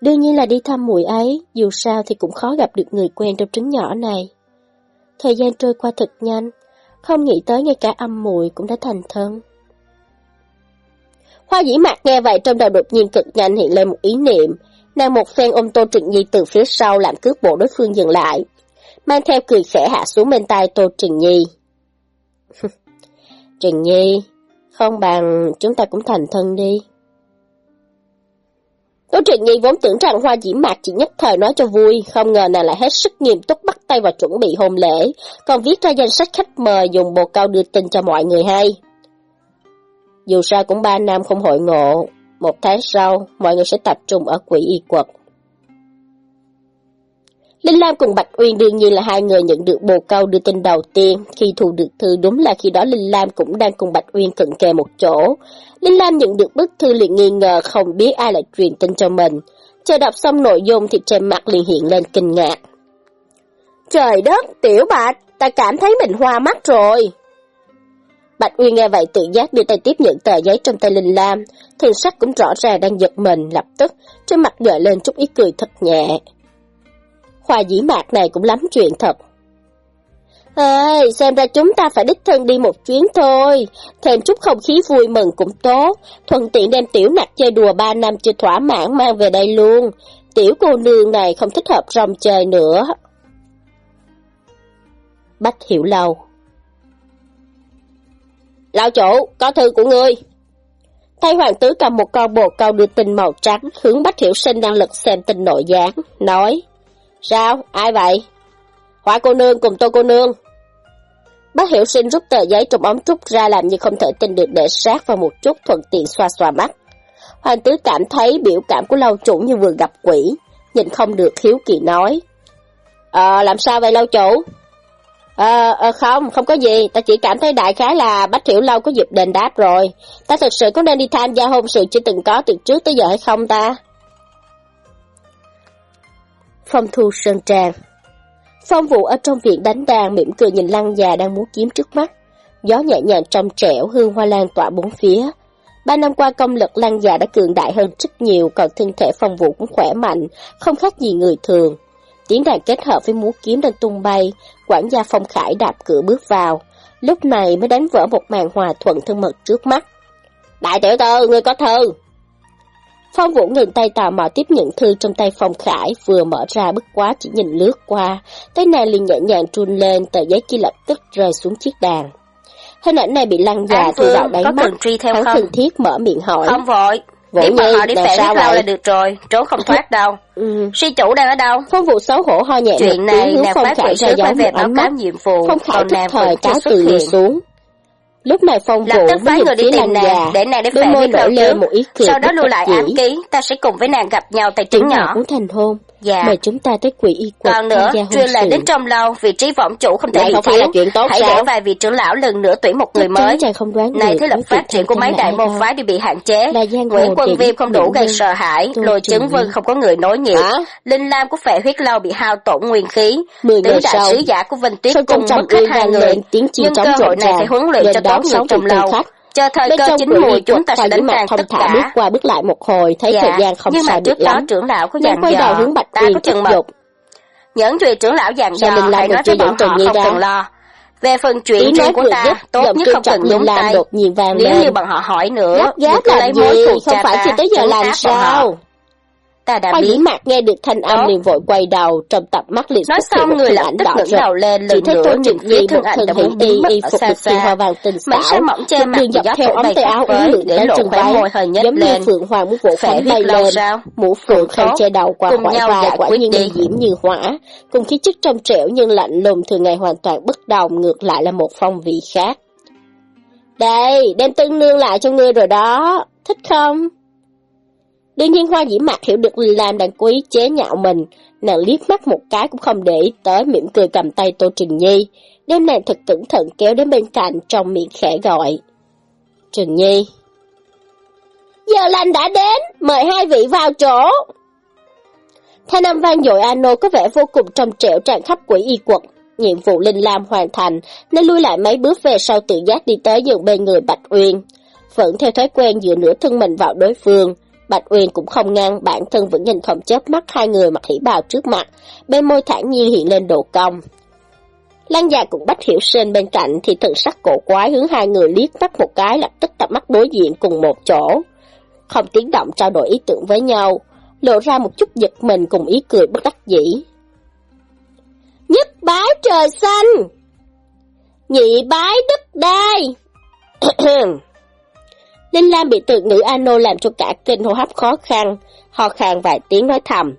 Đương nhiên là đi thăm muội ấy, dù sao thì cũng khó gặp được người quen trong trứng nhỏ này. Thời gian trôi qua thật nhanh, không nghĩ tới ngay cả âm mùi cũng đã thành thân. Hoa dĩ mạc nghe vậy trong đầu đột nhiên cực nhanh hiện lên một ý niệm. Nàng một phen ôm Tô Trịnh Nhi từ phía sau làm cướp bộ đối phương dừng lại. Mang theo cười khẽ hạ xuống bên tai Tô Trịnh Nhi. Trịnh Nhi, không bằng chúng ta cũng thành thân đi. Tô Trịnh Nhi vốn tưởng rằng Hoa Dĩ Mạc chỉ nhất thời nói cho vui, không ngờ nàng lại hết sức nghiêm túc bắt tay vào chuẩn bị hôn lễ, còn viết ra danh sách khách mời dùng bồ câu đưa tin cho mọi người hay. Dù sao cũng ba năm không hội ngộ, một tháng sau, mọi người sẽ tập trung ở quỹ y quật. Linh Lam cùng Bạch Uyên đương nhiên là hai người nhận được bồ câu đưa tin đầu tiên. Khi thu được thư đúng là khi đó Linh Lam cũng đang cùng Bạch Uyên cận kề một chỗ. Linh Lam nhận được bức thư liền nghi ngờ không biết ai lại truyền tin cho mình. Chờ đọc xong nội dung thì trên mặt liền hiện lên kinh ngạc. Trời đất, tiểu bạch, ta cảm thấy mình hoa mắt rồi. Bạch Uyên nghe vậy tự giác đưa tay tiếp nhận tờ giấy trong tay Linh Lam, thần sắc cũng rõ ràng đang giật mình, lập tức, trên mặt gợi lên chút ý cười thật nhẹ. Khoa dĩ mạc này cũng lắm chuyện thật. Ê, xem ra chúng ta phải đích thân đi một chuyến thôi, thêm chút không khí vui mừng cũng tốt, thuận tiện đem tiểu nặc chơi đùa ba năm chưa thỏa mãn mang về đây luôn. Tiểu cô nương này không thích hợp rong chơi nữa. Bách hiểu lâu Lão chủ, có thư của ngươi. Thay hoàng tứ cầm một con bồ câu đưa tin màu trắng hướng Bách Hiểu Sinh đang lực xem tin nội gián, nói Sao? Ai vậy? Hỏa cô nương cùng tô cô nương. Bác Hiểu Sinh rút tờ giấy trong ống trúc ra làm như không thể tin được để sát vào một chút thuận tiện xoa xoa mắt. Hoàng tứ cảm thấy biểu cảm của lâu chủ như vừa gặp quỷ, nhìn không được hiếu kỳ nói. Ờ, làm sao vậy lâu chủ? Ờ, à, không, không có gì, ta chỉ cảm thấy đại khái là Bách Hiểu Lâu có dịp đền đáp rồi. Ta thực sự có nên đi tham gia hôn sự chưa từng có từ trước tới giờ hay không ta? Phong thu sơn tràng Phong vụ ở trong viện đánh đàn mỉm cười nhìn lăng già đang muốn kiếm trước mắt. Gió nhẹ nhàng trong trẻo, hương hoa lan tỏa bốn phía. Ba năm qua công lực lăng già đã cường đại hơn rất nhiều, còn thân thể phong vụ cũng khỏe mạnh, không khác gì người thường. Tiếng đàn kết hợp với múa kiếm đang tung bay, quản gia Phong Khải đạp cửa bước vào, lúc này mới đánh vỡ một màn hòa thuận thân mật trước mắt. Đại tiểu thư, ngươi có thư. Phong Vũ ngừng tay tò mò tiếp nhận thư trong tay Phong Khải, vừa mở ra bức quá chỉ nhìn lướt qua, tay nàng liền nhẹ nhàng trun lên, tờ giấy kia lập tức rơi xuống chiếc đàn. Hình ảnh này bị lăng già từ đạo đánh mắt, hắn thân thiết mở miệng hỏi. Không vội, Vũ Nhi, họ đi phệ huyết lâu là được rồi, trốn không thoát đâu. Ừ. Suy chủ đang ở đâu? Phong vụ xấu hổ ho nhẹ Chuyện này, nàng phát quỷ sứ phải về báo cáo nhiệm vụ, không khải thức thời cáo từ lùi xuống. Lúc này phong vụ tức phái người đi tìm nàng, để nàng đến phệ huyết lâu trước. Một ý cười Sau đó lưu lại ám ký, ta sẽ cùng với nàng gặp nhau tại trấn nhỏ. muốn thành hôn, dạ. mời chúng ta tới quỷ y quật Còn nữa, truyền lại đến trong lâu, vị trí võng chủ không thể bị thiếu. Chuyện tốt Hãy sao? để vài vị trưởng lão lần nữa tuyển một người mới. không đoán này thế lập phát triển của mấy đại môn phái đều bị hạn chế. Nguyễn Quân Viêm không đủ gây sợ hãi, lôi chứng vân không có người nối nghiệp. Linh Lam của phệ huyết lâu bị hao tổn nguyên khí. Tứ đại sứ giả của Vinh Tuyết cùng mất hết hai người. Nhưng cơ hội này phải huấn luyện cho tốt người trong lâu. Chờ thời Bên cơ chín mùi chúng ta sẽ đánh tàn tất cả. bước qua bước lại một hồi, thấy dạ. thời gian không Nhưng mà trước đó lắm. trưởng lão có dàn quay đầu hướng Bạch ta có chừng mực. Những chuyện trưởng lão dàn dò, hãy nói cho bọn họ không cần lo. Về phần chuyện riêng của ta, tốt nhất không cần nhúng tay. Đột nhiên vàng Nếu như bọn họ hỏi nữa, gấp gáp làm gì, không phải chỉ tới giờ làm sao. Ta đã Hoa biết. Mạc nghe được thanh âm liền vội quay đầu, trong tập mắt liền Nói xong người lập tức ngẩng đầu lên lần nữa Tô Trịnh Nhi thân ảnh đã muốn mất y phục được thiên hoa vàng tình xảo. Mấy sáng mỏng che mặt dọc theo ống tay áo uốn lượn để lộ khóe môi hờ nhất giống như phượng hoàng muốn vỗ phỏng bay lên. Mũ phượng khăn che đầu qua khỏi vai quả nhiên đi diễm như hỏa, cùng khí chất trong trẻo nhưng lạnh lùng thường ngày hoàn toàn bất đồng ngược lại là một phong vị khác. Đây, đem tương nương lại cho ngươi rồi đó, thích không? Tuy nhiên Hoa Dĩ Mạc hiểu được Linh Lam đang quý chế nhạo mình, nàng liếc mắt một cái cũng không để ý tới mỉm cười cầm tay Tô Trình Nhi, đem nàng thật cẩn thận kéo đến bên cạnh trong miệng khẽ gọi. Trình Nhi. Giờ lành đã đến, mời hai vị vào chỗ. Thanh âm vang dội Ano có vẻ vô cùng trong trẻo tràn khắp quỷ y quật. Nhiệm vụ Linh Lam hoàn thành, nên lui lại mấy bước về sau tự giác đi tới giường bên người Bạch Uyên. Vẫn theo thói quen dựa nửa thân mình vào đối phương, Bạch Uyên cũng không ngăn, bản thân vẫn nhìn không chớp mắt hai người mặc hỉ bào trước mặt, bên môi thản nhiên hiện lên độ cong. Lăng già cũng Bách Hiểu Sinh bên cạnh thì thần sắc cổ quái hướng hai người liếc mắt một cái lập tức tập mắt đối diện cùng một chỗ. Không tiếng động trao đổi ý tưởng với nhau, lộ ra một chút giật mình cùng ý cười bất đắc dĩ. Nhất bái trời xanh! Nhị bái đất đai! Linh Lam bị từ ngữ Ano làm cho cả kinh hô hấp khó khăn, ho khan vài tiếng nói thầm.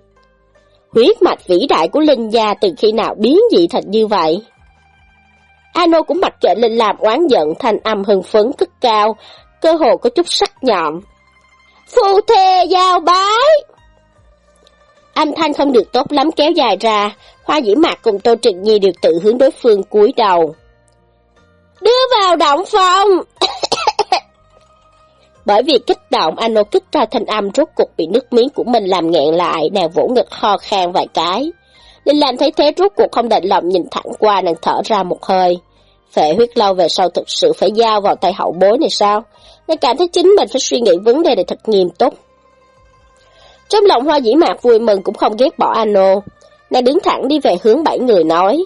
Huyết mạch vĩ đại của Linh gia từ khi nào biến dị thành như vậy? Ano cũng mặc kệ Linh Lam oán giận thanh âm hưng phấn cất cao, cơ hồ có chút sắc nhọn. Phu thê giao bái! Âm thanh không được tốt lắm kéo dài ra, Hoa Dĩ Mạc cùng Tô Trịnh Nhi đều tự hướng đối phương cúi đầu. Đưa vào động phòng! Bởi vì kích động, Ano kích ra thanh âm rốt cuộc bị nước miếng của mình làm nghẹn lại, nàng vỗ ngực ho khan vài cái. Linh Lam thấy thế rốt cuộc không đành lòng nhìn thẳng qua nàng thở ra một hơi. Phệ huyết lâu về sau thực sự phải giao vào tay hậu bối này sao? Nàng cảm thấy chính mình phải suy nghĩ vấn đề này thật nghiêm túc. Trong lòng hoa dĩ mạc vui mừng cũng không ghét bỏ Ano. Nàng đứng thẳng đi về hướng bảy người nói.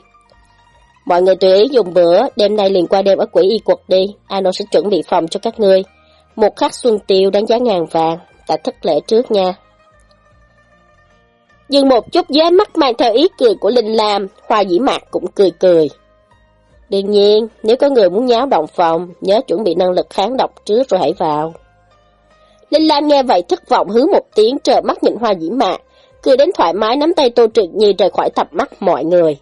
Mọi người tùy ý dùng bữa, đêm nay liền qua đêm ở quỷ y quật đi. Ano sẽ chuẩn bị phòng cho các ngươi. Một khắc xuân tiêu đáng giá ngàn vàng, ta thất lễ trước nha. Dừng một chút dưới mắt mang theo ý cười của Linh Lam, Hoa Dĩ Mạc cũng cười cười. Đương nhiên, nếu có người muốn nháo động phòng, nhớ chuẩn bị năng lực kháng độc trước rồi hãy vào. Linh Lam nghe vậy thất vọng hứa một tiếng trợ mắt nhìn Hoa Dĩ Mạc, cười đến thoải mái nắm tay Tô Trịnh Nhi rời khỏi tầm mắt mọi người.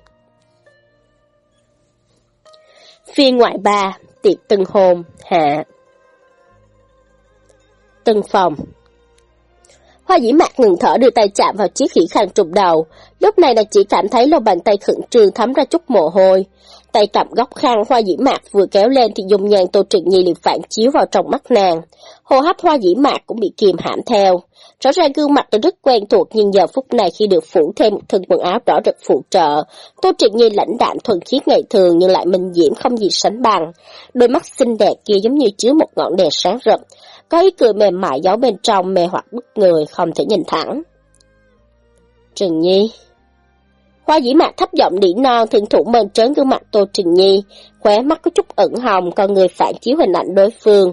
Phiên ngoại ba, tiệc tân hôn, hạ từng phòng Hoa dĩ mạc ngừng thở đưa tay chạm vào chiếc khỉ khăn trùng đầu. Lúc này là chỉ cảm thấy lòng bàn tay khẩn trương thấm ra chút mồ hôi. Tay cầm góc khăn hoa dĩ mạc vừa kéo lên thì dùng nhàn tô trịnh nhi liền phản chiếu vào trong mắt nàng. Hô hấp hoa dĩ mạc cũng bị kìm hãm theo. Rõ ràng gương mặt đã rất quen thuộc nhưng giờ phút này khi được phủ thêm một thân quần áo đỏ rực phụ trợ, Tô Trịnh Nhi lãnh đạm thuần khiết ngày thường nhưng lại minh diễm không gì sánh bằng. Đôi mắt xinh đẹp kia giống như chứa một ngọn đèn sáng rực, có ý cười mềm mại giấu bên trong mê hoặc bức người không thể nhìn thẳng. Trừng Nhi Hoa dĩ mạc thấp giọng đỉ non thượng thủ mơn trớn gương mặt Tô Trừng Nhi, khóe mắt có chút ẩn hồng, con người phản chiếu hình ảnh đối phương.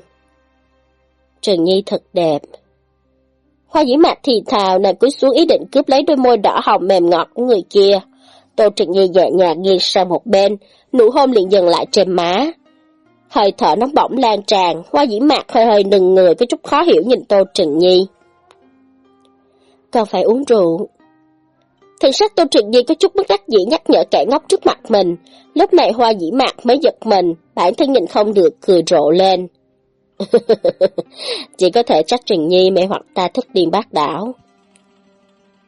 Trừng Nhi thật đẹp. Hoa dĩ mạc thì thào nàng cúi xuống ý định cướp lấy đôi môi đỏ hồng mềm ngọt của người kia. Tô Trừng Nhi nhẹ nhàng nghiêng sang một bên, nụ hôn liền dừng lại trên má. Hơi thở nóng bỏng lan tràn, hoa dĩ mạc hơi hơi nừng người có chút khó hiểu nhìn Tô Trừng Nhi. Còn phải uống rượu. Thần sắc Tô Trừng Nhi có chút bất đắc dĩ nhắc nhở kẻ ngốc trước mặt mình. Lúc này hoa dĩ mạc mới giật mình, bản thân nhìn không được cười rộ lên. Chỉ có thể trách Trừng Nhi mẹ hoặc ta thức điên bác đảo.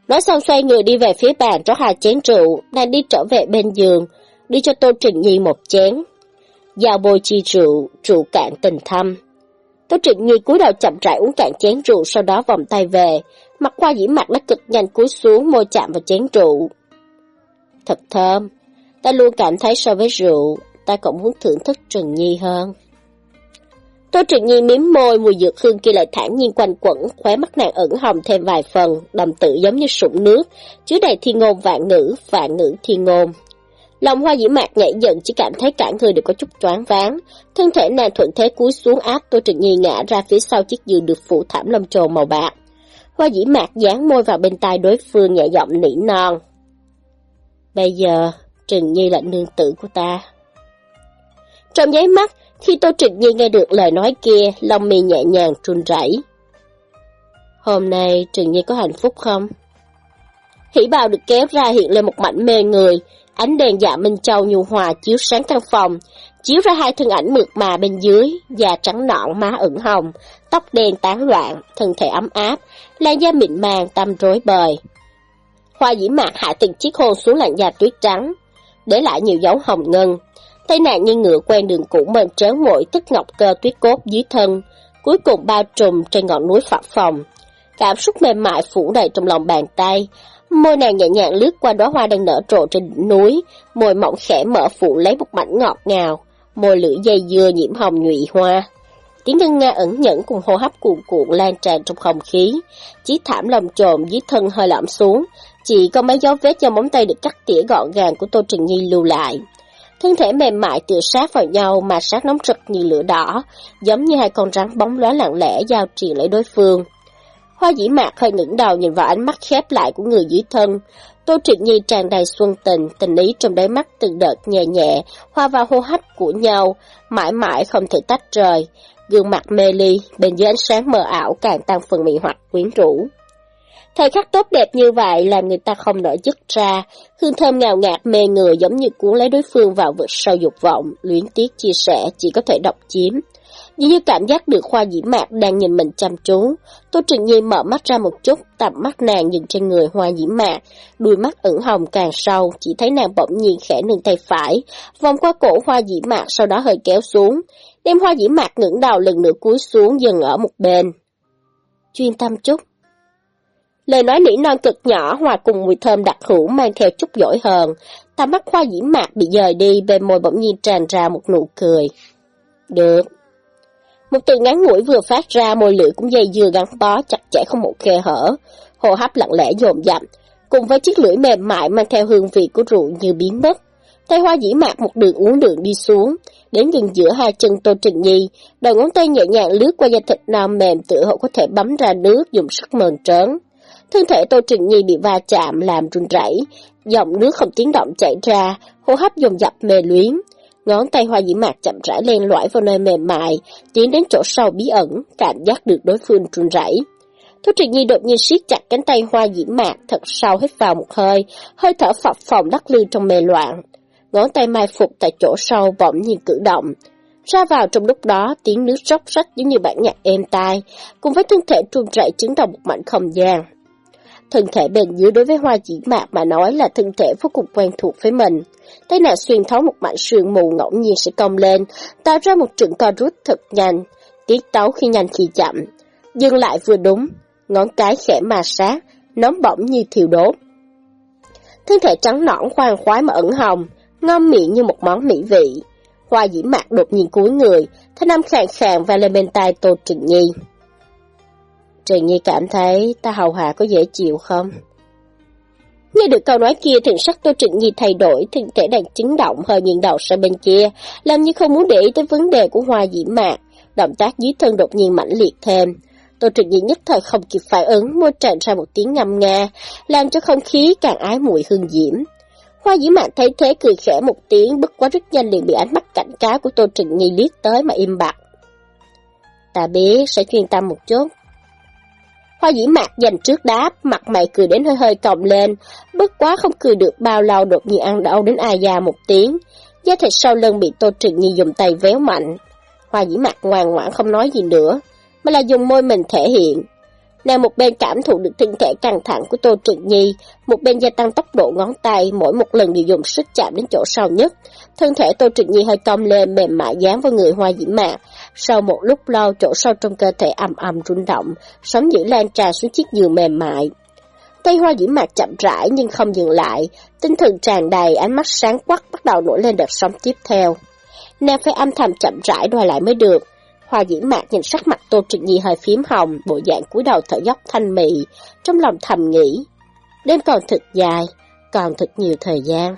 Nói xong xoay người đi về phía bàn rót hai chén rượu, đang đi trở về bên giường, đi cho Tô Trừng Nhi một chén. Giao bôi chi rượu, rượu cạn tình thâm. Tô Trịnh Nhi cúi đầu chậm rãi uống cạn chén rượu sau đó vòng tay về, mặt qua dĩ mặt đã cực nhanh cúi xuống môi chạm vào chén rượu. Thật thơm, ta luôn cảm thấy so với rượu, ta cũng muốn thưởng thức Trừng Nhi hơn. Tô Trịnh Nhi miếm môi, mùi dược hương kia lại thản nhiên quanh quẩn, khóe mắt nàng ẩn hồng thêm vài phần, đầm tự giống như sụn nước, chứa đầy thiên ngôn vạn ngữ, vạn ngữ thiên ngôn. Lòng hoa dĩ mạc nhảy giận chỉ cảm thấy cả người đều có chút choáng váng. Thân thể nàng thuận thế cúi xuống áp Tô Trịnh Nhi ngã ra phía sau chiếc giường được phủ thảm lông trồn màu bạc. Hoa dĩ mạc dán môi vào bên tai đối phương nhẹ giọng nỉ non. Bây giờ, Trịnh Nhi là nương tử của ta. Trong giấy mắt, khi Tô Trịnh Nhi nghe được lời nói kia, lòng mi nhẹ nhàng trun rẩy. Hôm nay Trịnh Nhi có hạnh phúc không? Hỉ bào được kéo ra hiện lên một mảnh mê người, Ánh đèn dạ Minh Châu nhu hòa chiếu sáng căn phòng, chiếu ra hai thân ảnh mượt mà bên dưới, da trắng nõn má ửng hồng, tóc đen tán loạn, thân thể ấm áp, làn da mịn màng tâm rối bời. Hoa dĩ mạc hạ từng chiếc hôn xuống làn da tuyết trắng, để lại nhiều dấu hồng ngân. Tay nạn như ngựa quen đường cũ mơn trớn mội tức ngọc cơ tuyết cốt dưới thân, cuối cùng bao trùm trên ngọn núi phập phòng. Cảm xúc mềm mại phủ đầy trong lòng bàn tay, Môi nàng nhẹ nhàng lướt qua đóa hoa đang nở rộ trên đỉnh núi, môi mỏng khẽ mở phụ lấy một mảnh ngọt ngào, môi lưỡi dây dưa nhiễm hồng nhụy hoa. Tiếng ngân nga ẩn nhẫn cùng hô hấp cuộn cuộn lan tràn trong không khí, chiếc thảm lồng trồm dưới thân hơi lõm xuống, chỉ có mấy dấu vết do móng tay được cắt tỉa gọn gàng của Tô Trình Nhi lưu lại. Thân thể mềm mại tựa sát vào nhau mà sát nóng rực như lửa đỏ, giống như hai con rắn bóng lóa lặng lẽ giao truyền lấy đối phương. Hoa dĩ mạc hơi ngẩng đầu nhìn vào ánh mắt khép lại của người dưới thân. Tô Trịnh Nhi tràn đầy xuân tình, tình ý trong đáy mắt từng đợt nhẹ nhẹ, hoa vào hô hấp của nhau, mãi mãi không thể tách rời. Gương mặt mê ly, bên dưới ánh sáng mờ ảo càng tăng phần mị hoặc quyến rũ. Thời khắc tốt đẹp như vậy làm người ta không nổi dứt ra, hương thơm ngào ngạt mê người giống như cuốn lấy đối phương vào vực sâu dục vọng, luyến tiếc chia sẻ chỉ có thể độc chiếm. Dường như cảm giác được Hoa Dĩ Mạc đang nhìn mình chăm chú. Tô Trịnh Nhi mở mắt ra một chút, tầm mắt nàng dừng trên người Hoa Dĩ Mạc. Đuôi mắt ửng hồng càng sâu, chỉ thấy nàng bỗng nhiên khẽ nâng tay phải, vòng qua cổ Hoa Dĩ Mạc sau đó hơi kéo xuống. Đem Hoa Dĩ Mạc ngẩng đầu lần nữa cúi xuống dừng ở một bên. Chuyên tâm chút. Lời nói nỉ non cực nhỏ hòa cùng mùi thơm đặc hữu mang theo chút giỏi hờn. Tầm mắt Hoa Dĩ Mạc bị dời đi, bên môi bỗng nhiên tràn ra một nụ cười. Được. Một từ ngắn ngủi vừa phát ra, môi lưỡi cũng dây dưa gắn bó, chặt chẽ không một khe hở. Hồ hấp lặng lẽ dồn dập, cùng với chiếc lưỡi mềm mại mang theo hương vị của rượu như biến mất. Tay hoa dĩ mạc một đường uống đường đi xuống, đến gần giữa hai chân Tô Trình Nhi, đầu ngón tay nhẹ nhàng lướt qua da thịt non mềm tựa hồ có thể bấm ra nước dùng sức mờn trớn. Thân thể Tô Trình Nhi bị va chạm làm run rẩy, dòng nước không tiếng động chảy ra, hô hấp dồn dập mê luyến. Ngón tay hoa dĩ mạc chậm rãi len lõi vào nơi mềm mại, tiến đến chỗ sâu bí ẩn, cảm giác được đối phương trùn rẩy. Thu Trịnh Nhi đột nhiên siết chặt cánh tay hoa dĩ mạc, thật sâu hít vào một hơi, hơi thở phập phồng đắc lư trong mê loạn. Ngón tay mai phục tại chỗ sâu bỗng nhiên cử động. Ra vào trong lúc đó, tiếng nước róc rách giống như bản nhạc êm tai, cùng với thân thể trùn rẩy chứng động một mảnh không gian. Thân thể bên dưới đối với hoa dĩ mạc mà nói là thân thể vô cùng quen thuộc với mình. Tay nàng xuyên thấu một mảnh sương mù ngẫu nhiên sẽ cong lên, tạo ra một trận co rút thật nhanh, tiết tấu khi nhanh khi chậm. Dừng lại vừa đúng, ngón cái khẽ mà sát, nóng bỏng như thiêu đốt. Thân thể trắng nõn khoan khoái mà ẩn hồng, ngon miệng như một món mỹ vị. Hoa dĩ mạc đột nhiên cúi người, thanh âm khàn khàn và lên bên tai Tô Trịnh Nhi. Trịnh Nhi cảm thấy ta hầu hạ có dễ chịu không? Nghe được câu nói kia, thần sắc Tô Trịnh Nhi thay đổi, thân thể đang chấn động hơi nghiêng đầu sang bên kia, làm như không muốn để ý tới vấn đề của hoa dĩ mạc. Động tác dưới thân đột nhiên mãnh liệt thêm. Tô Trịnh Nhi nhất thời không kịp phản ứng, môi tràn ra một tiếng ngâm nga, làm cho không khí càng ái mùi hương diễm. Hoa dĩ mạc thấy thế cười khẽ một tiếng, bất quá rất nhanh liền bị ánh mắt cảnh cáo của Tô Trịnh Nhi liếc tới mà im bặt. Ta biết, sẽ chuyên tâm một chút. Hoa dĩ mạc dành trước đáp, mặt mày cười đến hơi hơi còng lên, bất quá không cười được bao lâu đột nhiên ăn đau đến ai già một tiếng. Da thịt sau lưng bị Tô Trừng Nhi dùng tay véo mạnh. Hoa dĩ mạc ngoan ngoãn không nói gì nữa, mà là dùng môi mình thể hiện. Nàng một bên cảm thụ được thân thể căng thẳng của Tô Trừng Nhi, một bên gia tăng tốc độ ngón tay, mỗi một lần đều dùng sức chạm đến chỗ sâu nhất. Thân thể Tô Trịnh Nhi hơi cong lên mềm mại dán vào người hoa dĩ mạc. Sau một lúc lâu, chỗ sâu trong cơ thể ầm ầm rung động, sóng dữ lan tràn xuống chiếc giường mềm mại. Tay hoa dĩ mạc chậm rãi nhưng không dừng lại, tinh thần tràn đầy, ánh mắt sáng quắc bắt đầu nổi lên đợt sóng tiếp theo. Nàng phải âm thầm chậm rãi đòi lại mới được. Hoa dĩ mạc nhìn sắc mặt Tô Trịnh Nhi hơi phím hồng, bộ dạng cúi đầu thở dốc thanh mị, trong lòng thầm nghĩ. Đêm còn thật dài, còn thật nhiều thời gian.